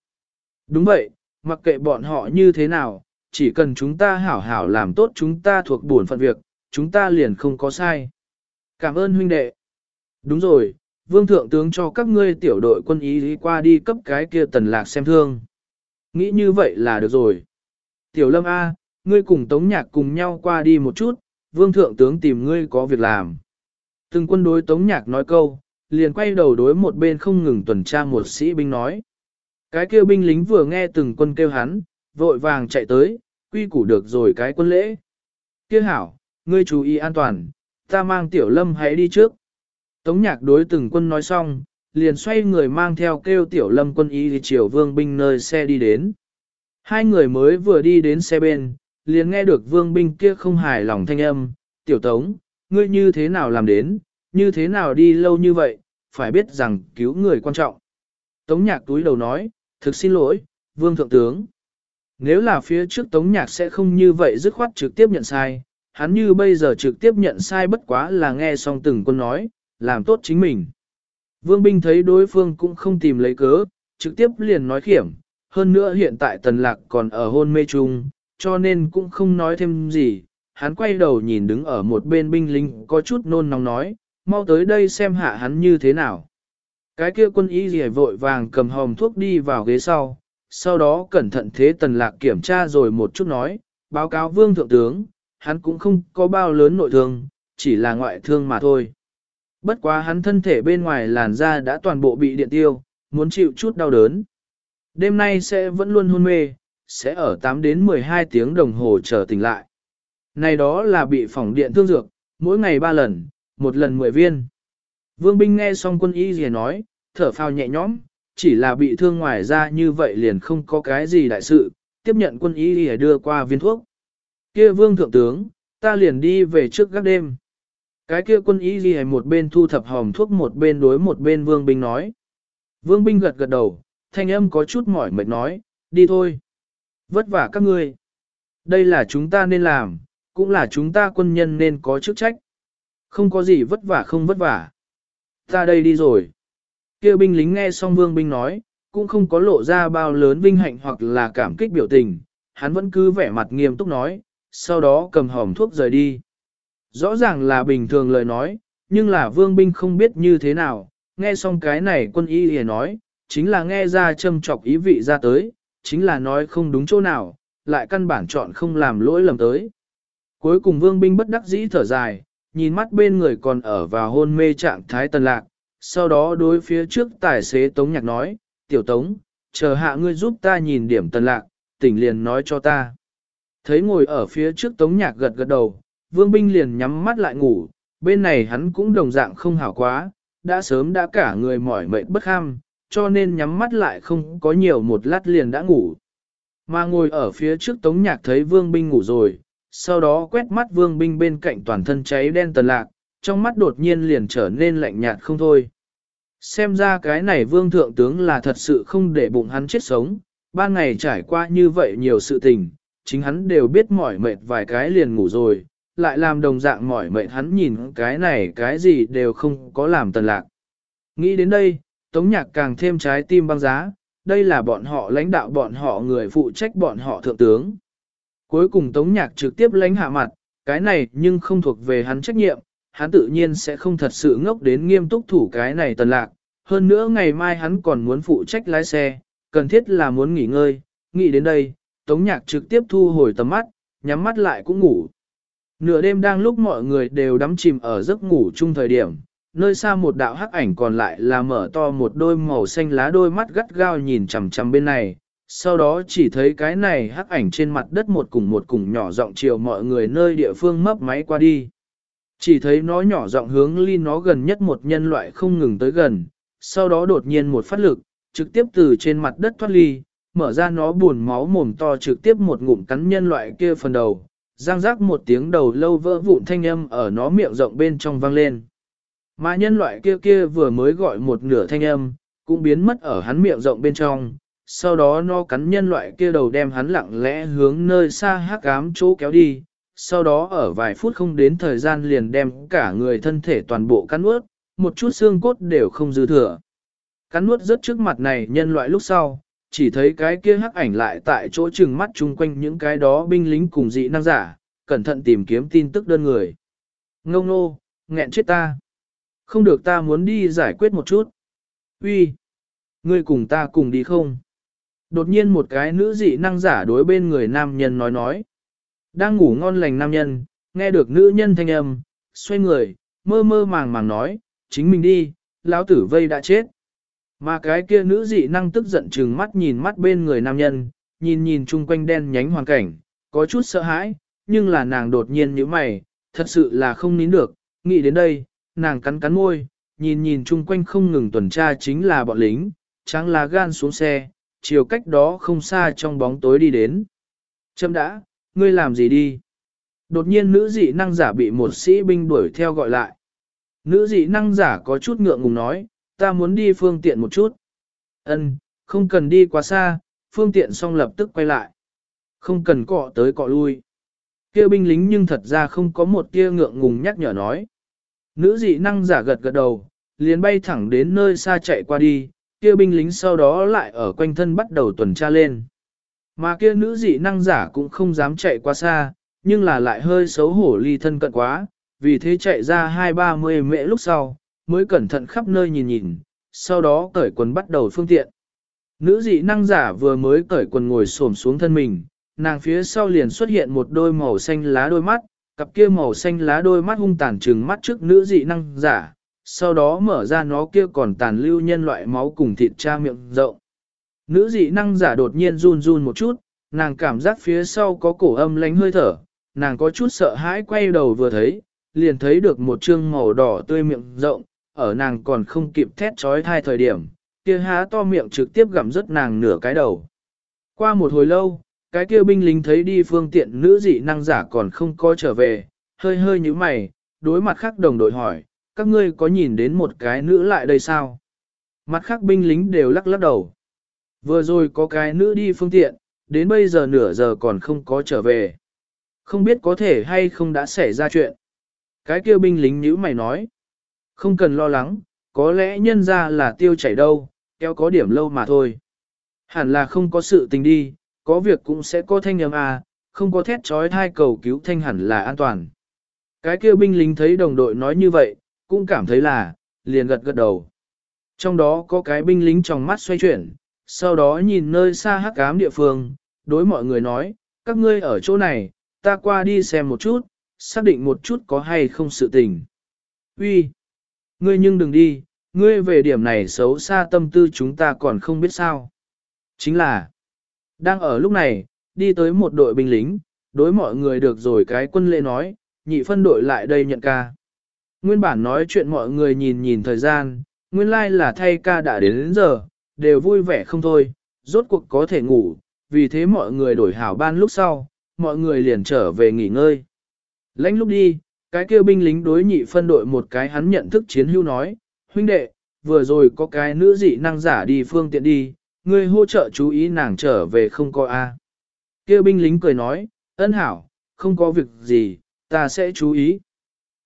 Đúng vậy, mặc kệ bọn họ như thế nào, chỉ cần chúng ta hảo hảo làm tốt chúng ta thuộc bổn phận việc, chúng ta liền không có sai. Cảm ơn huynh đệ. Đúng rồi, vương thượng tướng cho các ngươi tiểu đội quân ý đi qua đi cấp cái kia tần lạc xem thương. Nghĩ như vậy là được rồi. Tiểu lâm A, ngươi cùng tống nhạc cùng nhau qua đi một chút, vương thượng tướng tìm ngươi có việc làm. Từng quân đối tống nhạc nói câu, liền quay đầu đối một bên không ngừng tuần tra một sĩ binh nói. Cái kêu binh lính vừa nghe từng quân kêu hắn, vội vàng chạy tới, quy củ được rồi cái quân lễ. Kia hảo, ngươi chú ý an toàn, ta mang tiểu lâm hãy đi trước. Tống nhạc đối từng quân nói xong, liền xoay người mang theo kêu tiểu lâm quân y đi chiều vương binh nơi xe đi đến. Hai người mới vừa đi đến xe bên, liền nghe được vương binh kia không hài lòng thanh âm, tiểu tống, ngươi như thế nào làm đến, như thế nào đi lâu như vậy, phải biết rằng cứu người quan trọng. Tống nhạc túi đầu nói, thực xin lỗi, vương thượng tướng. Nếu là phía trước tống nhạc sẽ không như vậy dứt khoát trực tiếp nhận sai, hắn như bây giờ trực tiếp nhận sai bất quá là nghe xong từng quân nói, làm tốt chính mình. Vương binh thấy đối phương cũng không tìm lấy cớ, trực tiếp liền nói khiểm, hơn nữa hiện tại tần lạc còn ở hôn mê chung, cho nên cũng không nói thêm gì. Hắn quay đầu nhìn đứng ở một bên binh lính có chút nôn nóng nói, mau tới đây xem hạ hắn như thế nào. Cái kia quân y rìa vội vàng cầm hòm thuốc đi vào ghế sau, sau đó cẩn thận thế tần lạc kiểm tra rồi một chút nói, báo cáo vương thượng tướng, hắn cũng không có bao lớn nội thương, chỉ là ngoại thương mà thôi. Bất quá hắn thân thể bên ngoài làn da đã toàn bộ bị điện tiêu, muốn chịu chút đau đớn. Đêm nay sẽ vẫn luôn hôn mê, sẽ ở 8 đến 12 tiếng đồng hồ chờ tỉnh lại. Này đó là bị phỏng điện thương dược, mỗi ngày 3 lần, một lần 10 viên. Vương binh nghe xong quân y gì nói, thở phào nhẹ nhõm, chỉ là bị thương ngoài ra như vậy liền không có cái gì đại sự, tiếp nhận quân y gì đưa qua viên thuốc. Kia vương thượng tướng, ta liền đi về trước các đêm. Cái kia quân y gì một bên thu thập hòm thuốc một bên đối một bên vương binh nói. Vương binh gật gật đầu, thanh âm có chút mỏi mệt nói, đi thôi. Vất vả các ngươi. Đây là chúng ta nên làm, cũng là chúng ta quân nhân nên có chức trách. Không có gì vất vả không vất vả. Ta đây đi rồi. Kia binh lính nghe xong vương binh nói, cũng không có lộ ra bao lớn vinh hạnh hoặc là cảm kích biểu tình, hắn vẫn cứ vẻ mặt nghiêm túc nói, sau đó cầm hòm thuốc rời đi. Rõ ràng là bình thường lời nói, nhưng là vương binh không biết như thế nào, nghe xong cái này quân y liền nói, chính là nghe ra châm chọc ý vị ra tới, chính là nói không đúng chỗ nào, lại căn bản chọn không làm lỗi lầm tới. Cuối cùng vương binh bất đắc dĩ thở dài, nhìn mắt bên người còn ở vào hôn mê trạng thái tần lạc, sau đó đối phía trước tài xế Tống Nhạc nói, tiểu Tống, chờ hạ ngươi giúp ta nhìn điểm tần lạc, tỉnh liền nói cho ta. Thấy ngồi ở phía trước tống nhạc gật gật đầu, vương binh liền nhắm mắt lại ngủ, bên này hắn cũng đồng dạng không hảo quá, đã sớm đã cả người mỏi mệt bất ham, cho nên nhắm mắt lại không có nhiều một lát liền đã ngủ. Mà ngồi ở phía trước tống nhạc thấy vương binh ngủ rồi, sau đó quét mắt vương binh bên cạnh toàn thân cháy đen tần lạc, trong mắt đột nhiên liền trở nên lạnh nhạt không thôi. Xem ra cái này vương thượng tướng là thật sự không để bụng hắn chết sống, ba ngày trải qua như vậy nhiều sự tình, chính hắn đều biết mỏi mệt vài cái liền ngủ rồi, lại làm đồng dạng mỏi mệt hắn nhìn cái này cái gì đều không có làm tần lạc. Nghĩ đến đây, Tống Nhạc càng thêm trái tim băng giá, đây là bọn họ lãnh đạo bọn họ người phụ trách bọn họ thượng tướng. Cuối cùng Tống Nhạc trực tiếp lãnh hạ mặt, cái này nhưng không thuộc về hắn trách nhiệm, hắn tự nhiên sẽ không thật sự ngốc đến nghiêm túc thủ cái này tần lạc. Hơn nữa ngày mai hắn còn muốn phụ trách lái xe, cần thiết là muốn nghỉ ngơi, nghĩ đến đây, Tống Nhạc trực tiếp thu hồi tầm mắt, nhắm mắt lại cũng ngủ. Nửa đêm đang lúc mọi người đều đắm chìm ở giấc ngủ chung thời điểm, nơi xa một đạo hắc ảnh còn lại là mở to một đôi màu xanh lá đôi mắt gắt gao nhìn chằm chằm bên này, sau đó chỉ thấy cái này hắc ảnh trên mặt đất một cùng một cùng nhỏ giọng chiều mọi người nơi địa phương mấp máy qua đi. Chỉ thấy nó nhỏ giọng hướng ly nó gần nhất một nhân loại không ngừng tới gần, sau đó đột nhiên một phát lực, trực tiếp từ trên mặt đất thoát ly, mở ra nó buồn máu mồm to trực tiếp một ngụm cắn nhân loại kia phần đầu, giang rác một tiếng đầu lâu vỡ vụn thanh âm ở nó miệng rộng bên trong vang lên. Mà nhân loại kia kia vừa mới gọi một nửa thanh âm, cũng biến mất ở hắn miệng rộng bên trong, sau đó nó cắn nhân loại kia đầu đem hắn lặng lẽ hướng nơi xa hắc ám chỗ kéo đi, sau đó ở vài phút không đến thời gian liền đem cả người thân thể toàn bộ cắn nuốt, một chút xương cốt đều không dư thừa. Cắn nuốt rất trước mặt này nhân loại lúc sau, chỉ thấy cái kia hắc ảnh lại tại chỗ trừng mắt chung quanh những cái đó binh lính cùng dị năng giả, cẩn thận tìm kiếm tin tức đơn người. Ngông nô, nghẹn chết ta. Không được ta muốn đi giải quyết một chút. Uy, ngươi cùng ta cùng đi không? Đột nhiên một cái nữ dị năng giả đối bên người nam nhân nói nói. Đang ngủ ngon lành nam nhân, nghe được nữ nhân thanh âm, xoay người, mơ mơ màng màng nói, chính mình đi, lão tử vây đã chết. Mà cái kia nữ dị năng tức giận trừng mắt nhìn mắt bên người nam nhân, nhìn nhìn chung quanh đen nhánh hoàn cảnh, có chút sợ hãi, nhưng là nàng đột nhiên như mày, thật sự là không nín được, nghĩ đến đây, nàng cắn cắn môi, nhìn nhìn chung quanh không ngừng tuần tra chính là bọn lính, trắng lá gan xuống xe, chiều cách đó không xa trong bóng tối đi đến. Châm đã, ngươi làm gì đi? Đột nhiên nữ dị năng giả bị một sĩ binh đuổi theo gọi lại. Nữ dị năng giả có chút ngượng ngùng nói, ta muốn đi phương tiện một chút. Ân, không cần đi quá xa, phương tiện xong lập tức quay lại. Không cần cọ tới cọ lui. Kia binh lính nhưng thật ra không có một tia ngượng ngùng nhắc nhở nói. Nữ dị năng giả gật gật đầu, liền bay thẳng đến nơi xa chạy qua đi, kia binh lính sau đó lại ở quanh thân bắt đầu tuần tra lên. Mà kia nữ dị năng giả cũng không dám chạy quá xa, nhưng là lại hơi xấu hổ ly thân cận quá, vì thế chạy ra hai ba mươi mễ lúc sau, mới cẩn thận khắp nơi nhìn nhìn, sau đó cởi quần bắt đầu phương tiện. Nữ dị năng giả vừa mới cởi quần ngồi xổm xuống thân mình, nàng phía sau liền xuất hiện một đôi màu xanh lá đôi mắt, cặp kia màu xanh lá đôi mắt hung tàn trừng mắt trước nữ dị năng giả, sau đó mở ra nó kia còn tàn lưu nhân loại máu cùng thịt cha miệng rộng. Nữ dị năng giả đột nhiên run run một chút, nàng cảm giác phía sau có cổ âm lánh hơi thở, nàng có chút sợ hãi quay đầu vừa thấy, liền thấy được một trương màu đỏ tươi miệng rộng, ở nàng còn không kịp thét trói thai thời điểm, kia há to miệng trực tiếp gặm rớt nàng nửa cái đầu. Qua một hồi lâu, cái kia binh lính thấy đi phương tiện nữ dị năng giả còn không có trở về, hơi hơi như mày, đối mặt khác đồng đội hỏi, các ngươi có nhìn đến một cái nữ lại đây sao? Mặt khác binh lính đều lắc lắc đầu. Vừa rồi có cái nữ đi phương tiện, đến bây giờ nửa giờ còn không có trở về. Không biết có thể hay không đã xảy ra chuyện. Cái kia binh lính nhữ mày nói. Không cần lo lắng, có lẽ nhân ra là tiêu chảy đâu, kéo có điểm lâu mà thôi. Hẳn là không có sự tình đi, có việc cũng sẽ có thanh âm à, không có thét trói thai cầu cứu thanh hẳn là an toàn. Cái kia binh lính thấy đồng đội nói như vậy, cũng cảm thấy là, liền gật gật đầu. Trong đó có cái binh lính trong mắt xoay chuyển, sau đó nhìn nơi xa hắc ám địa phương, đối mọi người nói, các ngươi ở chỗ này, ta qua đi xem một chút, xác định một chút có hay không sự tình. Uy, Ngươi nhưng đừng đi, ngươi về điểm này xấu xa tâm tư chúng ta còn không biết sao. Chính là, đang ở lúc này, đi tới một đội binh lính, đối mọi người được rồi cái quân lễ nói, nhị phân đội lại đây nhận ca. Nguyên bản nói chuyện mọi người nhìn nhìn thời gian, nguyên lai like là thay ca đã đến, đến giờ, đều vui vẻ không thôi, rốt cuộc có thể ngủ, vì thế mọi người đổi hảo ban lúc sau, mọi người liền trở về nghỉ ngơi. Lánh lúc đi, cái kêu binh lính đối nhị phân đội một cái hắn nhận thức chiến hưu nói, huynh đệ, vừa rồi có cái nữ dị năng giả đi phương tiện đi, ngươi hỗ trợ chú ý nàng trở về không có A. À. Kêu binh lính cười nói, ân hảo, không có việc gì, ta sẽ chú ý.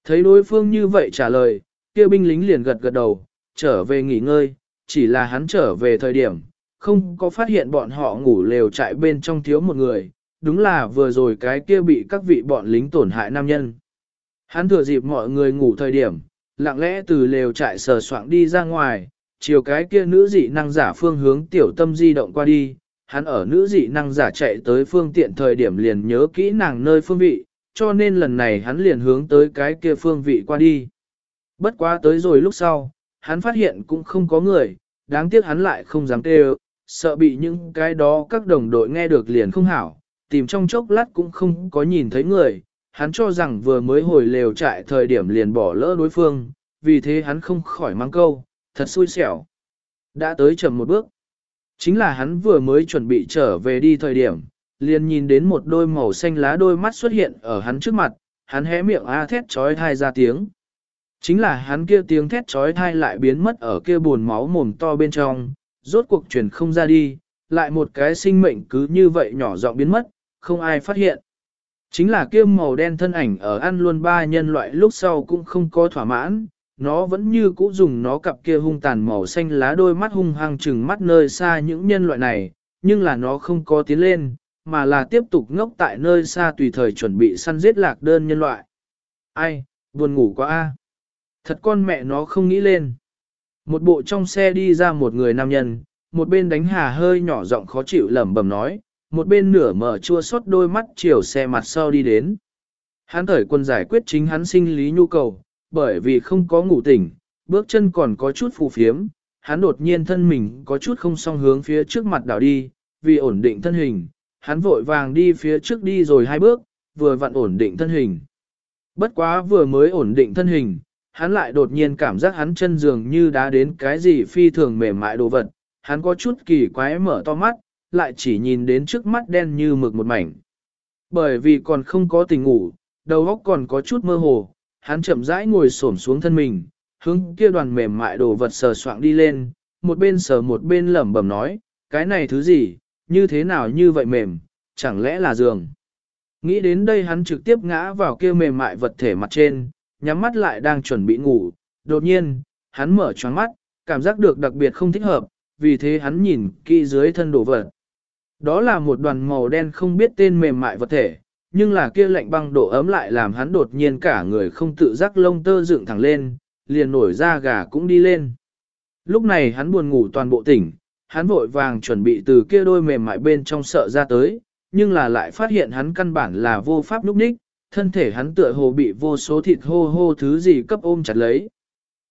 Thấy đối phương như vậy trả lời, kia binh lính liền gật gật đầu, trở về nghỉ ngơi, chỉ là hắn trở về thời điểm, không có phát hiện bọn họ ngủ lều trại bên trong thiếu một người, đúng là vừa rồi cái kia bị các vị bọn lính tổn hại nam nhân. Hắn thừa dịp mọi người ngủ thời điểm, lặng lẽ từ lều trại sờ soạng đi ra ngoài, chiều cái kia nữ dị năng giả phương hướng tiểu tâm di động qua đi, hắn ở nữ dị năng giả chạy tới phương tiện thời điểm liền nhớ kỹ nàng nơi phương vị, cho nên lần này hắn liền hướng tới cái kia phương vị qua đi. Bất quá tới rồi lúc sau, hắn phát hiện cũng không có người, đáng tiếc hắn lại không dám kêu, sợ bị những cái đó các đồng đội nghe được liền không hảo, tìm trong chốc lát cũng không có nhìn thấy người, hắn cho rằng vừa mới hồi lều trại thời điểm liền bỏ lỡ đối phương, vì thế hắn không khỏi mang câu, thật xui xẻo. Đã tới chậm một bước. Chính là hắn vừa mới chuẩn bị trở về đi thời điểm, liền nhìn đến một đôi màu xanh lá đôi mắt xuất hiện ở hắn trước mặt, hắn hé miệng a thét trói thai ra tiếng. Chính là hắn kia tiếng thét trói thai lại biến mất ở kia buồn máu mồm to bên trong, rốt cuộc truyền không ra đi, lại một cái sinh mệnh cứ như vậy nhỏ giọng biến mất, không ai phát hiện. Chính là kia màu đen thân ảnh ở ăn luôn ba nhân loại lúc sau cũng không có thỏa mãn, nó vẫn như cũ dùng nó cặp kia hung tàn màu xanh lá đôi mắt hung hăng chừng mắt nơi xa những nhân loại này, nhưng là nó không có tiến lên, mà là tiếp tục ngốc tại nơi xa tùy thời chuẩn bị săn giết lạc đơn nhân loại. Ai, buồn ngủ quá a. Thật con mẹ nó không nghĩ lên. Một bộ trong xe đi ra một người nam nhân, một bên đánh hà hơi nhỏ giọng khó chịu lẩm bẩm nói, một bên nửa mở chua xót đôi mắt chiều xe mặt sau đi đến. Hắn thởi quân giải quyết chính hắn sinh lý nhu cầu, bởi vì không có ngủ tỉnh, bước chân còn có chút phù phiếm, hắn đột nhiên thân mình có chút không song hướng phía trước mặt đảo đi, vì ổn định thân hình, hắn vội vàng đi phía trước đi rồi hai bước, vừa vặn ổn định thân hình. Bất quá vừa mới ổn định thân hình, hắn lại đột nhiên cảm giác hắn chân dường như đã đến cái gì phi thường mềm mại đồ vật, hắn có chút kỳ quái mở to mắt, lại chỉ nhìn đến trước mắt đen như mực một mảnh. Bởi vì còn không có tình ngủ, đầu óc còn có chút mơ hồ, hắn chậm rãi ngồi xổm xuống thân mình, hướng kia đoàn mềm mại đồ vật sờ soạng đi lên, một bên sờ một bên lẩm bẩm nói, cái này thứ gì, như thế nào như vậy mềm, chẳng lẽ là giường. Nghĩ đến đây hắn trực tiếp ngã vào kia mềm mại vật thể mặt trên, nhắm mắt lại đang chuẩn bị ngủ, đột nhiên, hắn mở choáng mắt, cảm giác được đặc biệt không thích hợp, vì thế hắn nhìn kỹ dưới thân đồ vật. Đó là một đoàn màu đen không biết tên mềm mại vật thể, nhưng là kia lạnh băng độ ấm lại làm hắn đột nhiên cả người không tự giác lông tơ dựng thẳng lên, liền nổi da gà cũng đi lên. Lúc này hắn buồn ngủ toàn bộ tỉnh, hắn vội vàng chuẩn bị từ kia đôi mềm mại bên trong sợ ra tới, nhưng là lại phát hiện hắn căn bản là vô pháp núp ních, thân thể hắn tựa hồ bị vô số thịt hô hô thứ gì cấp ôm chặt lấy.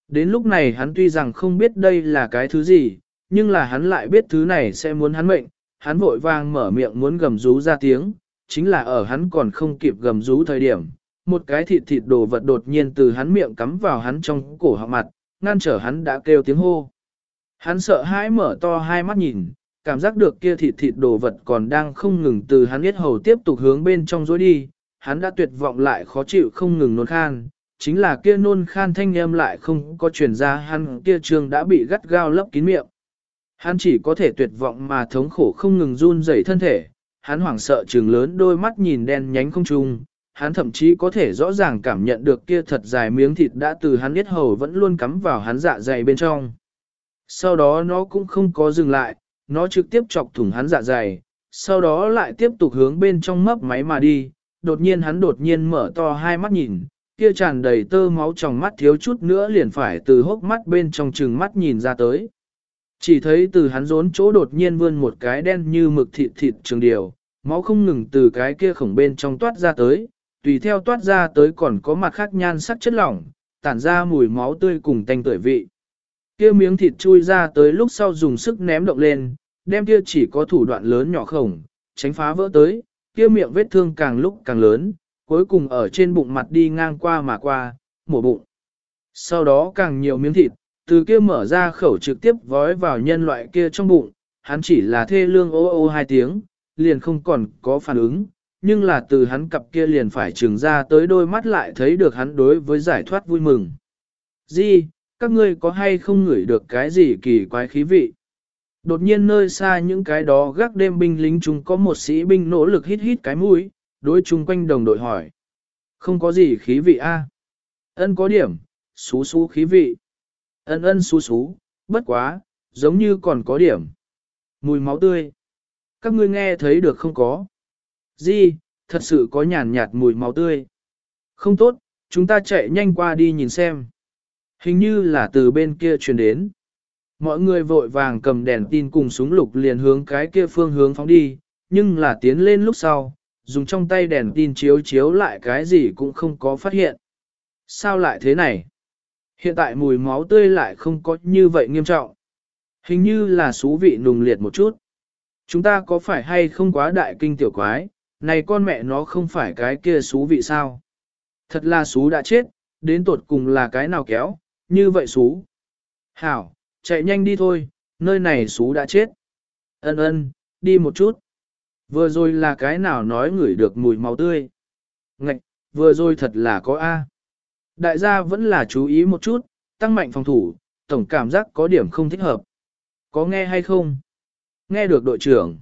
Đến lúc này hắn tuy rằng không biết đây là cái thứ gì, nhưng là hắn lại biết thứ này sẽ muốn hắn mệnh, hắn vội vàng mở miệng muốn gầm rú ra tiếng, chính là ở hắn còn không kịp gầm rú thời điểm, một cái thịt thịt đồ vật đột nhiên từ hắn miệng cắm vào hắn trong cổ họng mặt, ngăn trở hắn đã kêu tiếng hô. Hắn sợ hãi mở to hai mắt nhìn, cảm giác được kia thịt thịt đồ vật còn đang không ngừng từ hắn biết hầu tiếp tục hướng bên trong dối đi, hắn đã tuyệt vọng lại khó chịu không ngừng nôn khan, chính là kia nôn khan thanh âm lại không có truyền ra hắn kia trường đã bị gắt gao lấp kín miệng. Hắn chỉ có thể tuyệt vọng mà thống khổ không ngừng run rẩy thân thể, hắn hoảng sợ trừng lớn đôi mắt nhìn đen nhánh không trung, hắn thậm chí có thể rõ ràng cảm nhận được kia thật dài miếng thịt đã từ hắn biết hầu vẫn luôn cắm vào hắn dạ dày bên trong. Sau đó nó cũng không có dừng lại, nó trực tiếp chọc thủng hắn dạ dày, sau đó lại tiếp tục hướng bên trong mấp máy mà đi, đột nhiên hắn đột nhiên mở to hai mắt nhìn, kia tràn đầy tơ máu trong mắt thiếu chút nữa liền phải từ hốc mắt bên trong trừng mắt nhìn ra tới. Chỉ thấy từ hắn rốn chỗ đột nhiên vươn một cái đen như mực thịt thịt trường điều, máu không ngừng từ cái kia khổng bên trong toát ra tới, tùy theo toát ra tới còn có mặt khác nhan sắc chất lỏng, tản ra mùi máu tươi cùng tanh tuổi vị. Kia miếng thịt chui ra tới lúc sau dùng sức ném động lên, đem kia chỉ có thủ đoạn lớn nhỏ khổng, tránh phá vỡ tới, kia miệng vết thương càng lúc càng lớn, cuối cùng ở trên bụng mặt đi ngang qua mà qua, mổ bụng. Sau đó càng nhiều miếng thịt, từ kia mở ra khẩu trực tiếp vói vào nhân loại kia trong bụng, hắn chỉ là thê lương ô ô hai tiếng, liền không còn có phản ứng, nhưng là từ hắn cặp kia liền phải trừng ra tới đôi mắt lại thấy được hắn đối với giải thoát vui mừng. Di, các ngươi có hay không ngửi được cái gì kỳ quái khí vị? Đột nhiên nơi xa những cái đó gác đêm binh lính chúng có một sĩ binh nỗ lực hít hít cái mũi, đối chung quanh đồng đội hỏi. Không có gì khí vị a Ân có điểm, xú xú khí vị. Ân ân xú xú, bất quá, giống như còn có điểm. Mùi máu tươi. Các ngươi nghe thấy được không có? gì, thật sự có nhàn nhạt mùi máu tươi. Không tốt, chúng ta chạy nhanh qua đi nhìn xem. Hình như là từ bên kia truyền đến. Mọi người vội vàng cầm đèn tin cùng súng lục liền hướng cái kia phương hướng phóng đi, nhưng là tiến lên lúc sau, dùng trong tay đèn tin chiếu chiếu lại cái gì cũng không có phát hiện. Sao lại thế này? Hiện tại mùi máu tươi lại không có như vậy nghiêm trọng. Hình như là xú vị nùng liệt một chút. Chúng ta có phải hay không quá đại kinh tiểu quái, này con mẹ nó không phải cái kia xú vị sao? Thật là xú đã chết, đến tột cùng là cái nào kéo, như vậy xú. Hảo, chạy nhanh đi thôi, nơi này xú đã chết. Ân ân, đi một chút. Vừa rồi là cái nào nói ngửi được mùi máu tươi. Ngạch, vừa rồi thật là có A. Đại gia vẫn là chú ý một chút, tăng mạnh phòng thủ, tổng cảm giác có điểm không thích hợp. Có nghe hay không? Nghe được đội trưởng.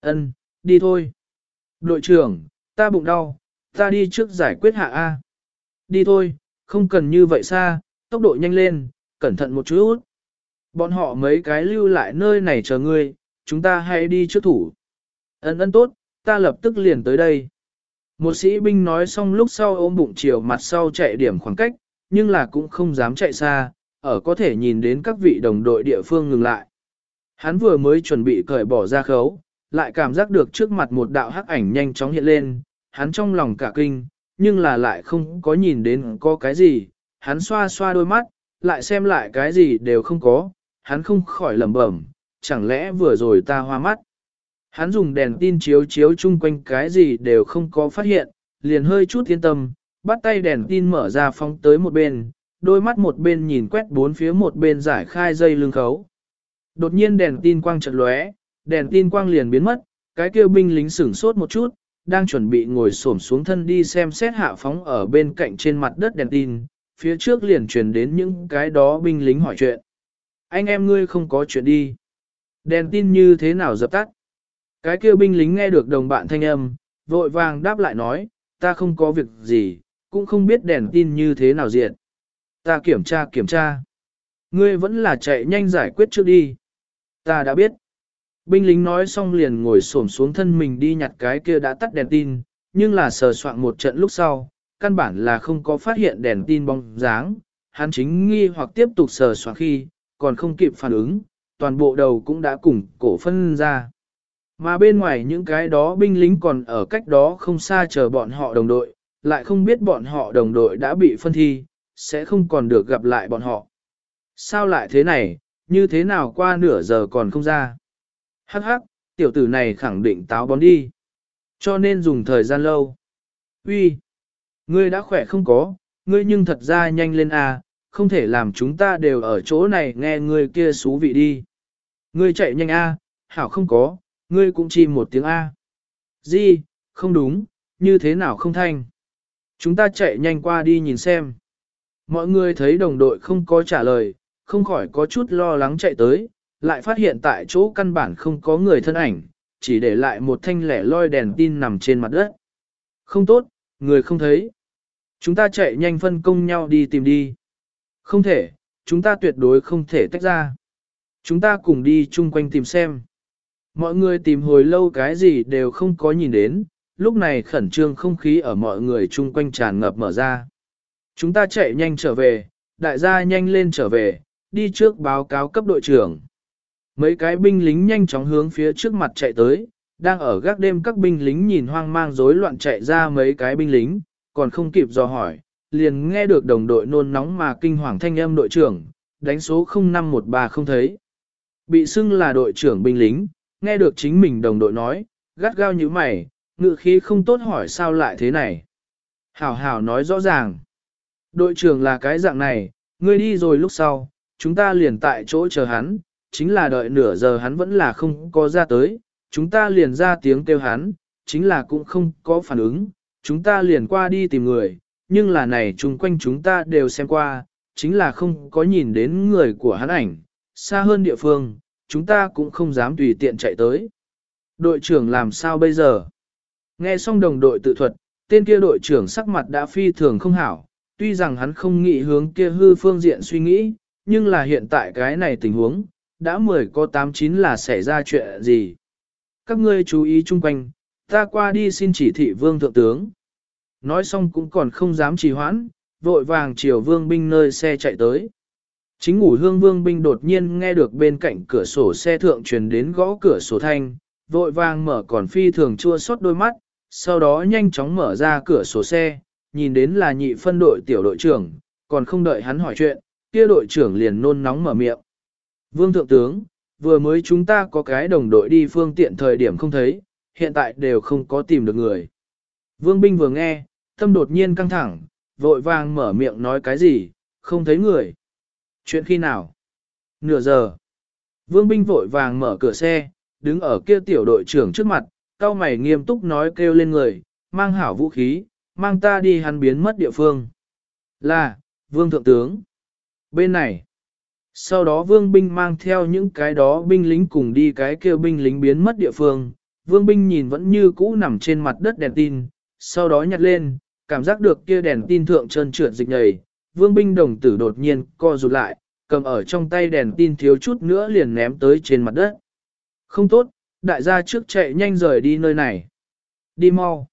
Ân, đi thôi. Đội trưởng, ta bụng đau, ta đi trước giải quyết hạ A. Đi thôi, không cần như vậy xa, tốc độ nhanh lên, cẩn thận một chút. Bọn họ mấy cái lưu lại nơi này chờ ngươi, chúng ta hãy đi trước thủ. Ân ân tốt, ta lập tức liền tới đây. Một sĩ binh nói xong lúc sau ôm bụng chiều mặt sau chạy điểm khoảng cách, nhưng là cũng không dám chạy xa, ở có thể nhìn đến các vị đồng đội địa phương ngừng lại. Hắn vừa mới chuẩn bị cởi bỏ ra khấu, lại cảm giác được trước mặt một đạo hắc ảnh nhanh chóng hiện lên, hắn trong lòng cả kinh, nhưng là lại không có nhìn đến có cái gì, hắn xoa xoa đôi mắt, lại xem lại cái gì đều không có, hắn không khỏi lẩm bẩm, chẳng lẽ vừa rồi ta hoa mắt. Hắn dùng đèn tin chiếu chiếu chung quanh cái gì đều không có phát hiện, liền hơi chút yên tâm, bắt tay đèn tin mở ra phóng tới một bên, đôi mắt một bên nhìn quét bốn phía một bên giải khai dây lưng khấu. Đột nhiên đèn tin quang chợt lóe, đèn tin quang liền biến mất, cái kêu binh lính sửng sốt một chút, đang chuẩn bị ngồi xổm xuống thân đi xem xét hạ phóng ở bên cạnh trên mặt đất đèn tin, phía trước liền truyền đến những cái đó binh lính hỏi chuyện. Anh em ngươi không có chuyện đi. Đèn tin như thế nào dập tắt? Cái kia binh lính nghe được đồng bạn thanh âm, vội vàng đáp lại nói, ta không có việc gì, cũng không biết đèn tin như thế nào diện. Ta kiểm tra kiểm tra. Ngươi vẫn là chạy nhanh giải quyết trước đi. Ta đã biết. Binh lính nói xong liền ngồi xổm xuống thân mình đi nhặt cái kia đã tắt đèn tin, nhưng là sờ soạn một trận lúc sau, căn bản là không có phát hiện đèn tin bóng dáng. Hắn chính nghi hoặc tiếp tục sờ soạn khi, còn không kịp phản ứng, toàn bộ đầu cũng đã cùng cổ phân ra. Mà bên ngoài những cái đó binh lính còn ở cách đó không xa chờ bọn họ đồng đội, lại không biết bọn họ đồng đội đã bị phân thi, sẽ không còn được gặp lại bọn họ. Sao lại thế này, như thế nào qua nửa giờ còn không ra? Hắc hắc, tiểu tử này khẳng định táo bón đi. Cho nên dùng thời gian lâu. Uy, ngươi đã khỏe không có, ngươi nhưng thật ra nhanh lên à, không thể làm chúng ta đều ở chỗ này nghe ngươi kia xú vị đi. Ngươi chạy nhanh a, à, hảo không có, ngươi cũng chi một tiếng a. Di, không đúng, như thế nào không thanh. Chúng ta chạy nhanh qua đi nhìn xem. Mọi người thấy đồng đội không có trả lời, không khỏi có chút lo lắng chạy tới, lại phát hiện tại chỗ căn bản không có người thân ảnh, chỉ để lại một thanh lẻ loi đèn tin nằm trên mặt đất. Không tốt, người không thấy. Chúng ta chạy nhanh phân công nhau đi tìm đi. Không thể, chúng ta tuyệt đối không thể tách ra. Chúng ta cùng đi chung quanh tìm xem. Mọi người tìm hồi lâu cái gì đều không có nhìn đến, lúc này khẩn trương không khí ở mọi người chung quanh tràn ngập mở ra. Chúng ta chạy nhanh trở về, đại gia nhanh lên trở về, đi trước báo cáo cấp đội trưởng. Mấy cái binh lính nhanh chóng hướng phía trước mặt chạy tới, đang ở gác đêm các binh lính nhìn hoang mang rối loạn chạy ra mấy cái binh lính, còn không kịp dò hỏi, liền nghe được đồng đội nôn nóng mà kinh hoàng thanh âm đội trưởng, đánh số 0513 không thấy. Bị xưng là đội trưởng binh lính, nghe được chính mình đồng đội nói, gắt gao như mày, ngự khí không tốt hỏi sao lại thế này. Hảo hảo nói rõ ràng. Đội trưởng là cái dạng này, ngươi đi rồi lúc sau, chúng ta liền tại chỗ chờ hắn, chính là đợi nửa giờ hắn vẫn là không có ra tới, chúng ta liền ra tiếng kêu hắn, chính là cũng không có phản ứng, chúng ta liền qua đi tìm người, nhưng là này chung quanh chúng ta đều xem qua, chính là không có nhìn đến người của hắn ảnh, xa hơn địa phương, chúng ta cũng không dám tùy tiện chạy tới. Đội trưởng làm sao bây giờ? Nghe xong đồng đội tự thuật, tên kia đội trưởng sắc mặt đã phi thường không hảo, tuy rằng hắn không nghĩ hướng kia hư phương diện suy nghĩ, nhưng là hiện tại cái này tình huống, đã mười có tám chín là xảy ra chuyện gì. Các ngươi chú ý chung quanh, ta qua đi xin chỉ thị vương thượng tướng. Nói xong cũng còn không dám trì hoãn, vội vàng chiều vương binh nơi xe chạy tới. Chính ngủ hương vương binh đột nhiên nghe được bên cạnh cửa sổ xe thượng truyền đến gõ cửa sổ thanh, vội vàng mở còn phi thường chua xót đôi mắt, sau đó nhanh chóng mở ra cửa sổ xe, nhìn đến là nhị phân đội tiểu đội trưởng, còn không đợi hắn hỏi chuyện, kia đội trưởng liền nôn nóng mở miệng. Vương thượng tướng, vừa mới chúng ta có cái đồng đội đi phương tiện thời điểm không thấy, hiện tại đều không có tìm được người. Vương binh vừa nghe, tâm đột nhiên căng thẳng, vội vàng mở miệng nói cái gì, không thấy người. Chuyện khi nào? Nửa giờ. Vương binh vội vàng mở cửa xe, đứng ở kia tiểu đội trưởng trước mặt, cao mày nghiêm túc nói kêu lên người, mang hảo vũ khí, mang ta đi hắn biến mất địa phương. Là, vương thượng tướng. Bên này. Sau đó vương binh mang theo những cái đó binh lính cùng đi cái kêu binh lính biến mất địa phương. Vương binh nhìn vẫn như cũ nằm trên mặt đất đèn tin, sau đó nhặt lên, cảm giác được kia đèn tin thượng trơn trượt dịch nhầy. Vương binh đồng tử đột nhiên co rụt lại, cầm ở trong tay đèn tin thiếu chút nữa liền ném tới trên mặt đất. Không tốt, đại gia trước chạy nhanh rời đi nơi này. Đi mau.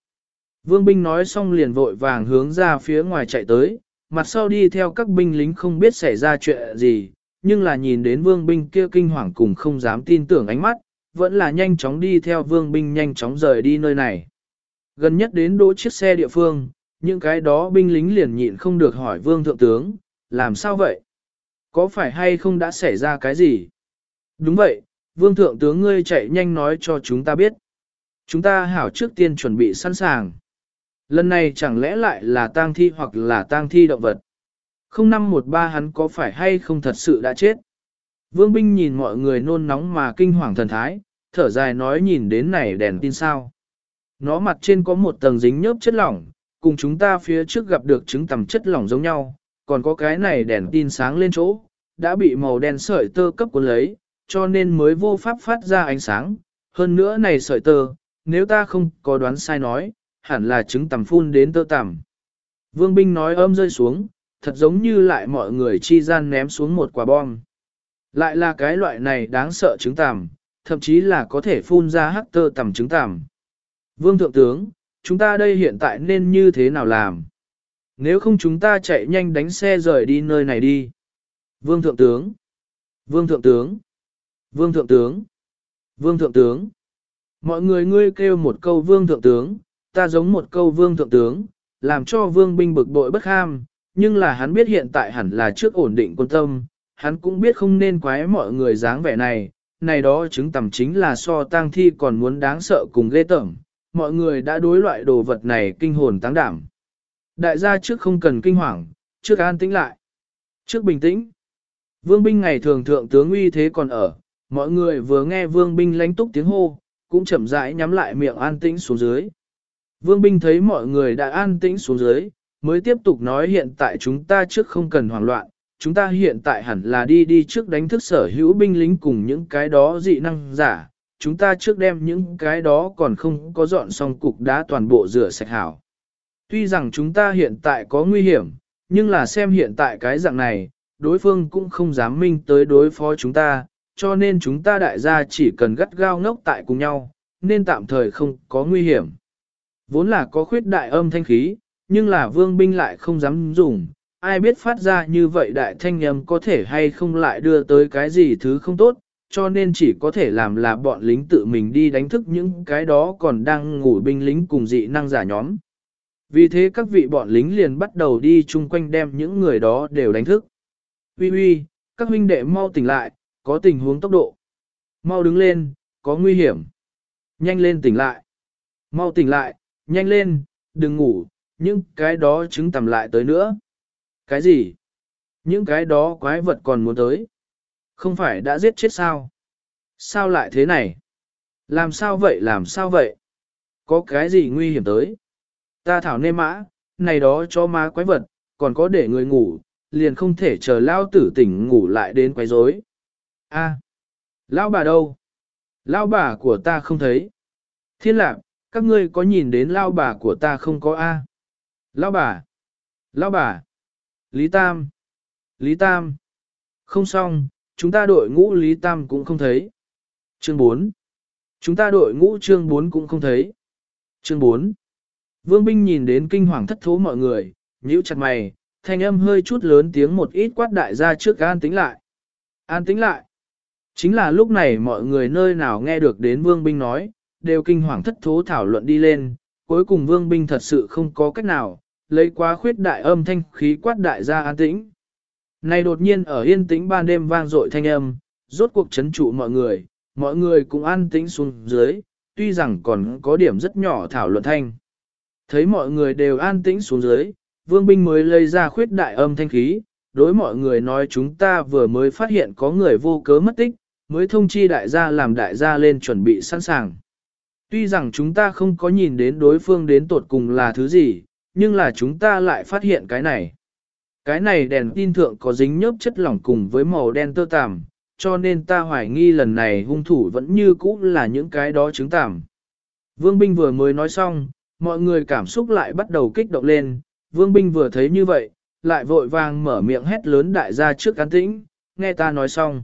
Vương binh nói xong liền vội vàng hướng ra phía ngoài chạy tới, mặt sau đi theo các binh lính không biết xảy ra chuyện gì, nhưng là nhìn đến vương binh kia kinh hoàng cùng không dám tin tưởng ánh mắt, vẫn là nhanh chóng đi theo vương binh nhanh chóng rời đi nơi này. Gần nhất đến đỗ chiếc xe địa phương, những cái đó binh lính liền nhịn không được hỏi vương thượng tướng, làm sao vậy? Có phải hay không đã xảy ra cái gì? Đúng vậy, vương thượng tướng ngươi chạy nhanh nói cho chúng ta biết. Chúng ta hảo trước tiên chuẩn bị sẵn sàng. Lần này chẳng lẽ lại là tang thi hoặc là tang thi động vật? Không năm một ba hắn có phải hay không thật sự đã chết? Vương binh nhìn mọi người nôn nóng mà kinh hoàng thần thái, thở dài nói nhìn đến này đèn tin sao. Nó mặt trên có một tầng dính nhớp chất lỏng, cùng chúng ta phía trước gặp được trứng tầm chất lỏng giống nhau, còn có cái này đèn tin sáng lên chỗ, đã bị màu đen sợi tơ cấp cuốn lấy, cho nên mới vô pháp phát ra ánh sáng. Hơn nữa này sợi tơ, nếu ta không có đoán sai nói, hẳn là trứng tầm phun đến tơ tầm. Vương binh nói ôm rơi xuống, thật giống như lại mọi người chi gian ném xuống một quả bom. Lại là cái loại này đáng sợ trứng tằm, thậm chí là có thể phun ra hắc tơ tằm trứng tằm. Vương thượng tướng, chúng ta đây hiện tại nên như thế nào làm? Nếu không chúng ta chạy nhanh đánh xe rời đi nơi này đi. Vương thượng tướng, Vương thượng tướng, Vương thượng tướng, Vương thượng tướng. Mọi người ngươi kêu một câu Vương thượng tướng, ta giống một câu vương thượng tướng, làm cho vương binh bực bội bất ham, nhưng là hắn biết hiện tại hẳn là trước ổn định quân tâm, hắn cũng biết không nên quái mọi người dáng vẻ này, này đó chứng tầm chính là so tang thi còn muốn đáng sợ cùng ghê tởm, mọi người đã đối loại đồ vật này kinh hồn táng đảm. Đại gia trước không cần kinh hoàng, trước an tĩnh lại, trước bình tĩnh. Vương binh ngày thường thượng tướng uy thế còn ở, mọi người vừa nghe vương binh lánh túc tiếng hô, cũng chậm rãi nhắm lại miệng an tĩnh xuống dưới. Vương binh thấy mọi người đã an tĩnh xuống dưới, mới tiếp tục nói hiện tại chúng ta trước không cần hoảng loạn, chúng ta hiện tại hẳn là đi đi trước đánh thức sở hữu binh lính cùng những cái đó dị năng giả, chúng ta trước đem những cái đó còn không có dọn xong cục đá toàn bộ rửa sạch hảo. Tuy rằng chúng ta hiện tại có nguy hiểm, nhưng là xem hiện tại cái dạng này, đối phương cũng không dám minh tới đối phó chúng ta, cho nên chúng ta đại gia chỉ cần gắt gao ngốc tại cùng nhau, nên tạm thời không có nguy hiểm. Vốn là có khuyết đại âm thanh khí, nhưng là vương binh lại không dám dùng, ai biết phát ra như vậy đại thanh âm có thể hay không lại đưa tới cái gì thứ không tốt, cho nên chỉ có thể làm là bọn lính tự mình đi đánh thức những cái đó còn đang ngủ binh lính cùng dị năng giả nhóm. Vì thế các vị bọn lính liền bắt đầu đi chung quanh đem những người đó đều đánh thức. Ui ui, các huynh đệ mau tỉnh lại, có tình huống tốc độ. Mau đứng lên, có nguy hiểm. nhanh lên tỉnh lại. Mau tỉnh lại, nhanh lên, đừng ngủ, những cái đó trứng tầm lại tới nữa. Cái gì? Những cái đó quái vật còn muốn tới. Không phải đã giết chết sao? Sao lại thế này? Làm sao vậy làm sao vậy? Có cái gì nguy hiểm tới? Ta thảo nê mã, này đó cho má quái vật, còn có để người ngủ, liền không thể chờ lao tử tỉnh ngủ lại đến quấy rối. A, à, lao bà đâu? Lao bà của ta không thấy. Thiên lạc, các ngươi có nhìn đến lao bà của ta không có A? Lao bà, lao bà, Lý Tam, Lý Tam. Không xong, chúng ta đội ngũ Lý Tam cũng không thấy. Chương 4. Chúng ta đội ngũ chương 4 cũng không thấy. Chương 4. Vương binh nhìn đến kinh hoàng thất thố mọi người, nhíu chặt mày, thanh âm hơi chút lớn tiếng một ít quát đại ra trước an tính lại. An tính lại. Chính là lúc này mọi người nơi nào nghe được đến vương binh nói, đều kinh hoàng thất thố thảo luận đi lên, cuối cùng vương binh thật sự không có cách nào, lấy quá khuyết đại âm thanh khí quát đại gia an tĩnh. Này đột nhiên ở yên tĩnh ban đêm vang dội thanh âm, rốt cuộc chấn trụ mọi người, mọi người cũng an tĩnh xuống dưới, tuy rằng còn có điểm rất nhỏ thảo luận thanh. Thấy mọi người đều an tĩnh xuống dưới, vương binh mới lấy ra khuyết đại âm thanh khí, đối mọi người nói chúng ta vừa mới phát hiện có người vô cớ mất tích, mới thông chi đại gia làm đại gia lên chuẩn bị sẵn sàng. Tuy rằng chúng ta không có nhìn đến đối phương đến tột cùng là thứ gì, nhưng là chúng ta lại phát hiện cái này. Cái này đèn tin thượng có dính nhớp chất lỏng cùng với màu đen tơ tằm, cho nên ta hoài nghi lần này hung thủ vẫn như cũ là những cái đó chứng tằm. Vương binh vừa mới nói xong, mọi người cảm xúc lại bắt đầu kích động lên, vương binh vừa thấy như vậy, lại vội vàng mở miệng hét lớn đại gia trước cán tĩnh, nghe ta nói xong.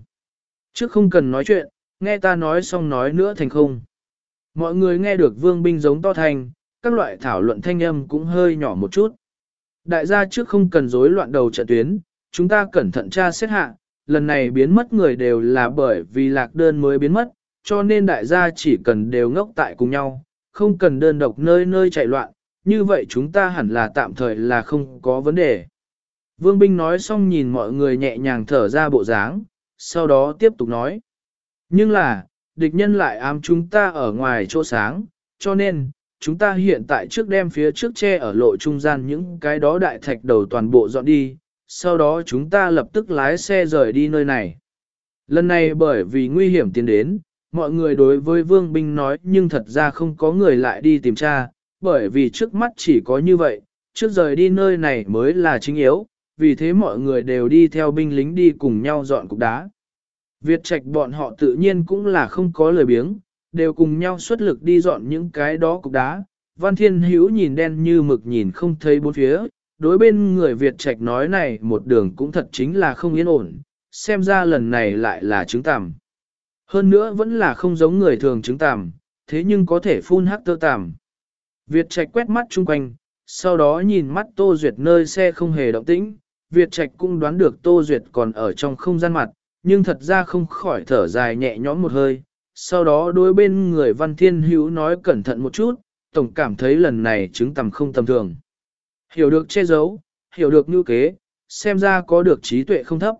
Trước không cần nói chuyện, nghe ta nói xong nói nữa thành không. Mọi người nghe được vương binh giống to thành, các loại thảo luận thanh âm cũng hơi nhỏ một chút. Đại gia trước không cần rối loạn đầu trận tuyến, chúng ta cẩn thận tra xét hạ, lần này biến mất người đều là bởi vì lạc đơn mới biến mất, cho nên đại gia chỉ cần đều ngốc tại cùng nhau, không cần đơn độc nơi nơi chạy loạn, như vậy chúng ta hẳn là tạm thời là không có vấn đề. Vương Binh nói xong nhìn mọi người nhẹ nhàng thở ra bộ dáng, sau đó tiếp tục nói. Nhưng là, địch nhân lại ám chúng ta ở ngoài chỗ sáng, cho nên, chúng ta hiện tại trước đem phía trước che ở lộ trung gian những cái đó đại thạch đầu toàn bộ dọn đi, sau đó chúng ta lập tức lái xe rời đi nơi này. Lần này bởi vì nguy hiểm tiến đến, mọi người đối với vương binh nói nhưng thật ra không có người lại đi tìm tra, bởi vì trước mắt chỉ có như vậy, trước rời đi nơi này mới là chính yếu, vì thế mọi người đều đi theo binh lính đi cùng nhau dọn cục đá. Việt trạch bọn họ tự nhiên cũng là không có lời biếng, đều cùng nhau xuất lực đi dọn những cái đó cục đá. Văn Thiên Hữu nhìn đen như mực nhìn không thấy bốn phía, đối bên người Việt Trạch nói này một đường cũng thật chính là không yên ổn, xem ra lần này lại là trứng tằm. Hơn nữa vẫn là không giống người thường trứng tằm, thế nhưng có thể phun hắc tơ tằm. Việt Trạch quét mắt chung quanh, sau đó nhìn mắt Tô Duyệt nơi xe không hề động tĩnh, Việt Trạch cũng đoán được Tô Duyệt còn ở trong không gian mặt, nhưng thật ra không khỏi thở dài nhẹ nhõm một hơi, sau đó đối bên người Văn Thiên Hữu nói cẩn thận một chút, tổng cảm thấy lần này chứng tầm không tầm thường. Hiểu được che giấu, hiểu được nhu kế, xem ra có được trí tuệ không thấp.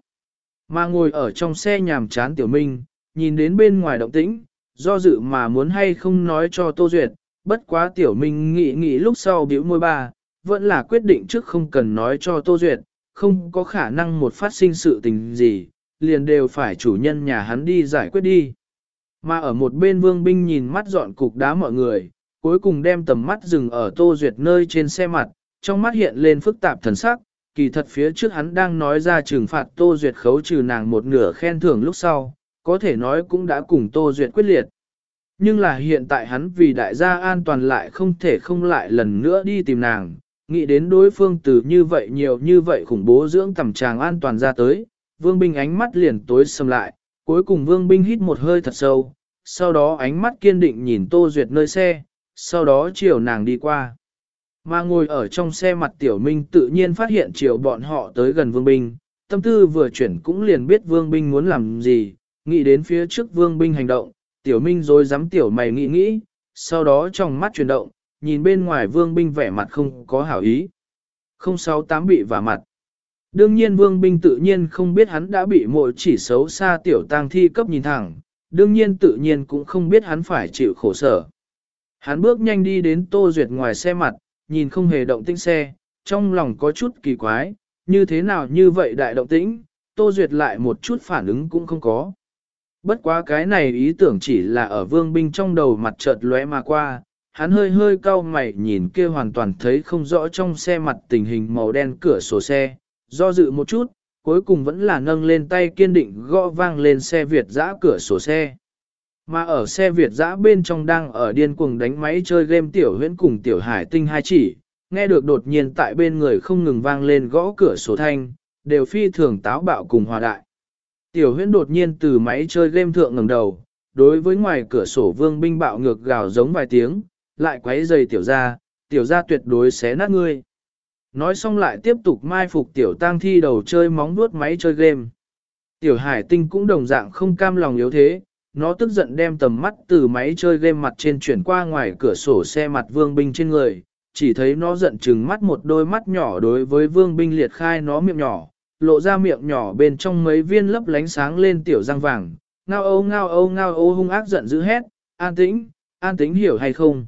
Mà ngồi ở trong xe nhàm chán tiểu minh, nhìn đến bên ngoài động tĩnh, do dự mà muốn hay không nói cho Tô Duyệt, bất quá tiểu minh nghĩ nghĩ lúc sau biểu môi ba, vẫn là quyết định trước không cần nói cho Tô Duyệt, không có khả năng một phát sinh sự tình gì, liền đều phải chủ nhân nhà hắn đi giải quyết đi. Mà ở một bên vương binh nhìn mắt dọn cục đá mọi người, cuối cùng đem tầm mắt dừng ở Tô Duyệt nơi trên xe mặt, trong mắt hiện lên phức tạp thần sắc, kỳ thật phía trước hắn đang nói ra trừng phạt Tô Duyệt khấu trừ nàng một nửa khen thưởng lúc sau, có thể nói cũng đã cùng Tô Duyệt quyết liệt. Nhưng là hiện tại hắn vì đại gia an toàn lại không thể không lại lần nữa đi tìm nàng, nghĩ đến đối phương từ như vậy nhiều như vậy khủng bố dưỡng tầm tràng an toàn ra tới, vương binh ánh mắt liền tối sầm lại, cuối cùng vương binh hít một hơi thật sâu, sau đó ánh mắt kiên định nhìn Tô Duyệt nơi xe, sau đó chiều nàng đi qua. Mà ngồi ở trong xe mặt tiểu minh tự nhiên phát hiện chiều bọn họ tới gần vương binh, tâm tư vừa chuyển cũng liền biết vương binh muốn làm gì, nghĩ đến phía trước vương binh hành động, tiểu minh rồi dám tiểu mày nghĩ nghĩ, sau đó trong mắt chuyển động, nhìn bên ngoài vương binh vẻ mặt không có hảo ý. Không sáu tám bị vả mặt. Đương nhiên vương binh tự nhiên không biết hắn đã bị mội chỉ xấu xa tiểu tang thi cấp nhìn thẳng, đương nhiên tự nhiên cũng không biết hắn phải chịu khổ sở. Hắn bước nhanh đi đến Tô Duyệt ngoài xe mặt, nhìn không hề động tĩnh xe, trong lòng có chút kỳ quái, như thế nào như vậy đại động tĩnh, Tô Duyệt lại một chút phản ứng cũng không có. Bất quá cái này ý tưởng chỉ là ở vương binh trong đầu mặt chợt lóe mà qua, hắn hơi hơi cau mày nhìn kia hoàn toàn thấy không rõ trong xe mặt tình hình màu đen cửa sổ xe, do dự một chút, cuối cùng vẫn là nâng lên tay kiên định gõ vang lên xe Việt giã cửa sổ xe. Mà ở xe Việt giã bên trong đang ở điên cuồng đánh máy chơi game tiểu huyễn cùng tiểu hải tinh hai chỉ, nghe được đột nhiên tại bên người không ngừng vang lên gõ cửa sổ thanh, đều phi thường táo bạo cùng hòa đại. Tiểu huyễn đột nhiên từ máy chơi game thượng ngẩng đầu, đối với ngoài cửa sổ vương binh bạo ngược gào giống vài tiếng, lại quấy giày tiểu ra, tiểu ra tuyệt đối xé nát ngươi. Nói xong lại tiếp tục mai phục tiểu tang thi đầu chơi móng vuốt máy chơi game. Tiểu hải tinh cũng đồng dạng không cam lòng yếu thế, nó tức giận đem tầm mắt từ máy chơi game mặt trên chuyển qua ngoài cửa sổ xe mặt vương binh trên người, chỉ thấy nó giận chừng mắt một đôi mắt nhỏ đối với vương binh liệt khai nó miệng nhỏ, lộ ra miệng nhỏ bên trong mấy viên lấp lánh sáng lên tiểu răng vàng, ngao âu ngao âu ngao âu hung ác giận dữ hét, an tĩnh, an tĩnh hiểu hay không?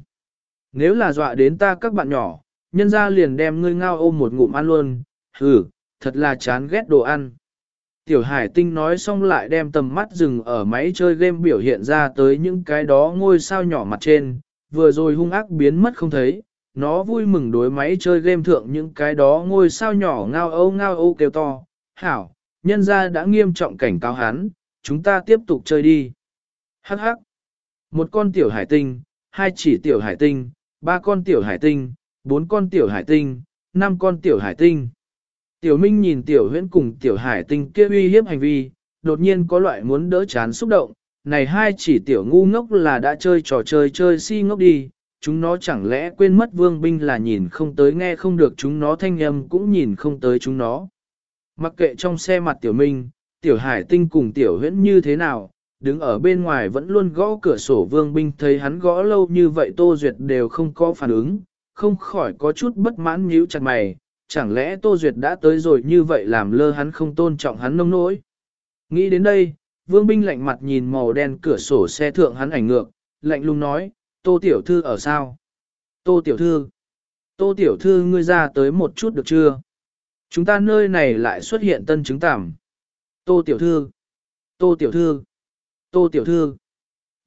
Nếu là dọa đến ta các bạn nhỏ, nhân ra liền đem ngươi ngao ôm một ngụm ăn luôn, hừ, thật là chán ghét đồ ăn. Tiểu hải tinh nói xong lại đem tầm mắt dừng ở máy chơi game biểu hiện ra tới những cái đó ngôi sao nhỏ mặt trên, vừa rồi hung ác biến mất không thấy, nó vui mừng đối máy chơi game thượng những cái đó ngôi sao nhỏ ngao âu ngao âu kêu to, hảo, nhân ra đã nghiêm trọng cảnh cáo hắn, chúng ta tiếp tục chơi đi. Hắc hắc, một con tiểu hải tinh, hai chỉ tiểu hải tinh, ba con tiểu hải tinh, bốn con tiểu hải tinh, năm con tiểu hải tinh. Tiểu Minh nhìn tiểu huyễn cùng tiểu hải tinh kia uy hiếp hành vi, đột nhiên có loại muốn đỡ chán xúc động, này hai chỉ tiểu ngu ngốc là đã chơi trò chơi chơi si ngốc đi, chúng nó chẳng lẽ quên mất vương binh là nhìn không tới nghe không được chúng nó thanh âm cũng nhìn không tới chúng nó. Mặc kệ trong xe mặt tiểu minh, tiểu hải tinh cùng tiểu huyễn như thế nào, đứng ở bên ngoài vẫn luôn gõ cửa sổ vương binh thấy hắn gõ lâu như vậy Tô Duyệt đều không có phản ứng, không khỏi có chút bất mãn nhíu chặt mày, chẳng lẽ Tô Duyệt đã tới rồi như vậy làm lơ hắn không tôn trọng hắn nông nỗi. Nghĩ đến đây, vương binh lạnh mặt nhìn màu đen cửa sổ xe thượng hắn ảnh ngược, lạnh lùng nói, Tô Tiểu Thư ở sao? Tô Tiểu Thư, Tô Tiểu Thư ngươi ra tới một chút được chưa? Chúng ta nơi này lại xuất hiện tân chứng tạm. Tô Tiểu Thư, Tô Tiểu Thư, Tô Tiểu Thư.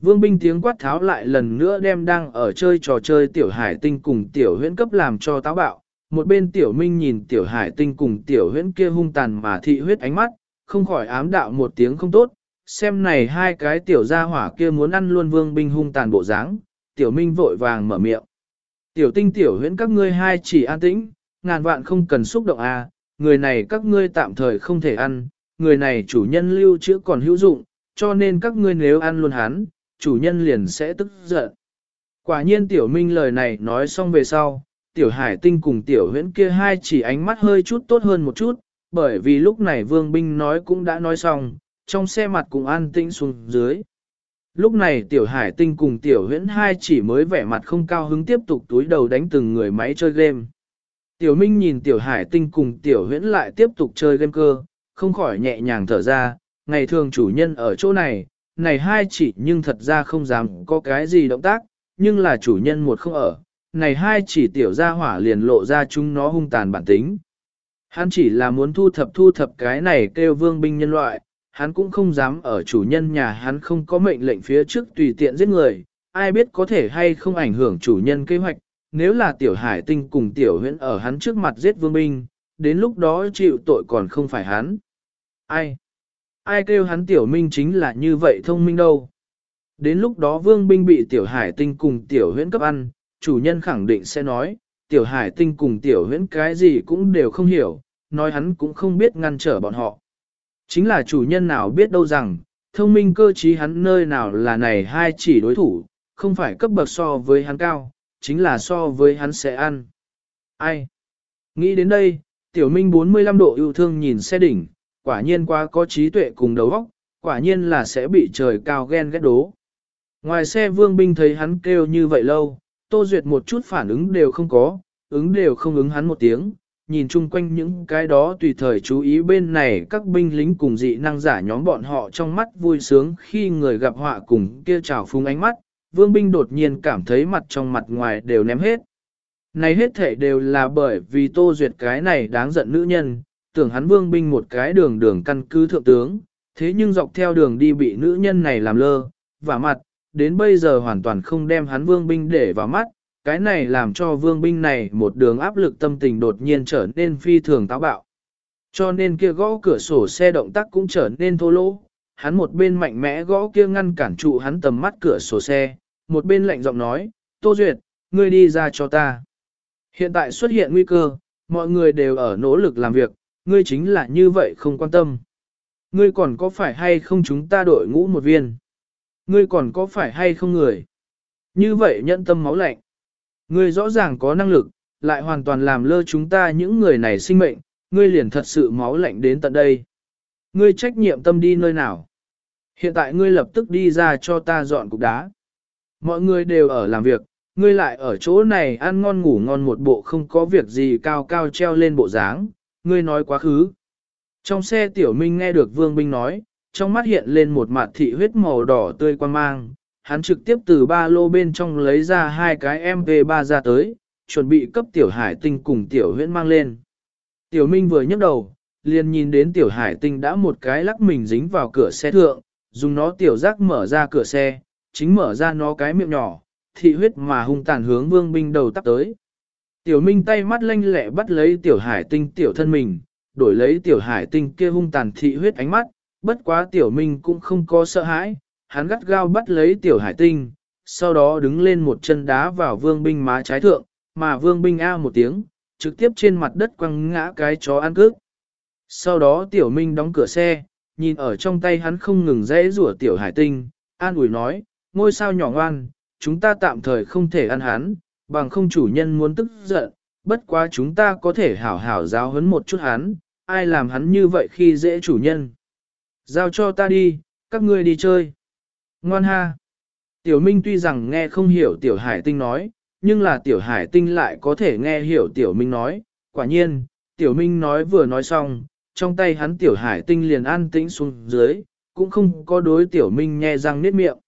Vương binh tiếng quát tháo lại lần nữa đem đang ở chơi trò chơi tiểu hải tinh cùng tiểu huyễn cấp làm cho táo bạo. Một bên tiểu minh nhìn tiểu hải tinh cùng tiểu huyễn kia hung tàn mà thị huyết ánh mắt, không khỏi ám đạo một tiếng không tốt. Xem này hai cái tiểu gia hỏa kia muốn ăn luôn vương binh hung tàn bộ dáng, tiểu minh vội vàng mở miệng. Tiểu tinh tiểu huyễn các ngươi hai chỉ an tĩnh, ngàn vạn không cần xúc động à, người này các ngươi tạm thời không thể ăn, người này chủ nhân lưu trữ còn hữu dụng, cho nên các ngươi nếu ăn luôn hắn, chủ nhân liền sẽ tức giận. Quả nhiên tiểu minh lời này nói xong về sau, tiểu hải tinh cùng tiểu huyễn kia hai chỉ ánh mắt hơi chút tốt hơn một chút, bởi vì lúc này vương binh nói cũng đã nói xong, trong xe mặt cũng an tĩnh xuống dưới. Lúc này tiểu hải tinh cùng tiểu huyễn hai chỉ mới vẻ mặt không cao hứng tiếp tục túi đầu đánh từng người máy chơi game. Tiểu minh nhìn tiểu hải tinh cùng tiểu huyễn lại tiếp tục chơi game cơ, không khỏi nhẹ nhàng thở ra, ngày thường chủ nhân ở chỗ này, này hai chỉ nhưng thật ra không dám có cái gì động tác, nhưng là chủ nhân một không ở, này hai chỉ tiểu ra hỏa liền lộ ra chúng nó hung tàn bản tính. Hắn chỉ là muốn thu thập thu thập cái này kêu vương binh nhân loại, hắn cũng không dám ở chủ nhân nhà hắn không có mệnh lệnh phía trước tùy tiện giết người, ai biết có thể hay không ảnh hưởng chủ nhân kế hoạch, nếu là tiểu hải tinh cùng tiểu huyễn ở hắn trước mặt giết vương binh, đến lúc đó chịu tội còn không phải hắn. Ai? Ai kêu hắn tiểu minh chính là như vậy thông minh đâu. Đến lúc đó vương binh bị tiểu hải tinh cùng tiểu huyễn cấp ăn, chủ nhân khẳng định sẽ nói, tiểu hải tinh cùng tiểu huyễn cái gì cũng đều không hiểu, nói hắn cũng không biết ngăn trở bọn họ. Chính là chủ nhân nào biết đâu rằng, thông minh cơ trí hắn nơi nào là này hai chỉ đối thủ, không phải cấp bậc so với hắn cao, chính là so với hắn sẽ ăn. Ai? Nghĩ đến đây, tiểu minh 45 độ yêu thương nhìn xe đỉnh, quả nhiên quá có trí tuệ cùng đầu óc, quả nhiên là sẽ bị trời cao ghen ghét đố. Ngoài xe vương binh thấy hắn kêu như vậy lâu, Tô Duyệt một chút phản ứng đều không có, ứng đều không ứng hắn một tiếng, nhìn chung quanh những cái đó tùy thời chú ý bên này các binh lính cùng dị năng giả nhóm bọn họ trong mắt vui sướng khi người gặp họa cùng kia trào phúng ánh mắt, vương binh đột nhiên cảm thấy mặt trong mặt ngoài đều ném hết. Này hết thể đều là bởi vì tô duyệt cái này đáng giận nữ nhân, tưởng hắn vương binh một cái đường đường căn cứ thượng tướng, thế nhưng dọc theo đường đi bị nữ nhân này làm lơ, vả mặt, đến bây giờ hoàn toàn không đem hắn vương binh để vào mắt, cái này làm cho vương binh này một đường áp lực tâm tình đột nhiên trở nên phi thường táo bạo. Cho nên kia gõ cửa sổ xe động tác cũng trở nên thô lỗ, hắn một bên mạnh mẽ gõ kia ngăn cản trụ hắn tầm mắt cửa sổ xe, một bên lạnh giọng nói, Tô Duyệt, ngươi đi ra cho ta. Hiện tại xuất hiện nguy cơ, mọi người đều ở nỗ lực làm việc, ngươi chính là như vậy không quan tâm. Ngươi còn có phải hay không chúng ta đội ngũ một viên? Ngươi còn có phải hay không người? Như vậy nhận tâm máu lạnh. Ngươi rõ ràng có năng lực, lại hoàn toàn làm lơ chúng ta những người này sinh mệnh, ngươi liền thật sự máu lạnh đến tận đây. Ngươi trách nhiệm tâm đi nơi nào? Hiện tại ngươi lập tức đi ra cho ta dọn cục đá. Mọi người đều ở làm việc, ngươi lại ở chỗ này ăn ngon ngủ ngon một bộ không có việc gì cao cao treo lên bộ dáng, ngươi nói quá khứ. Trong xe tiểu minh nghe được vương binh nói, trong mắt hiện lên một mặt thị huyết màu đỏ tươi quan mang, hắn trực tiếp từ ba lô bên trong lấy ra hai cái MP3 ra tới, chuẩn bị cấp tiểu hải tinh cùng tiểu huyễn mang lên. Tiểu minh vừa nhấc đầu, liền nhìn đến tiểu hải tinh đã một cái lắc mình dính vào cửa xe thượng, dùng nó tiểu giác mở ra cửa xe, chính mở ra nó cái miệng nhỏ, thị huyết mà hung tàn hướng vương binh đầu tắt tới. Tiểu minh tay mắt lanh lẹ bắt lấy tiểu hải tinh tiểu thân mình, đổi lấy tiểu hải tinh kia hung tàn thị huyết ánh mắt, bất quá tiểu minh cũng không có sợ hãi, hắn gắt gao bắt lấy tiểu hải tinh, sau đó đứng lên một chân đá vào vương binh má trái thượng, mà vương binh a một tiếng, trực tiếp trên mặt đất quăng ngã cái chó ăn cước. Sau đó tiểu minh đóng cửa xe, nhìn ở trong tay hắn không ngừng rẽ rủa tiểu hải tinh, an ủi nói, ngôi sao nhỏ ngoan, chúng ta tạm thời không thể ăn hắn, bằng không chủ nhân muốn tức giận, bất quá chúng ta có thể hảo hảo giáo huấn một chút hắn, ai làm hắn như vậy khi dễ chủ nhân. Giao cho ta đi, các ngươi đi chơi. Ngoan ha. Tiểu Minh tuy rằng nghe không hiểu Tiểu Hải Tinh nói, nhưng là Tiểu Hải Tinh lại có thể nghe hiểu Tiểu Minh nói. Quả nhiên, Tiểu Minh nói vừa nói xong, trong tay hắn Tiểu Hải Tinh liền an tĩnh xuống dưới, cũng không có đối Tiểu Minh nghe răng niết miệng.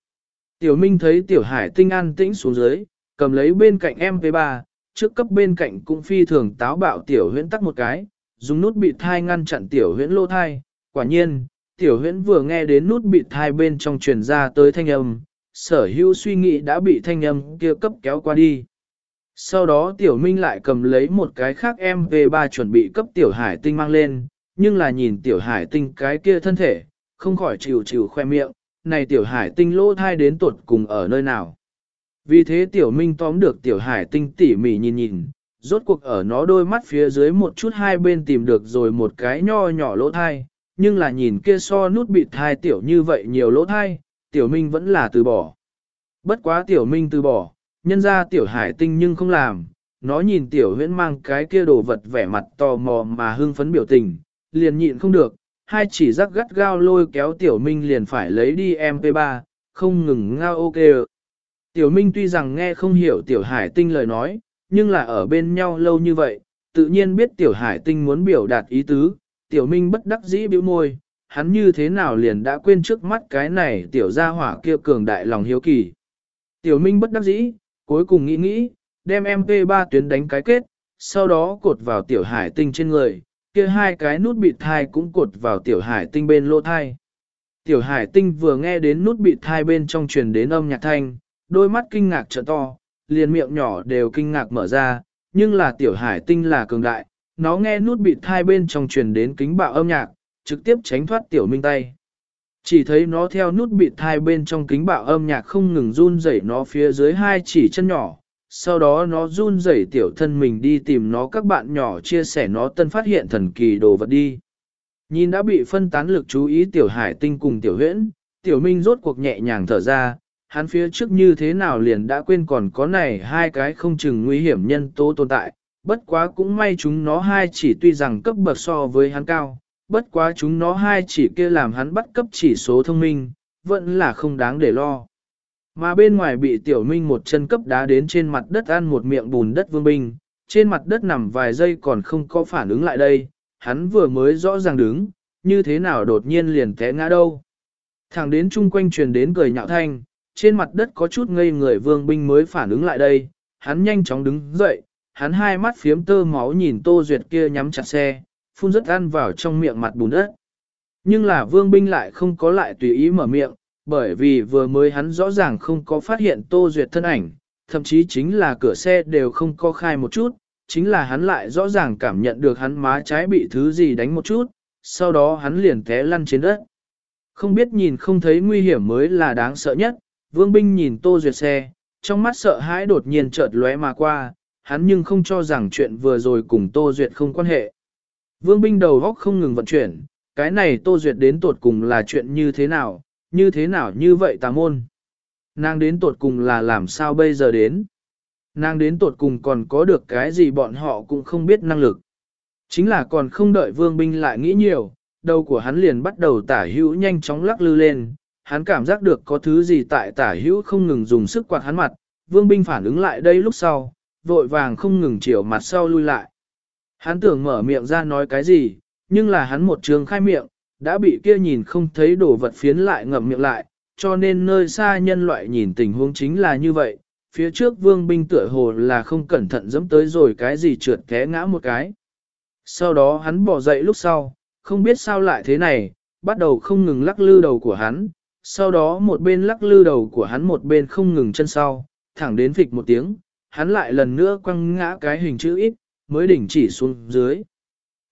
Tiểu Minh thấy Tiểu Hải Tinh an tĩnh xuống dưới, cầm lấy bên cạnh MP3, trước cấp bên cạnh cũng phi thường táo bạo Tiểu huyễn tắt một cái, dùng nút bị thai ngăn chặn Tiểu huyễn lô thai. Quả nhiên, Tiểu huyễn vừa nghe đến nút bị thai bên trong truyền ra tới thanh âm, sở hữu suy nghĩ đã bị thanh âm kia cấp kéo qua đi. Sau đó Tiểu Minh lại cầm lấy một cái khác MP3 chuẩn bị cấp Tiểu Hải Tinh mang lên, nhưng là nhìn Tiểu Hải Tinh cái kia thân thể, không khỏi chịu chịu khoe miệng, này Tiểu Hải Tinh lỗ thai đến tuột cùng ở nơi nào. Vì thế Tiểu Minh tóm được Tiểu Hải Tinh tỉ mỉ nhìn nhìn, rốt cuộc ở nó đôi mắt phía dưới một chút hai bên tìm được rồi một cái nho nhỏ lỗ thai, nhưng là nhìn kia so nút bị thai tiểu như vậy nhiều lỗ thai, tiểu minh vẫn là từ bỏ. Bất quá tiểu minh từ bỏ, nhân ra tiểu hải tinh nhưng không làm, nó nhìn tiểu huyễn mang cái kia đồ vật vẻ mặt tò mò mà hưng phấn biểu tình, liền nhịn không được, hai chỉ rắc gắt gao lôi kéo tiểu minh liền phải lấy đi MP3, không ngừng ngao ok. Tiểu minh tuy rằng nghe không hiểu tiểu hải tinh lời nói, nhưng là ở bên nhau lâu như vậy, tự nhiên biết tiểu hải tinh muốn biểu đạt ý tứ, tiểu minh bất đắc dĩ bĩu môi, hắn như thế nào liền đã quên trước mắt cái này tiểu gia hỏa kia cường đại lòng hiếu kỳ. Tiểu minh bất đắc dĩ, cuối cùng nghĩ nghĩ, đem MP3 tuyến đánh cái kết, sau đó cột vào tiểu hải tinh trên người, kia hai cái nút bịt thai cũng cột vào tiểu hải tinh bên lỗ thai. Tiểu hải tinh vừa nghe đến nút bịt thai bên trong truyền đến âm nhạc thanh, đôi mắt kinh ngạc trợ to, liền miệng nhỏ đều kinh ngạc mở ra, nhưng là tiểu hải tinh là cường đại, nó nghe nút bịt thai bên trong truyền đến kính bạo âm nhạc, trực tiếp tránh thoát tiểu minh tay. Chỉ thấy nó theo nút bịt thai bên trong kính bạo âm nhạc không ngừng run rẩy nó phía dưới hai chỉ chân nhỏ, sau đó nó run rẩy tiểu thân mình đi tìm nó các bạn nhỏ chia sẻ nó tân phát hiện thần kỳ đồ vật đi. Nhìn đã bị phân tán lực chú ý tiểu hải tinh cùng tiểu huyễn, tiểu minh rốt cuộc nhẹ nhàng thở ra, hắn phía trước như thế nào liền đã quên còn có này hai cái không chừng nguy hiểm nhân tố tồn tại, bất quá cũng may chúng nó hai chỉ tuy rằng cấp bậc so với hắn cao, bất quá chúng nó hai chỉ kia làm hắn bắt cấp chỉ số thông minh, vẫn là không đáng để lo. Mà bên ngoài bị tiểu minh một chân cấp đá đến trên mặt đất ăn một miệng bùn đất vương binh, trên mặt đất nằm vài giây còn không có phản ứng lại đây, hắn vừa mới rõ ràng đứng, như thế nào đột nhiên liền té ngã đâu. Thẳng đến chung quanh truyền đến cười nhạo thanh, trên mặt đất có chút ngây người vương binh mới phản ứng lại đây, hắn nhanh chóng đứng dậy, hắn hai mắt phiếm tơ máu nhìn Tô Duyệt kia nhắm chặt xe, phun rất ăn vào trong miệng mặt bùn đất. Nhưng là vương binh lại không có lại tùy ý mở miệng, bởi vì vừa mới hắn rõ ràng không có phát hiện Tô Duyệt thân ảnh, thậm chí chính là cửa xe đều không có khai một chút, chính là hắn lại rõ ràng cảm nhận được hắn má trái bị thứ gì đánh một chút, sau đó hắn liền té lăn trên đất. Không biết nhìn không thấy nguy hiểm mới là đáng sợ nhất, vương binh nhìn Tô Duyệt xe, trong mắt sợ hãi đột nhiên chợt lóe mà qua, hắn nhưng không cho rằng chuyện vừa rồi cùng Tô Duyệt không quan hệ. Vương binh đầu góc không ngừng vận chuyển, cái này Tô Duyệt đến tột cùng là chuyện như thế nào, như thế nào như vậy tà môn. Nàng đến tột cùng là làm sao bây giờ đến. Nàng đến tột cùng còn có được cái gì bọn họ cũng không biết năng lực. Chính là còn không đợi vương binh lại nghĩ nhiều, đầu của hắn liền bắt đầu tả hữu nhanh chóng lắc lư lên, hắn cảm giác được có thứ gì tại tả hữu không ngừng dùng sức quạt hắn mặt, vương binh phản ứng lại đây lúc sau, vội vàng không ngừng chiều mặt sau lui lại. Hắn tưởng mở miệng ra nói cái gì, nhưng là hắn một trường khai miệng, đã bị kia nhìn không thấy đồ vật phiến lại ngậm miệng lại, cho nên nơi xa nhân loại nhìn tình huống chính là như vậy, phía trước vương binh tựa hồ là không cẩn thận dẫm tới rồi cái gì trượt té ngã một cái. Sau đó hắn bỏ dậy lúc sau, không biết sao lại thế này, bắt đầu không ngừng lắc lư đầu của hắn, sau đó một bên lắc lư đầu của hắn một bên không ngừng chân sau, thẳng đến phịch một tiếng, hắn lại lần nữa quăng ngã cái hình chữ ít, mới đỉnh chỉ xuống dưới.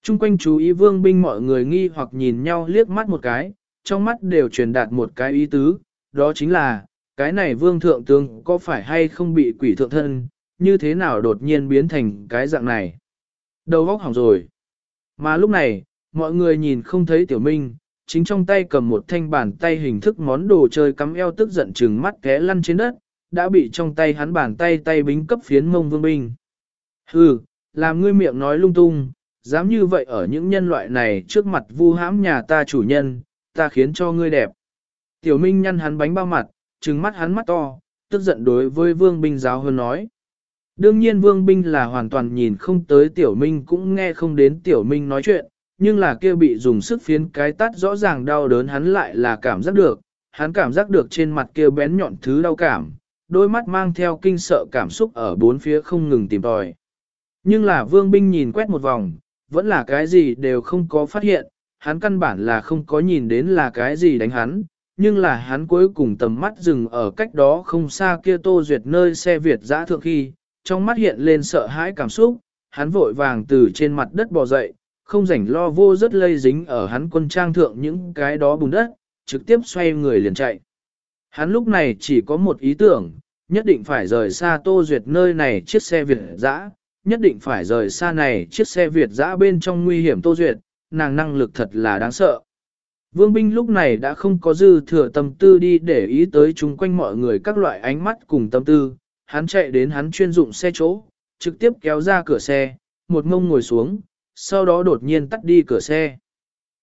Trung quanh chú ý vương binh mọi người nghi hoặc nhìn nhau liếc mắt một cái, trong mắt đều truyền đạt một cái ý tứ, đó chính là, cái này vương thượng tướng có phải hay không bị quỷ thượng thân, như thế nào đột nhiên biến thành cái dạng này. Đầu vóc hỏng rồi. Mà lúc này, mọi người nhìn không thấy tiểu minh, chính trong tay cầm một thanh bàn tay hình thức món đồ chơi cắm eo tức giận chừng mắt té lăn trên đất, đã bị trong tay hắn bàn tay tay bính cấp phiến mông vương binh. Hừ, làm ngươi miệng nói lung tung, dám như vậy ở những nhân loại này trước mặt vu hãm nhà ta chủ nhân, ta khiến cho ngươi đẹp. Tiểu Minh nhăn hắn bánh bao mặt, trừng mắt hắn mắt to, tức giận đối với vương binh giáo hơn nói. Đương nhiên vương binh là hoàn toàn nhìn không tới tiểu minh cũng nghe không đến tiểu minh nói chuyện, nhưng là kia bị dùng sức phiến cái tắt rõ ràng đau đớn hắn lại là cảm giác được, hắn cảm giác được trên mặt kia bén nhọn thứ đau cảm, đôi mắt mang theo kinh sợ cảm xúc ở bốn phía không ngừng tìm tòi. Nhưng là vương binh nhìn quét một vòng, vẫn là cái gì đều không có phát hiện, hắn căn bản là không có nhìn đến là cái gì đánh hắn, nhưng là hắn cuối cùng tầm mắt dừng ở cách đó không xa kia tô duyệt nơi xe Việt giã thượng khi, trong mắt hiện lên sợ hãi cảm xúc, hắn vội vàng từ trên mặt đất bò dậy, không rảnh lo vô rất lây dính ở hắn quân trang thượng những cái đó bùn đất, trực tiếp xoay người liền chạy. Hắn lúc này chỉ có một ý tưởng, nhất định phải rời xa Tô Duyệt nơi này chiếc xe Việt dã, nhất định phải rời xa này chiếc xe Việt dã bên trong nguy hiểm Tô Duyệt, nàng năng lực thật là đáng sợ. Vương binh lúc này đã không có dư thừa tâm tư đi để ý tới chúng quanh mọi người các loại ánh mắt cùng tâm tư, hắn chạy đến hắn chuyên dụng xe chỗ, trực tiếp kéo ra cửa xe, một ngông ngồi xuống, sau đó đột nhiên tắt đi cửa xe.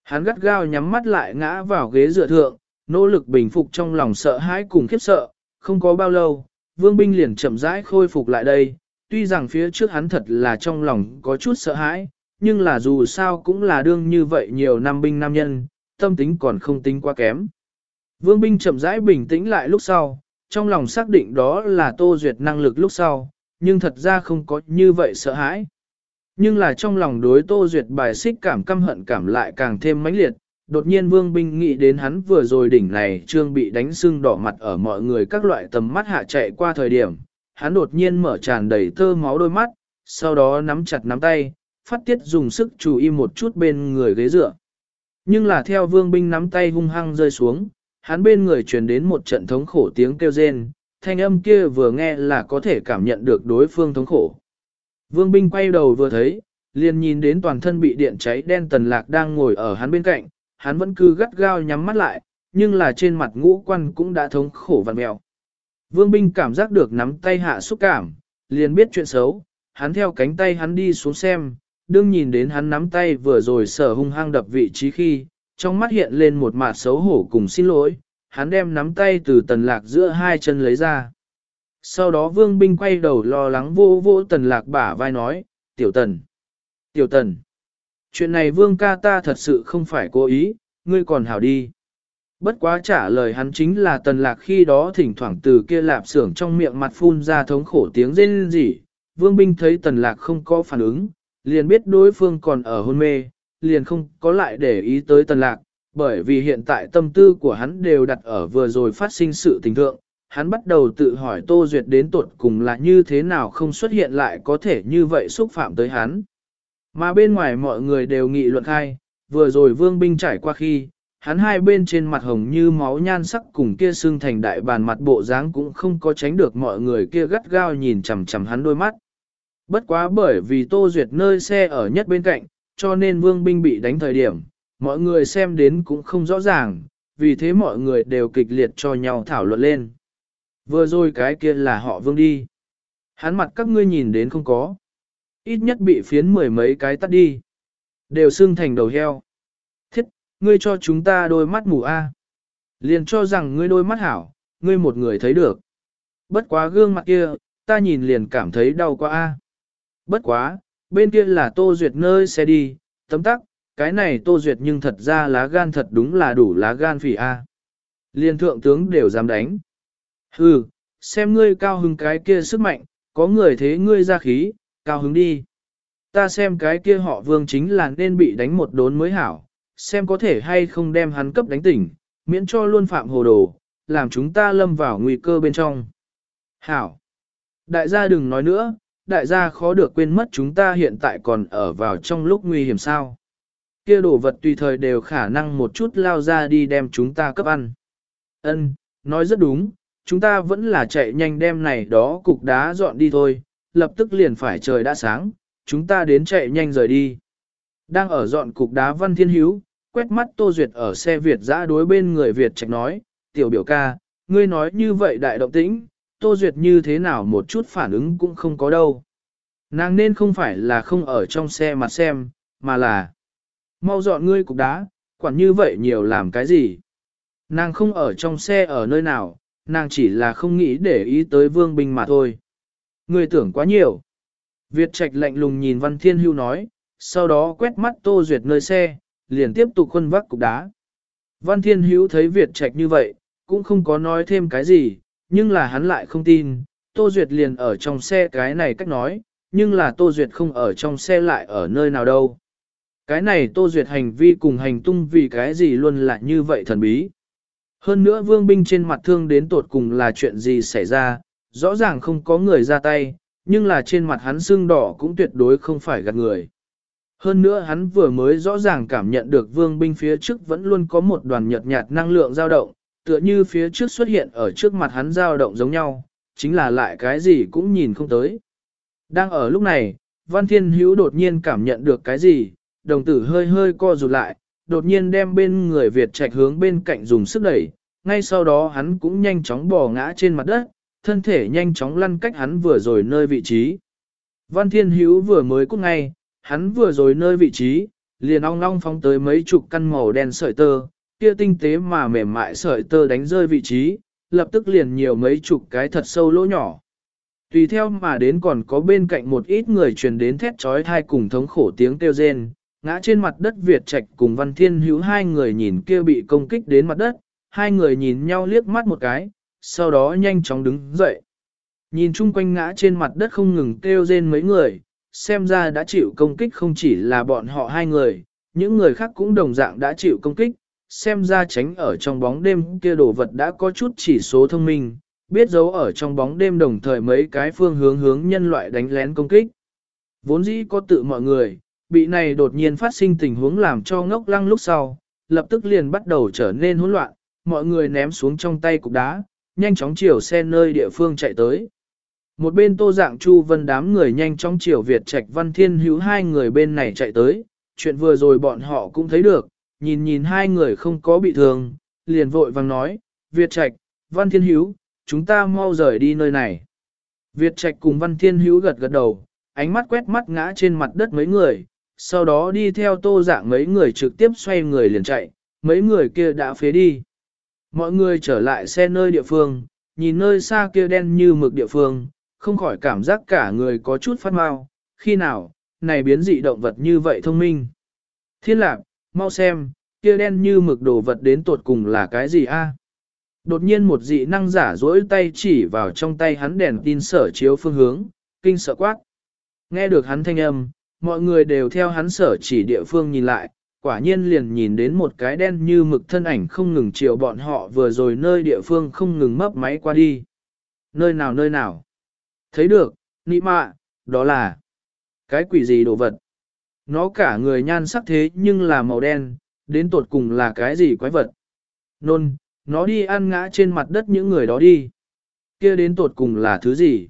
Hắn gắt gao nhắm mắt lại ngã vào ghế dựa thượng, nỗ lực bình phục trong lòng sợ hãi cùng khiếp sợ, không có bao lâu, vương binh liền chậm rãi khôi phục lại đây, tuy rằng phía trước hắn thật là trong lòng có chút sợ hãi, nhưng là dù sao cũng là đương như vậy nhiều năm binh nam nhân, tâm tính còn không tính quá kém. Vương binh chậm rãi bình tĩnh lại lúc sau, trong lòng xác định đó là Tô Duyệt năng lực lúc sau, nhưng thật ra không có như vậy sợ hãi. Nhưng là trong lòng đối Tô Duyệt bài xích cảm căm hận cảm lại càng thêm mãnh liệt, đột nhiên Vương Binh nghĩ đến hắn vừa rồi đỉnh này trương bị đánh sưng đỏ mặt ở mọi người các loại tầm mắt hạ chạy qua thời điểm, hắn đột nhiên mở tràn đầy tơ máu đôi mắt, sau đó nắm chặt nắm tay, phát tiết dùng sức chú ý một chút bên người ghế dựa. Nhưng là theo Vương Binh nắm tay hung hăng rơi xuống, hắn bên người truyền đến một trận thống khổ tiếng kêu rên, thanh âm kia vừa nghe là có thể cảm nhận được đối phương thống khổ. Vương binh quay đầu vừa thấy, liền nhìn đến toàn thân bị điện cháy đen tần lạc đang ngồi ở hắn bên cạnh, hắn vẫn cứ gắt gao nhắm mắt lại, nhưng là trên mặt ngũ quan cũng đã thống khổ vặn mèo. Vương binh cảm giác được nắm tay hạ xúc cảm, liền biết chuyện xấu, hắn theo cánh tay hắn đi xuống xem, đương nhìn đến hắn nắm tay vừa rồi sở hung hăng đập vị trí khi, trong mắt hiện lên một mặt xấu hổ cùng xin lỗi, hắn đem nắm tay từ tần lạc giữa hai chân lấy ra. Sau đó vương binh quay đầu lo lắng vô vô tần lạc bả vai nói, tiểu tần, tiểu tần. Chuyện này vương ca ta thật sự không phải cố ý, ngươi còn hảo đi. Bất quá trả lời hắn chính là tần lạc khi đó thỉnh thoảng từ kia lạp xưởng trong miệng mặt phun ra thống khổ tiếng rên rỉ. Vương binh thấy tần lạc không có phản ứng, liền biết đối phương còn ở hôn mê, liền không có lại để ý tới tần lạc, bởi vì hiện tại tâm tư của hắn đều đặt ở vừa rồi phát sinh sự tình thượng. Hắn bắt đầu tự hỏi Tô Duyệt đến tuột cùng là như thế nào không xuất hiện lại có thể như vậy xúc phạm tới hắn. Mà bên ngoài mọi người đều nghị luận khai, vừa rồi vương binh trải qua khi, hắn hai bên trên mặt hồng như máu nhan sắc cùng kia xương thành đại bàn mặt bộ dáng cũng không có tránh được mọi người kia gắt gao nhìn chằm chằm hắn đôi mắt. Bất quá bởi vì Tô Duyệt nơi xe ở nhất bên cạnh, cho nên vương binh bị đánh thời điểm, mọi người xem đến cũng không rõ ràng, vì thế mọi người đều kịch liệt cho nhau thảo luận lên. Vừa rồi cái kia là họ vương đi. Hắn mặt các ngươi nhìn đến không có. Ít nhất bị phiến mười mấy cái tắt đi. Đều xương thành đầu heo. Thiết, ngươi cho chúng ta đôi mắt mù a. Liền cho rằng ngươi đôi mắt hảo, ngươi một người thấy được. Bất quá gương mặt kia, ta nhìn liền cảm thấy đau quá a. Bất quá, bên kia là Tô Duyệt nơi xe đi, tấm tắc, cái này Tô Duyệt nhưng thật ra lá gan thật đúng là đủ lá gan phỉ a. Liên thượng tướng đều dám đánh. Hừ, xem ngươi cao hứng cái kia sức mạnh, có người thế ngươi ra khí, cao hứng đi. Ta xem cái kia họ vương chính là nên bị đánh một đốn mới hảo, xem có thể hay không đem hắn cấp đánh tỉnh, miễn cho luôn phạm hồ đồ, làm chúng ta lâm vào nguy cơ bên trong. Hảo! Đại gia đừng nói nữa, đại gia khó được quên mất chúng ta hiện tại còn ở vào trong lúc nguy hiểm sao. Kia đồ vật tùy thời đều khả năng một chút lao ra đi đem chúng ta cấp ăn. Ân, nói rất đúng, chúng ta vẫn là chạy nhanh đem này đó cục đá dọn đi thôi, lập tức liền phải trời đã sáng, chúng ta đến chạy nhanh rời đi. Đang ở dọn cục đá Văn Thiên Hiếu, quét mắt Tô Duyệt ở xe Việt giã đối bên người Việt Trạch nói, tiểu biểu ca, ngươi nói như vậy đại động tĩnh, Tô Duyệt như thế nào một chút phản ứng cũng không có đâu. Nàng nên không phải là không ở trong xe mà xem, mà là mau dọn ngươi cục đá, quản như vậy nhiều làm cái gì. Nàng không ở trong xe ở nơi nào, nàng chỉ là không nghĩ để ý tới vương binh mà thôi. Người tưởng quá nhiều. Việt Trạch lạnh lùng nhìn Văn Thiên Hưu nói, sau đó quét mắt Tô Duyệt nơi xe, liền tiếp tục khuân vác cục đá. Văn Thiên Hữu thấy Việt Trạch như vậy, cũng không có nói thêm cái gì, nhưng là hắn lại không tin, Tô Duyệt liền ở trong xe cái này cách nói, nhưng là Tô Duyệt không ở trong xe lại ở nơi nào đâu. Cái này Tô Duyệt hành vi cùng hành tung vì cái gì luôn là như vậy thần bí. Hơn nữa vương binh trên mặt thương đến tột cùng là chuyện gì xảy ra, rõ ràng không có người ra tay, nhưng là trên mặt hắn sưng đỏ cũng tuyệt đối không phải gạt người. Hơn nữa hắn vừa mới rõ ràng cảm nhận được vương binh phía trước vẫn luôn có một đoàn nhợt nhạt năng lượng dao động, tựa như phía trước xuất hiện ở trước mặt hắn dao động giống nhau, chính là lại cái gì cũng nhìn không tới. Đang ở lúc này, Văn Thiên Hữu đột nhiên cảm nhận được cái gì, đồng tử hơi hơi co rụt lại, đột nhiên đem bên người Việt Trạch hướng bên cạnh dùng sức đẩy, ngay sau đó hắn cũng nhanh chóng bò ngã trên mặt đất, thân thể nhanh chóng lăn cách hắn vừa rồi nơi vị trí. Văn Thiên Hữu vừa mới cút ngay, hắn vừa rồi nơi vị trí, liền ong long phóng tới mấy chục căn màu đen sợi tơ, kia tinh tế mà mềm mại sợi tơ đánh rơi vị trí, lập tức liền nhiều mấy chục cái thật sâu lỗ nhỏ. Tùy theo mà đến còn có bên cạnh một ít người truyền đến thét trói thai cùng thống khổ tiếng kêu rên, ngã trên mặt đất Việt Trạch cùng Văn Thiên Hữu hai người nhìn kia bị công kích đến mặt đất, hai người nhìn nhau liếc mắt một cái, sau đó nhanh chóng đứng dậy. Nhìn chung quanh ngã trên mặt đất không ngừng kêu rên mấy người, xem ra đã chịu công kích không chỉ là bọn họ hai người, những người khác cũng đồng dạng đã chịu công kích, xem ra tránh ở trong bóng đêm kia đồ vật đã có chút chỉ số thông minh, biết giấu ở trong bóng đêm đồng thời mấy cái phương hướng hướng nhân loại đánh lén công kích. Vốn dĩ có tự mọi người, bị này đột nhiên phát sinh tình huống làm cho ngốc lăng lúc sau, lập tức liền bắt đầu trở nên hỗn loạn, mọi người ném xuống trong tay cục đá, nhanh chóng chiều xe nơi địa phương chạy tới. Một bên tô dạng chu vân đám người nhanh chóng chiều Việt Trạch Văn Thiên hữu hai người bên này chạy tới, chuyện vừa rồi bọn họ cũng thấy được, nhìn nhìn hai người không có bị thương, liền vội vàng nói, Việt Trạch, Văn Thiên hữu, chúng ta mau rời đi nơi này. Việt Trạch cùng Văn Thiên hữu gật gật đầu, ánh mắt quét mắt ngã trên mặt đất mấy người, sau đó đi theo tô dạng mấy người trực tiếp xoay người liền chạy, mấy người kia đã phế đi. Mọi người trở lại xe nơi địa phương, nhìn nơi xa kia đen như mực địa phương, không khỏi cảm giác cả người có chút phát mau, khi nào, này biến dị động vật như vậy thông minh. Thiên lạc, mau xem, kia đen như mực đồ vật đến tột cùng là cái gì a? Đột nhiên một dị năng giả dỗi tay chỉ vào trong tay hắn đèn tin sở chiếu phương hướng, kinh sợ quát. Nghe được hắn thanh âm, mọi người đều theo hắn sở chỉ địa phương nhìn lại, quả nhiên liền nhìn đến một cái đen như mực thân ảnh không ngừng chiều bọn họ vừa rồi nơi địa phương không ngừng mấp máy qua đi. Nơi nào nơi nào? Thấy được, nị mạ, đó là cái quỷ gì đồ vật? Nó cả người nhan sắc thế nhưng là màu đen, đến tột cùng là cái gì quái vật? Nôn, nó đi ăn ngã trên mặt đất những người đó đi. Kia đến tột cùng là thứ gì?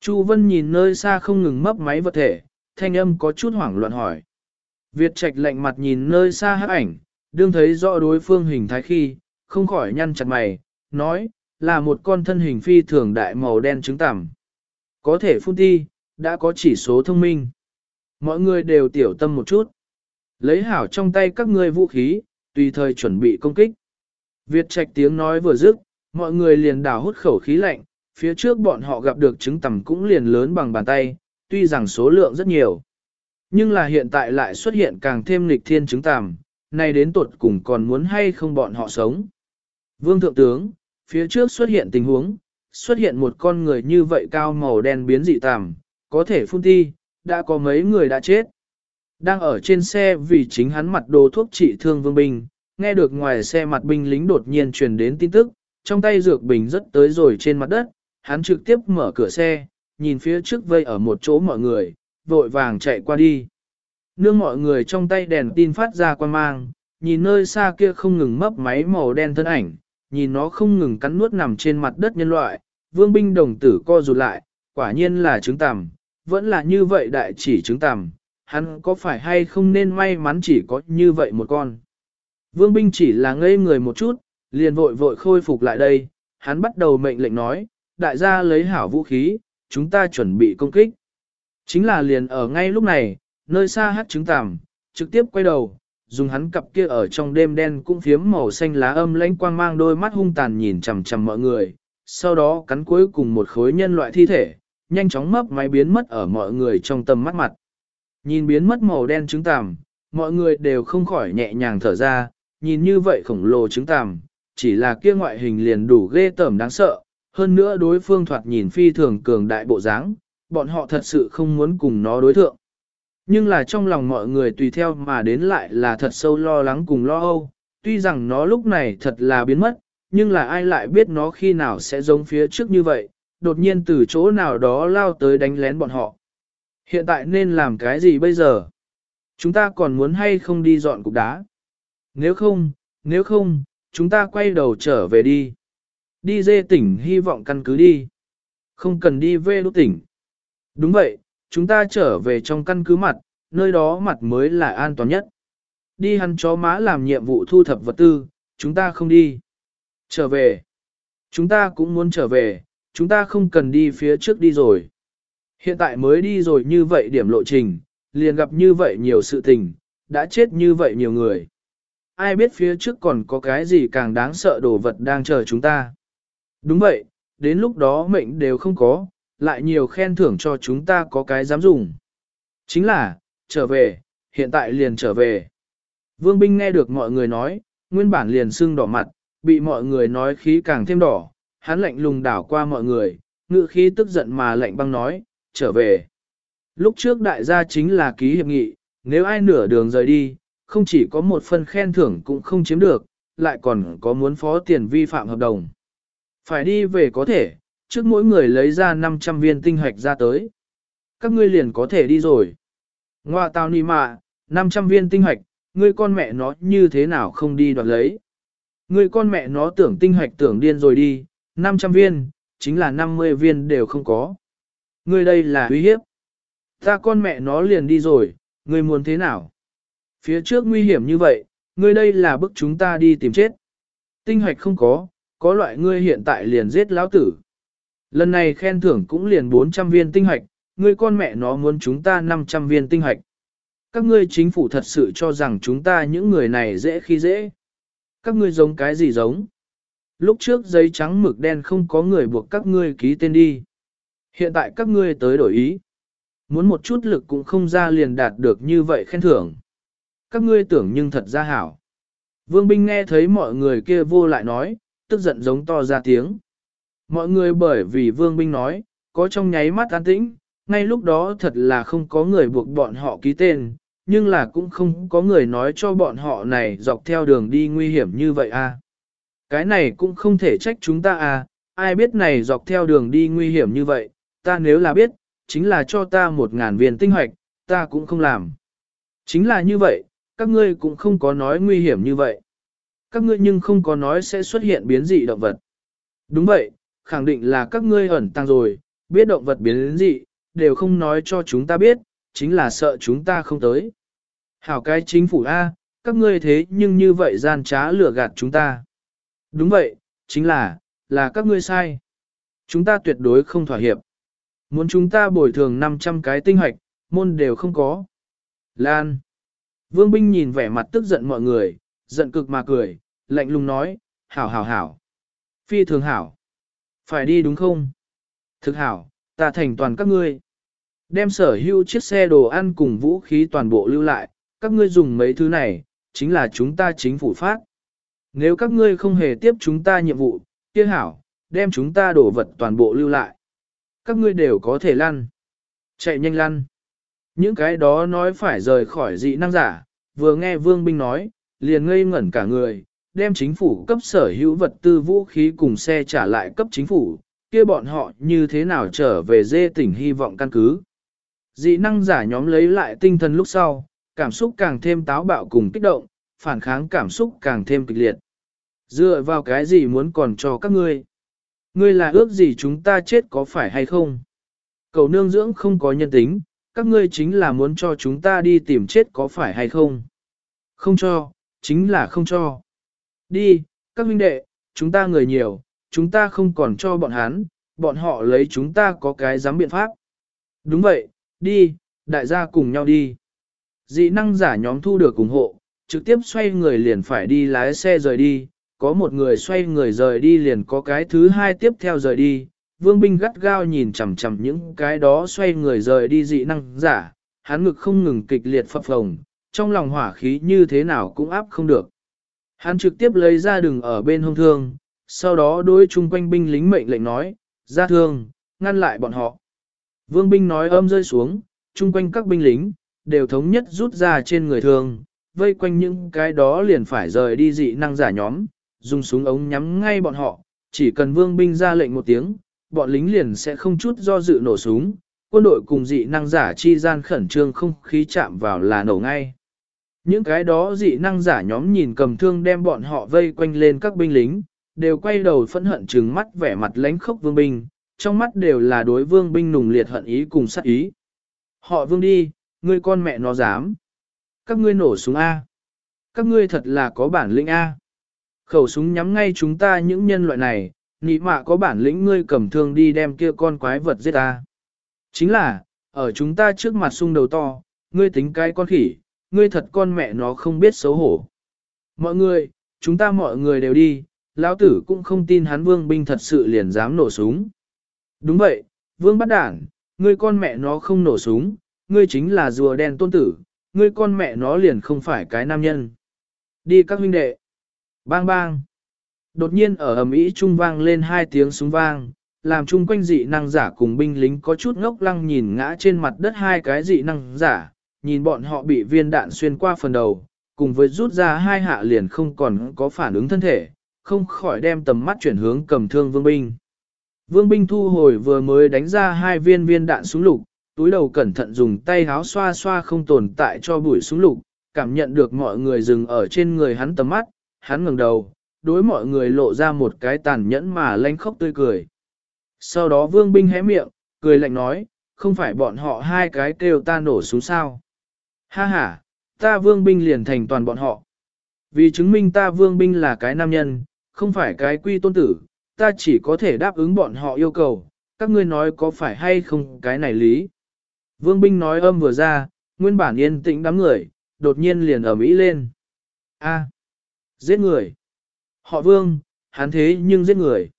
Chu Vân nhìn nơi xa không ngừng mấp máy vật thể, thanh âm có chút hoảng loạn hỏi. Việt Trạch lạnh mặt nhìn nơi xa hắc ảnh, đương thấy rõ đối phương hình thái khi, không khỏi nhăn chặt mày, nói, là một con thân hình phi thường đại màu đen trứng tằm. Có thể phun ti, đã có chỉ số thông minh. Mọi người đều tiểu tâm một chút. Lấy hảo trong tay các ngươi vũ khí, tùy thời chuẩn bị công kích. Việt Trạch tiếng nói vừa dứt, mọi người liền đào hút khẩu khí lạnh, phía trước bọn họ gặp được trứng tằm cũng liền lớn bằng bàn tay, tuy rằng số lượng rất nhiều. Nhưng là hiện tại lại xuất hiện càng thêm nghịch thiên chứng tàm, nay đến tuột cùng còn muốn hay không bọn họ sống. Vương Thượng Tướng, phía trước xuất hiện tình huống, xuất hiện một con người như vậy cao màu đen biến dị tàm, có thể phun thi, đã có mấy người đã chết. Đang ở trên xe vì chính hắn mặt đồ thuốc trị thương vương binh, nghe được ngoài xe mặt binh lính đột nhiên truyền đến tin tức, trong tay dược bình rất tới rồi trên mặt đất, hắn trực tiếp mở cửa xe, nhìn phía trước vây ở một chỗ mọi người, vội vàng chạy qua đi. Nương mọi người trong tay đèn tin phát ra quan mang, nhìn nơi xa kia không ngừng mấp máy màu đen thân ảnh, nhìn nó không ngừng cắn nuốt nằm trên mặt đất nhân loại, vương binh đồng tử co rụt lại, quả nhiên là trứng tằm, vẫn là như vậy đại chỉ trứng tằm, hắn có phải hay không nên may mắn chỉ có như vậy một con. Vương binh chỉ là ngây người một chút, liền vội vội khôi phục lại đây, hắn bắt đầu mệnh lệnh nói, đại gia lấy hảo vũ khí, chúng ta chuẩn bị công kích. Chính là liền ở ngay lúc này, nơi xa hát trứng tằm, trực tiếp quay đầu, dùng hắn cặp kia ở trong đêm đen cũng phiếm màu xanh lá âm lãnh quang mang đôi mắt hung tàn nhìn chằm chằm mọi người, sau đó cắn cuối cùng một khối nhân loại thi thể, nhanh chóng mấp máy biến mất ở mọi người trong tầm mắt mặt. Nhìn biến mất màu đen trứng tằm, mọi người đều không khỏi nhẹ nhàng thở ra, nhìn như vậy khổng lồ trứng tằm, chỉ là kia ngoại hình liền đủ ghê tởm đáng sợ, hơn nữa đối phương thoạt nhìn phi thường cường đại bộ dáng, bọn họ thật sự không muốn cùng nó đối thượng. Nhưng là trong lòng mọi người tùy theo mà đến lại là thật sâu lo lắng cùng lo âu, tuy rằng nó lúc này thật là biến mất, nhưng là ai lại biết nó khi nào sẽ giống phía trước như vậy, đột nhiên từ chỗ nào đó lao tới đánh lén bọn họ. Hiện tại nên làm cái gì bây giờ? Chúng ta còn muốn hay không đi dọn cục đá? Nếu không, nếu không, chúng ta quay đầu trở về đi. Đi dê tỉnh hy vọng căn cứ đi. Không cần đi về lúc tỉnh. Đúng vậy, chúng ta trở về trong căn cứ mặt, nơi đó mặt mới là an toàn nhất. Đi hắn chó má làm nhiệm vụ thu thập vật tư, chúng ta không đi. Trở về. Chúng ta cũng muốn trở về, chúng ta không cần đi phía trước đi rồi. Hiện tại mới đi rồi như vậy điểm lộ trình, liền gặp như vậy nhiều sự tình, đã chết như vậy nhiều người. Ai biết phía trước còn có cái gì càng đáng sợ đồ vật đang chờ chúng ta. Đúng vậy, đến lúc đó mệnh đều không có, lại nhiều khen thưởng cho chúng ta có cái dám dùng. Chính là, trở về, hiện tại liền trở về. Vương binh nghe được mọi người nói, nguyên bản liền sưng đỏ mặt, bị mọi người nói khí càng thêm đỏ, hắn lạnh lùng đảo qua mọi người, ngự khí tức giận mà lạnh băng nói, trở về. Lúc trước đại gia chính là ký hiệp nghị, nếu ai nửa đường rời đi, không chỉ có một phần khen thưởng cũng không chiếm được, lại còn có muốn phó tiền vi phạm hợp đồng. Phải đi về có thể, trước mỗi người lấy ra 500 viên tinh hoạch ra tới. Các ngươi liền có thể đi rồi. Ngoà tao nì mạ, 500 viên tinh hoạch, ngươi con mẹ nó như thế nào không đi đoạt lấy. Ngươi con mẹ nó tưởng tinh hoạch tưởng điên rồi đi, 500 viên, chính là 50 viên đều không có. Ngươi đây là uy hiếp. Ta con mẹ nó liền đi rồi, ngươi muốn thế nào? Phía trước nguy hiểm như vậy, ngươi đây là bức chúng ta đi tìm chết. Tinh hoạch không có, có loại ngươi hiện tại liền giết lão tử. Lần này khen thưởng cũng liền 400 viên tinh hoạch, ngươi con mẹ nó muốn chúng ta 500 viên tinh hoạch. Các ngươi chính phủ thật sự cho rằng chúng ta những người này dễ khi dễ. Các ngươi giống cái gì giống? lúc trước giấy trắng mực đen không có người buộc các ngươi ký tên đi. Hiện tại các ngươi tới đổi ý. Muốn một chút lực cũng không ra liền đạt được như vậy khen thưởng. Các ngươi tưởng nhưng thật ra hảo. Vương binh nghe thấy mọi người kia vô lại nói, tức giận giống to ra tiếng. Mọi người bởi vì vương binh nói, có trong nháy mắt an tĩnh, ngay lúc đó thật là không có người buộc bọn họ ký tên, nhưng là cũng không có người nói cho bọn họ này dọc theo đường đi nguy hiểm như vậy à. Cái này cũng không thể trách chúng ta à, ai biết này dọc theo đường đi nguy hiểm như vậy, ta nếu là biết, chính là cho ta một ngàn viên tinh hoạch, ta cũng không làm. Chính là như vậy, các ngươi cũng không có nói nguy hiểm như vậy. Các ngươi nhưng không có nói sẽ xuất hiện biến dị động vật. Đúng vậy, khẳng định là các ngươi ẩn tăng rồi, biết động vật biến dị, đều không nói cho chúng ta biết, chính là sợ chúng ta không tới. Hảo cái chính phủ A, các ngươi thế nhưng như vậy gian trá lừa gạt chúng ta. Đúng vậy, chính là, là các ngươi sai. Chúng ta tuyệt đối không thỏa hiệp. Muốn chúng ta bồi thường 500 cái tinh hoạch, môn đều không có. Lan. Vương binh nhìn vẻ mặt tức giận mọi người, giận cực mà cười, lạnh lùng nói, hảo hảo hảo. Phi thường hảo. Phải đi đúng không? Thực hảo, ta thành toàn các ngươi. Đem sở hữu chiếc xe đồ ăn cùng vũ khí toàn bộ lưu lại, các ngươi dùng mấy thứ này, chính là chúng ta chính phủ phát. Nếu các ngươi không hề tiếp chúng ta nhiệm vụ, kia hảo, đem chúng ta đổ vật toàn bộ lưu lại. Các ngươi đều có thể lăn. Chạy nhanh lăn. Những cái đó nói phải rời khỏi dị năng giả, vừa nghe vương binh nói, liền ngây ngẩn cả người, đem chính phủ cấp sở hữu vật tư vũ khí cùng xe trả lại cấp chính phủ, kia bọn họ như thế nào trở về dê tỉnh hy vọng căn cứ. Dị năng giả nhóm lấy lại tinh thần lúc sau, cảm xúc càng thêm táo bạo cùng kích động, phản kháng cảm xúc càng thêm kịch liệt. Dựa vào cái gì muốn còn cho các ngươi? Ngươi là ước gì chúng ta chết có phải hay không? Cầu nương dưỡng không có nhân tính, các ngươi chính là muốn cho chúng ta đi tìm chết có phải hay không? Không cho, chính là không cho. Đi, các huynh đệ, chúng ta người nhiều, chúng ta không còn cho bọn hắn, bọn họ lấy chúng ta có cái dám biện pháp. Đúng vậy, đi, đại gia cùng nhau đi. Dị năng giả nhóm thu được ủng hộ, trực tiếp xoay người liền phải đi lái xe rời đi, có một người xoay người rời đi liền có cái thứ hai tiếp theo rời đi. Vương binh gắt gao nhìn chằm chằm những cái đó xoay người rời đi dị năng giả, hắn ngực không ngừng kịch liệt phập phồng, trong lòng hỏa khí như thế nào cũng áp không được. Hắn trực tiếp lấy ra đường ở bên hông thương, sau đó đối chung quanh binh lính mệnh lệnh nói, ra thương, ngăn lại bọn họ. Vương binh nói âm rơi xuống, chung quanh các binh lính, đều thống nhất rút ra trên người thương, vây quanh những cái đó liền phải rời đi dị năng giả nhóm, dùng súng ống nhắm ngay bọn họ, chỉ cần vương binh ra lệnh một tiếng, bọn lính liền sẽ không chút do dự nổ súng, quân đội cùng dị năng giả chi gian khẩn trương không khí chạm vào là nổ ngay. Những cái đó dị năng giả nhóm nhìn cầm thương đem bọn họ vây quanh lên các binh lính, đều quay đầu phẫn hận trừng mắt vẻ mặt lánh khốc vương binh, trong mắt đều là đối vương binh nùng liệt hận ý cùng sát ý. Họ vương đi, ngươi con mẹ nó dám. Các ngươi nổ súng A. Các ngươi thật là có bản lĩnh A. Khẩu súng nhắm ngay chúng ta những nhân loại này, nị mạ có bản lĩnh ngươi cầm thương đi đem kia con quái vật giết ta. Chính là, ở chúng ta trước mặt sung đầu to, ngươi tính cái con khỉ, ngươi thật con mẹ nó không biết xấu hổ. Mọi người, chúng ta mọi người đều đi, lão tử cũng không tin hắn vương binh thật sự liền dám nổ súng. Đúng vậy, vương bắt đảng, ngươi con mẹ nó không nổ súng, ngươi chính là rùa đen tôn tử, ngươi con mẹ nó liền không phải cái nam nhân. Đi các huynh đệ. Bang bang. Đột nhiên ở ầm ĩ trung vang lên hai tiếng súng vang, làm chung quanh dị năng giả cùng binh lính có chút ngốc lăng nhìn ngã trên mặt đất hai cái dị năng giả, nhìn bọn họ bị viên đạn xuyên qua phần đầu, cùng với rút ra hai hạ liền không còn có phản ứng thân thể, không khỏi đem tầm mắt chuyển hướng cầm thương vương binh. Vương binh thu hồi vừa mới đánh ra hai viên viên đạn súng lục, túi đầu cẩn thận dùng tay háo xoa xoa không tồn tại cho bụi súng lục, cảm nhận được mọi người dừng ở trên người hắn tầm mắt, hắn ngẩng đầu, đối mọi người lộ ra một cái tàn nhẫn mà lanh khóc tươi cười. Sau đó vương binh hé miệng, cười lạnh nói, không phải bọn họ hai cái kêu ta nổ súng sao. Ha ha, ta vương binh liền thành toàn bọn họ. Vì chứng minh ta vương binh là cái nam nhân, không phải cái quy tôn tử, ta chỉ có thể đáp ứng bọn họ yêu cầu, các ngươi nói có phải hay không cái này lý. Vương binh nói âm vừa ra, nguyên bản yên tĩnh đám người, đột nhiên liền ở mỹ lên. A. giết người. Họ vương, hắn thế nhưng giết người.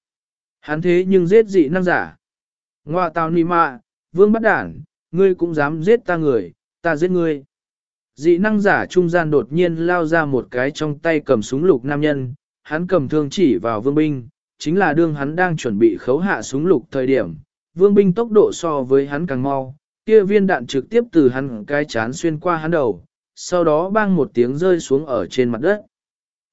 Hắn thế nhưng giết dị năng giả. Ngoà tào nì mạ, vương bắt đản, ngươi cũng dám giết ta người, ta giết ngươi. Dị năng giả trung gian đột nhiên lao ra một cái trong tay cầm súng lục nam nhân, hắn cầm thương chỉ vào vương binh, chính là đương hắn đang chuẩn bị khấu hạ súng lục thời điểm. Vương binh tốc độ so với hắn càng mau, kia viên đạn trực tiếp từ hắn cái chán xuyên qua hắn đầu, sau đó bang một tiếng rơi xuống ở trên mặt đất.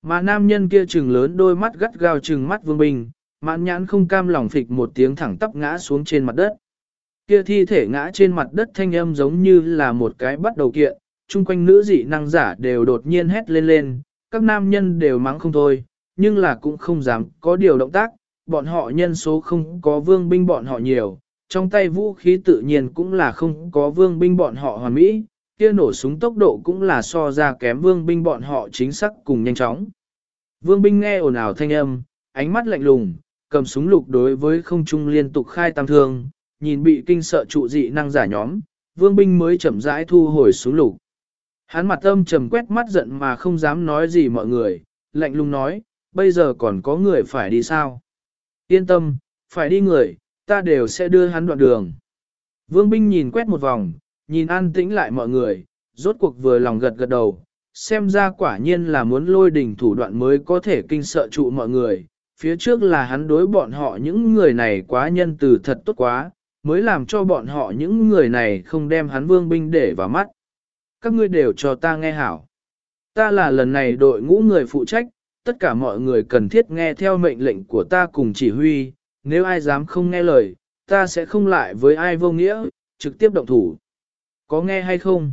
Mà nam nhân kia trừng lớn đôi mắt gắt gao trừng mắt vương binh, mãn nhãn không cam lòng phịch một tiếng thẳng tắp ngã xuống trên mặt đất. Kia thi thể ngã trên mặt đất thanh âm giống như là một cái bắt đầu kiện, chung quanh nữ dị năng giả đều đột nhiên hét lên lên, các nam nhân đều mắng không thôi, nhưng là cũng không dám có điều động tác, bọn họ nhân số không có vương binh bọn họ nhiều, trong tay vũ khí tự nhiên cũng là không có vương binh bọn họ hoàn mỹ, kia nổ súng tốc độ cũng là so ra kém vương binh bọn họ chính xác cùng nhanh chóng. Vương binh nghe ồn ào thanh âm, ánh mắt lạnh lùng, cầm súng lục đối với không trung liên tục khai tăng thương, nhìn bị kinh sợ trụ dị năng giả nhóm, vương binh mới chậm rãi thu hồi súng lục. Hắn mặt âm trầm quét mắt giận mà không dám nói gì mọi người, lạnh lùng nói, bây giờ còn có người phải đi sao? Yên tâm, phải đi người, ta đều sẽ đưa hắn đoạn đường. Vương binh nhìn quét một vòng, nhìn an tĩnh lại mọi người, rốt cuộc vừa lòng gật gật đầu, xem ra quả nhiên là muốn lôi đỉnh thủ đoạn mới có thể kinh sợ trụ mọi người. Phía trước là hắn đối bọn họ những người này quá nhân từ thật tốt quá, mới làm cho bọn họ những người này không đem hắn vương binh để vào mắt. Các ngươi đều cho ta nghe hảo. Ta là lần này đội ngũ người phụ trách, tất cả mọi người cần thiết nghe theo mệnh lệnh của ta cùng chỉ huy, nếu ai dám không nghe lời, ta sẽ không lại với ai vô nghĩa, trực tiếp động thủ. Có nghe hay không?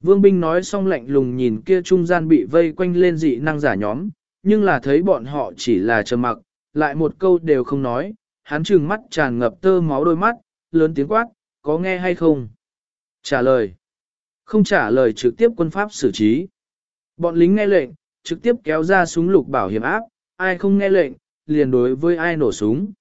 Vương binh nói xong lạnh lùng nhìn kia trung gian bị vây quanh lên dị năng giả nhóm, nhưng là thấy bọn họ chỉ là trầm mặc, lại một câu đều không nói, hắn trừng mắt tràn ngập tơ máu đôi mắt, lớn tiếng quát, có nghe hay không? Trả lời. Không trả lời trực tiếp quân pháp xử trí. Bọn lính nghe lệnh, trực tiếp kéo ra súng lục bảo hiểm áp, ai không nghe lệnh, liền đối với ai nổ súng.